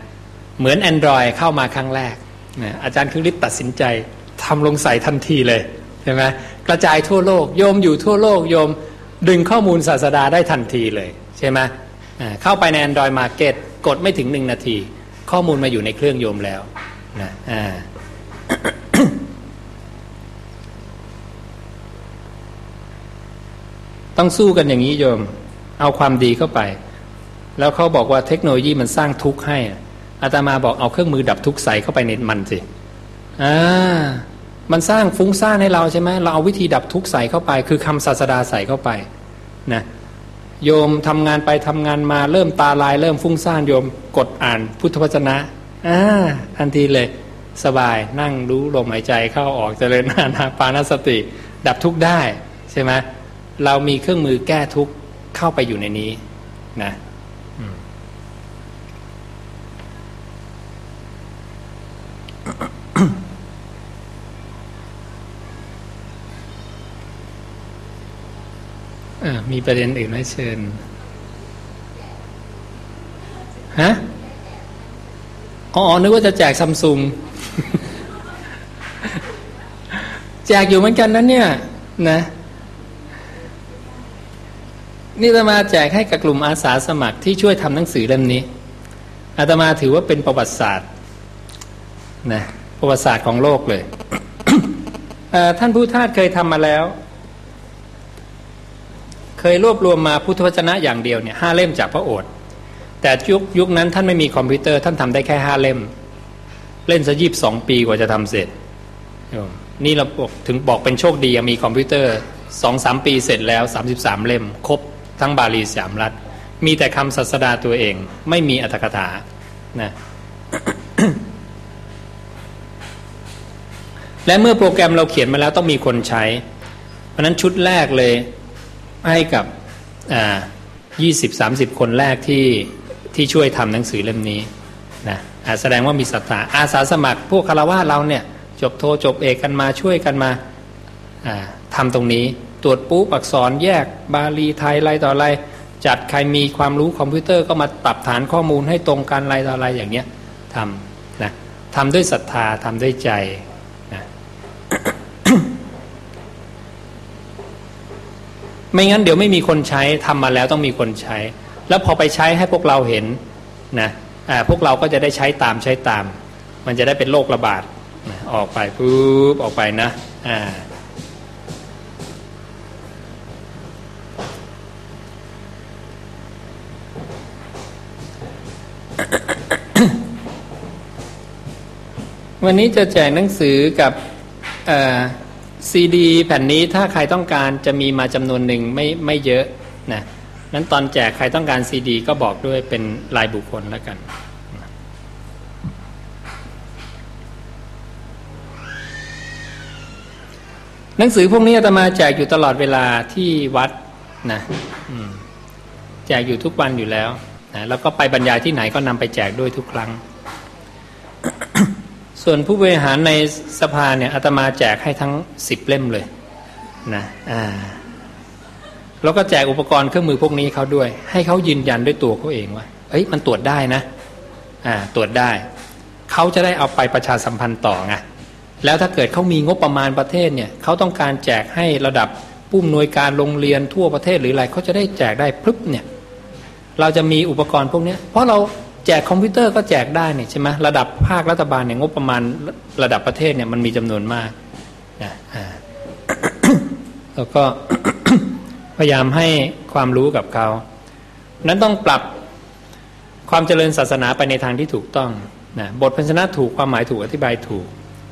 เหมือน Android เข้ามาครั้งแรกนะอาจารย์คึกฤทธิ์ตัดสินใจ ทำลงใส่ทันทีเลยใช่ไหมกระจายทั่วโลกโยมอยู่ทั่วโลกโยมดึงข้อมูลศาสดาได้ทันทีเลยใช่ไหมเข้าไปใน Android Market กดไม่ถึงหนึ่งนาที ข้อมูลมาอยู่ในเครื่องโยมแล้วนะอ่าต้องสู้กันอย่างนี้โยม เอาความดีเข้าไป แล้วเขาบอกว่าเทคโนโลยีมันสร้างทุกข์ให้อาตมาบอกเอาเครื่องมือดับทุกข์ใส่เข้าไปในมันสิอ่า มันสร้างฟุ้งซ่านให้เราใช่ไหมเราเอาวิธีดับทุกข์ใส่เข้าไป คือคำศาสดาใส่เข้าไปนะโยมทำงานไปทำงานมาเริ่มตาลาย เริ่มฟุ้งซ่านโยมกดอ่านพุทธวจนะอ่าทันทีเลย สบายนั่งรู้ลมหายใจเข้าออกเจริญนานาปานสติ ดับทุกข์ได้ใช่ไหมเรามีเครื่องมือแก้ทุกข์เข้าไปอยู่ในนี้นะมี มีประเด็นอื่นไหมเชิญ ฮะ อ๋อ นึกว่าจะแจกซัมซุง แจกอยู่เหมือนกันนั้นเนี่ย นะ นี่อาตมาแจกให้กับกลุ่มอาสาสมัครที่ช่วยทำหนังสือเล่มนี้ อาตมาถือว่าเป็นประวัติศาสตร์ นะ ประวัติศาสตร์ของโลกเลย ท่านผู้ทาสเคยทำมาแล้ว เคยรวบรวมมาพุทธวจนะอย่างเดียวเนี่ยห้าเล่มจากพระโอษฐ์แต่ยุคยุคนั้นท่านไม่มีคอมพิวเตอร์ท่านทำได้แค่ห้าเล่ม เล่นซะยีบสองปีกว่าจะทำเสร็จนี่เราถึงบอกเป็นโชคดีมีคอมพิวเตอร์สองสามปีเสร็จแล้วสามสิบสามเล่ม ครบทั้งบาลีสามรัฐ มีแต่คำศาสดาตัวเอง ไม่มีอัตถกถานะและเมื่อโปรแกรมเราเขียนมาแล้วต้องมีคนใช้ เพราะนั้นชุดแรกเลย ให้กับยี่สิบสามสิบคนแรกที่ที่ช่วยทำหนังสือเล่มนี้นะแสดงว่ามีศรัทธาอาสาสมัครพวกคารวะเราเนี่ยจบโทจบเอกกันมาช่วยกันมาทำตรงนี้ ตรวจปุ๊บอักษรแยกบาลีไทยอะไรต่ออะไร จัดใครมีความรู้คอมพิวเตอร์ก็มาปรับฐานข้อมูลให้ตรงกันอะไรต่ออะไรอย่างเนี้ยทำนะทำด้วยศรัทธาทำด้วยใจนะ ไม่งั้นเดี๋ยวไม่มีคนใช้ทำมาแล้วต้องมีคนใช้ แล้วพอไปใช้ให้พวกเราเห็นนะพวกเราก็จะได้ใช้ตามใช้ตาม มันจะได้เป็นโรคระบาดออกไปปุ๊บออกไปนะอ่าวันนี้จะแจกหนังสือกับ ซีดีแผ่นนี้ถ้าใครต้องการจะมีมาจำนวนหนึ่งไม่ไม่เยอะนะนั้นตอนแจกใครต้องการซีดีก็บอกด้วยเป็นลายบุคคลแล้วกันหนังสือพวกนี้อาตมาแจกอยู่ตลอดเวลาที่วัดนะแจกอยู่ทุกวันอยู่แล้วนะแล้วก็ไปบรรยายที่ไหนก็นำไปแจกด้วยทุกครั้ง ส่วนผู้บริหารในสภาเนี่ยอาตมาแจกให้ทั้งสิบเล่มเลยนะอ่าแล้วก็แจกอุปกรณ์เครื่องมือพวกนี้เขาด้วย ให้เขายืนยันด้วยตัวเขาเองว่าเอ้ยมันตรวจได้นะอ่าตรวจได้ เขาจะได้เอาไปประชาสัมพันธ์ต่อไงแล้วถ้าเกิดเขามีงบประมาณประเทศเนี่ยเขาต้องการแจกให้ระดับผู้อำนวยการโรงเรียนทั่วประเทศหรืออะไรเขาจะได้แจกได้พรึบเนี่ย เราจะมีอุปกรณ์พวกนี้เพราะเรา แจกคอมพิวเตอร์ก็แจกได้เนี่ยใช่ไหมระดับภาครัฐบาลเนี่ยงบประมาณระดับประเทศเนี่ยมันมีจำนวนมากนะแล้วก็พยายามให้ความรู้กับเขา นั้นต้องปรับความเจริญศาสนาไปในทางที่ถูกต้องนะบทพันชนะถูกความหมายถูกอธิบายถูก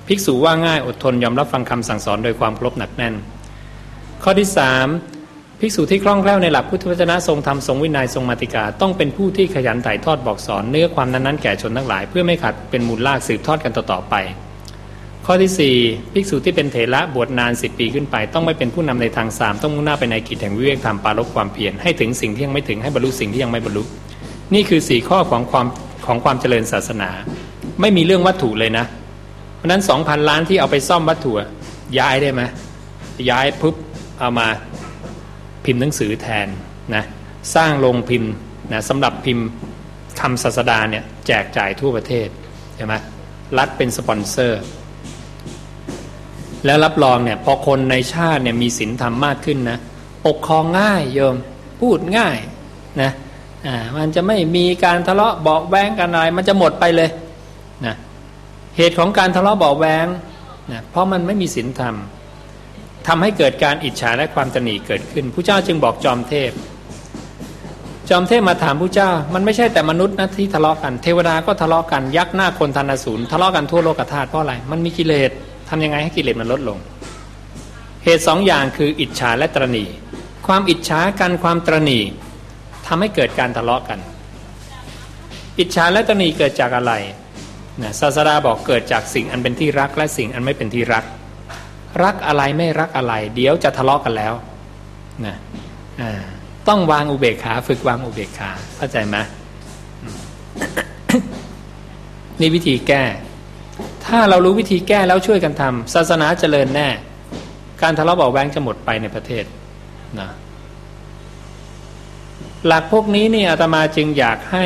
ภิกษุว่าง่ายอดทนยอมรับฟังคำสั่งสอนโดยความครบหนักแน่น ข้อที่สาม ภิกษุที่คล่องแคล่วในหลักพุทธวจนะทรงธรรมทรงวินัยทรงมาติกา ต้องเป็นผู้ที่ขยันถ่ายทอดบอกสอนเนื้อความนั้นๆแก่ชนทั้งหลาย เพื่อไม่ขัดเป็นมูลลากสืบทอดกันต่อๆไป ข้อที่ 4 ภิกษุที่เป็นเถระบวชนานสิบปีขึ้นไป ต้องไม่เป็นผู้นำในทางสามต้องมุ่งหน้าไปในกิจแห่งวิเวกธรรมปาลบความเพียรให้ถึงสิ่งที่ยังไม่ถึงให้บรรลุสิ่งที่ยังไม่บรรลุนี่คือสี่ข้อของความของความเจริญศาสนา ไม่มีเรื่องวัตถุเลยนะ เพราะนั้นสองพันล้านที่เอาไปซ่อมวัตถุย้ายได้ไหมย้ายปุ๊บเอามา พิมพ์หนังสือแทนนะสร้างโรงพิมพ์นะสำหรับพิมพ์คำศาสดาเนี่ยแจกจ่ายทั่วประเทศใช่ไหมรัฐเป็นสปอนเซอร์ แล้วรับรองเนี่ยพอคนในชาติเนี่ยมีศีลธรรมมากขึ้นนะปกครองง่ายโยมพูดง่ายนะอ่ามันจะไม่มีการทะเลาะเบาแวงกันอะไรมันจะหมดไปเลยนะเหตุของการทะเลาะเบาแวงนะเพราะมันไม่มีศีลธรรม ทำให้เกิดการอิจฉาและความตนีเกิดขึ้นผู้เจ้าจึงบอกจอมเทพ จอมเทพมาถามผู้เจ้า มันไม่ใช่แต่มนุษย์นะที่ทะเลาะกันเทวดาก็ทะเลาะกันยักษ์หน้าคนทันสูรทะเลาะกันทั่วโลกธาตุเพราะอะไรมันมีกิเลสทำยังไงให้กิเลสมันลดลง เหตุสองอย่างคืออิจฉาและตรณีความอิจฉากันความตรณีทำให้เกิดการทะเลาะกัน อิจฉาและตรณีเกิดจากอะไรนะศาสดาบอกเกิดจากสิ่งอันเป็นที่รักและสิ่งอันไม่เป็นที่รัก รักอะไรไม่รักอะไร เดี๋ยวจะทะเลาะกกันแล้วนะต้องวางอุเบกขาฝึกวางอุเบกขาเข้าใจไหมนี่วิธีแก้ ถ้าเรารู้วิธีแก้แล้วช่วยกันทำศาสนาเจริญแน่ การทะเลาะเบาแวงจะหมดไปในประเทศนะหลักพวกนี้นี่อาตมาจึงอยากให้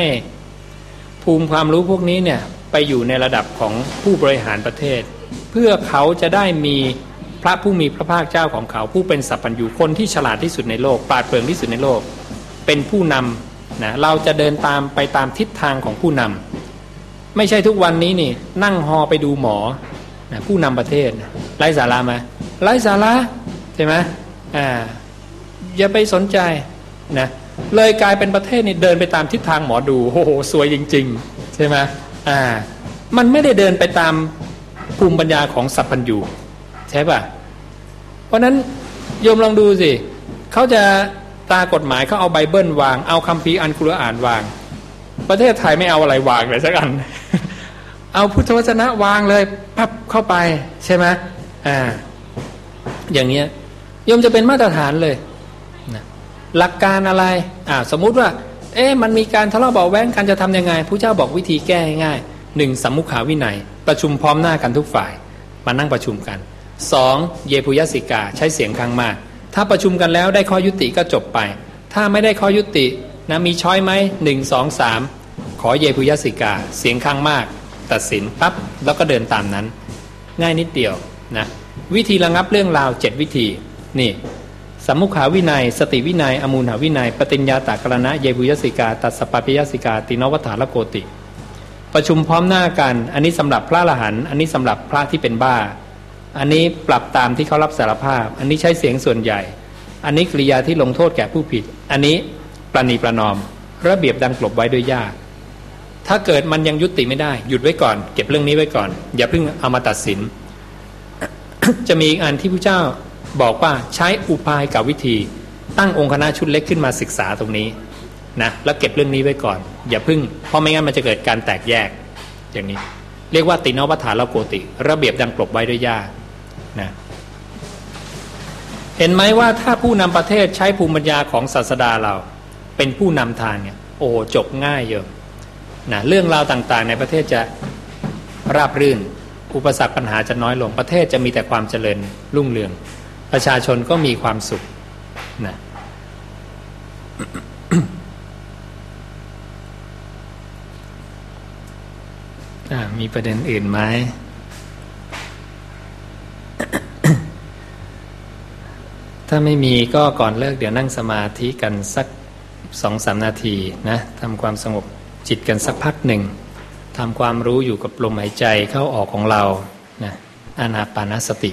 ภูมิความรู้พวกนี้เนี่ยไปอยู่ในระดับของผู้บริหารประเทศ เพื่อเขาจะได้มี พระผู้มีพระภาคเจ้าของเขา ผู้เป็นสัพพัญญูคนที่ฉลาดที่สุดในโลกปราดเปรื่องที่สุดในโลก เป็นผู้นำนะเราจะเดินตามไปตามทิศทางของผู้นำไม่ใช่ทุกวันนี้นี่นั่งฮอไปดูหมอนะผู้นำประเทศไร้สาระไหมไร้สาระใช่ไหมอ่าอย่าไปสนใจนะเลยกลายเป็นประเทศนี่เดินไปตามทิศทางหมอดูโอ้โหสวยจริง ๆ ใช่ไหมอ่ามันไม่ได้เดินไปตามภูมิปัญญาของสัพพัญญู ช่ป่ะ เพราะนั้นโยมลองดูสิเขาจะตากฎหมายเขาเอาไบเบิลวาง เอาคัมภีร์อันกุรอานวาง ประเทศไทยไม่เอาอะไรวางเลยสักอัน เอาพุทธวจนะวางเลยพับเข้าไปใช่ไหมอ่า อย่างเงี้ยโยมจะเป็นมาตรฐานเลยหลักการอะไรอ่าสมมุติว่า เอ๊ะมันมีการทะเลาะเบาะแว้งกันจะทำยังไงผู้เจ้าบอกวิธีแก้ง่ายหนึ่งสัมมุขาวินัย ประชุมพร้อมหน้ากันทุกฝ่าย มานั่งประชุมกัน สองเยปุยสิกาใช้เสียงข้างมาก ถ้าประชุมกันแล้วได้ข้อยุติก็จบไป ถ้าไม่ได้ข้อยุตินะมีช้อยไหมหนึ่งสองสามขอเยปุยสิกาเสียงข้างมาก ตัดสินปั๊บแล้วก็เดินตามนั้น ง่ายนิดเดียวนะวิธีระงับเรื่องราวเจ็ดวิธีนี่สัมมุขาวินัย สติวินัย อมูลหาวินัย ปฏิญญาตากรณะ เยบุยสิกา ตัสสปปยสิกา ตินวัฏฐานโกติ ประชุมพร้อมหน้ากัน อันนี้สำหรับพระอรหัน อันนี้สำหรับพระที่เป็นบ้า อันนี้ปรับตามที่เขารับสารภาพ อันนี้ใช้เสียงส่วนใหญ่ อันนี้กริยาที่ลงโทษแก่ผู้ผิด อันนี้ประนีประนอม ระเบียบดังกลบไว้ด้วยยาก ถ้าเกิดมันยังยุติไม่ได้ หยุดไว้ก่อน เก็บเรื่องนี้ไว้ก่อน อย่าเพิ่งเอามาตัดสิน จะมีอีกอันที่พระเจ้าบอกว่าใช้อุปายกับวิธี ตั้งองค์คณะชุดเล็กขึ้นมาศึกษาตรงนี้นะแล้วเก็บเรื่องนี้ไว้ก่อน อย่าพึ่ง เพราะไม่งั้นมันจะเกิดการแตกแยกอย่างนี้ เรียกว่าตินวัฏฐานละโกติ ระเบียบดังกลบไว้ด้วยยาก นะเห็นไหมว่าถ้าผู้นำประเทศใช้ภูมิปัญญาของศาสดาเรา เป็นผู้นำทางเนี่ยโอ้จบง่ายเยอะนะเรื่องราวต่างๆ ในประเทศจะราบรื่น อุปสรรคปัญหาจะน้อยลงประเทศจะมีแต่ความเจริญรุ่งเรือง ประชาชนก็มีความสุขนะมีประเด็นอื่นไหม ถ้าไม่มีก็ก่อนเลิกเดี๋ยวนั่งสมาธิกันสักสองสามนาทีนะทำความสงบจิตกันสักพักหนึ่งทำความรู้อยู่กับลมหายใจเข้าออกของเรานะอานาปานสติ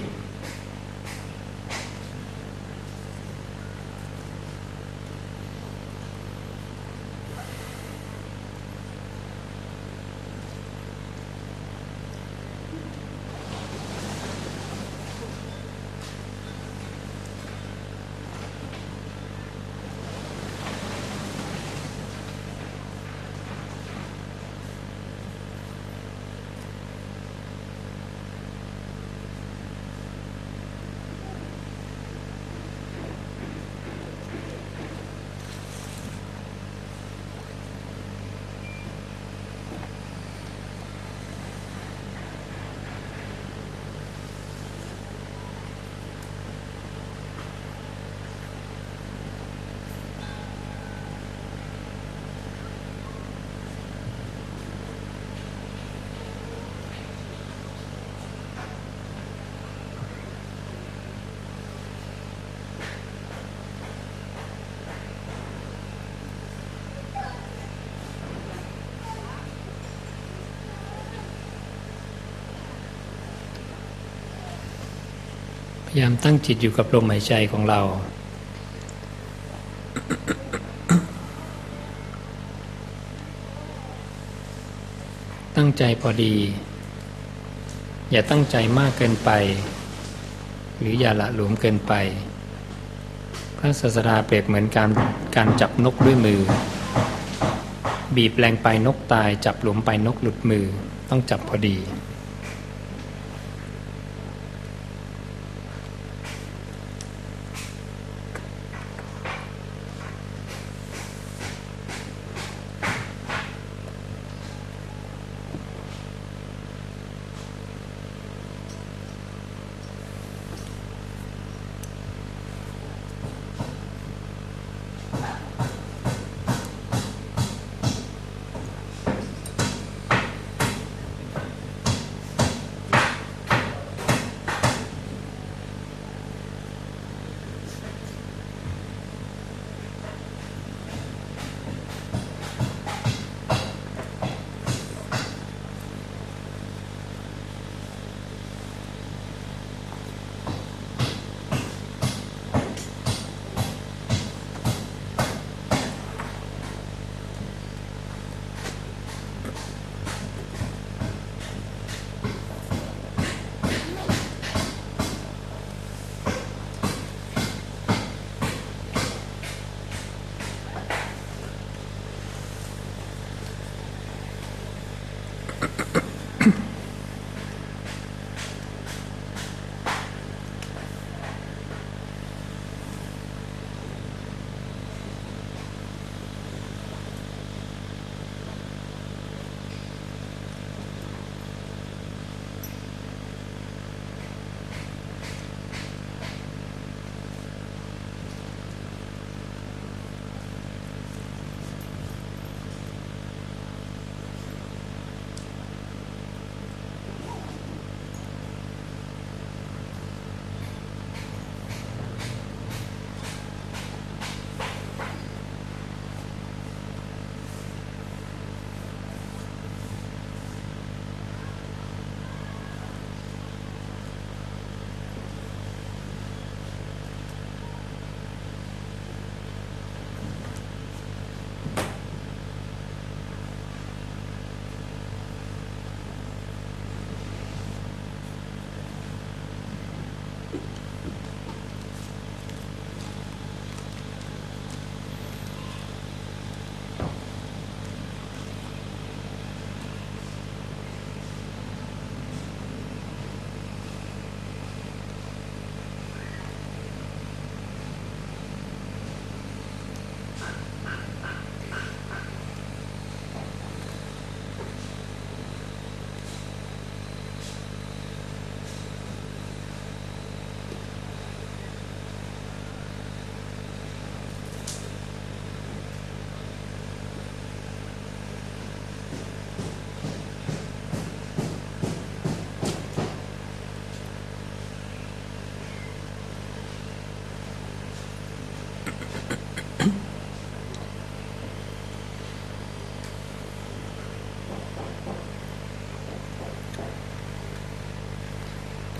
ายามตั้งจิตอยู่กับลมหายใจของเรา ตั้งใจพอดี อย่าตั้งใจมากเกินไป หรืออย่าละหลวมเกินไป พระศาสดาเปรียบเหมือนการการจับนกด้วยมือ บีบแรงไปนกตายจับหลวมไปนกหลุดมือ ต้องจับพอดี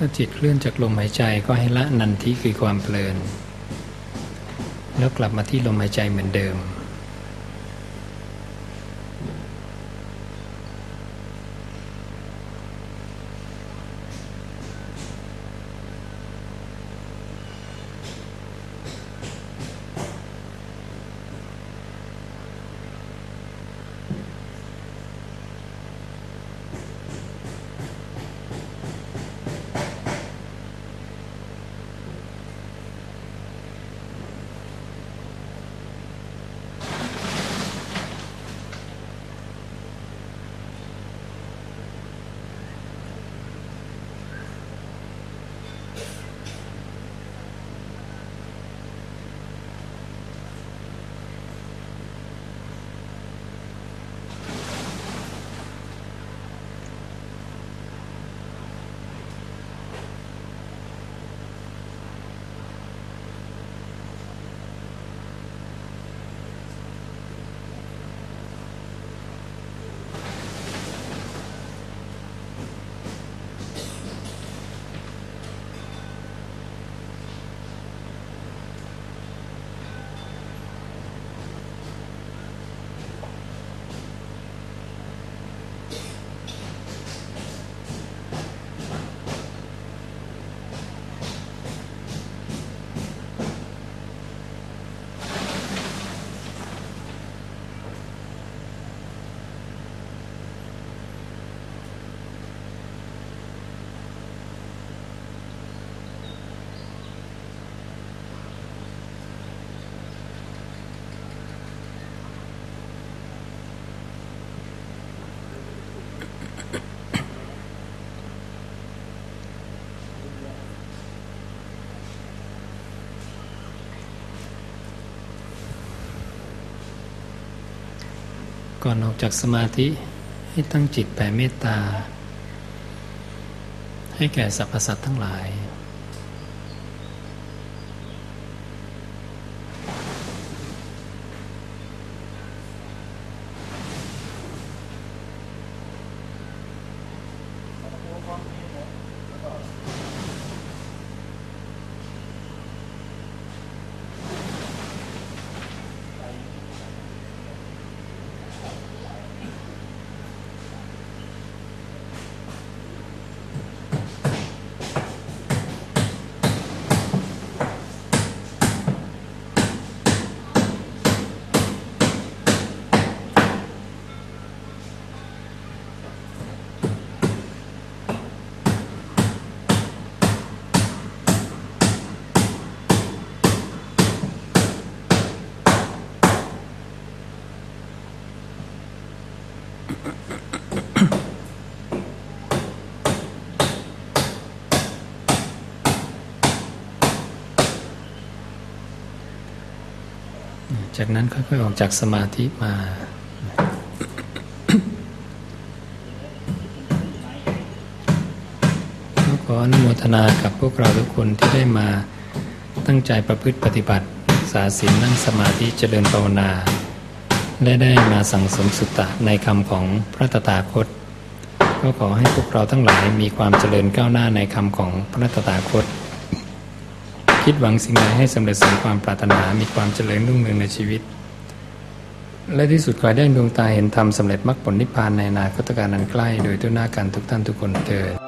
ถ้าจิตเคลื่อนจากลมหายใจก็ให้ละนันทิคือความเพลิน แล้วกลับมาที่ลมหายใจเหมือนเดิม ก่อนออกจากสมาธิให้ตั้งจิตแผ่เมตตา ให้แก่สรรพสัตว์ทั้งหลาย จากนั้นค่อยๆออกจากสมาธิมาก็ขออนุโมทนากับพวกเราทุกคนที่ได้มาตั้งใจประพฤติปฏิบัติรักษาศีลนั่งสมาธิเจริญภาวนา และได้มาสั่งสมสุตตะในคำของพระตถาคต ก็ขอให้พวกเราทั้งหลายมีความเจริญก้าวหน้าในคำของพระตถาคต คิดหวังสิ่งใดให้สำเร็จสมความปรารถนามีความเจริญรุ่งเรืองในชีวิต และที่สุดขอให้ได้ดวงตาเห็นธรรมสำเร็จมรรคผลนิพพานในอนาคตการนั้นใกล้ โดยทุกหน้ากันทุกท่านทุกคนเถิด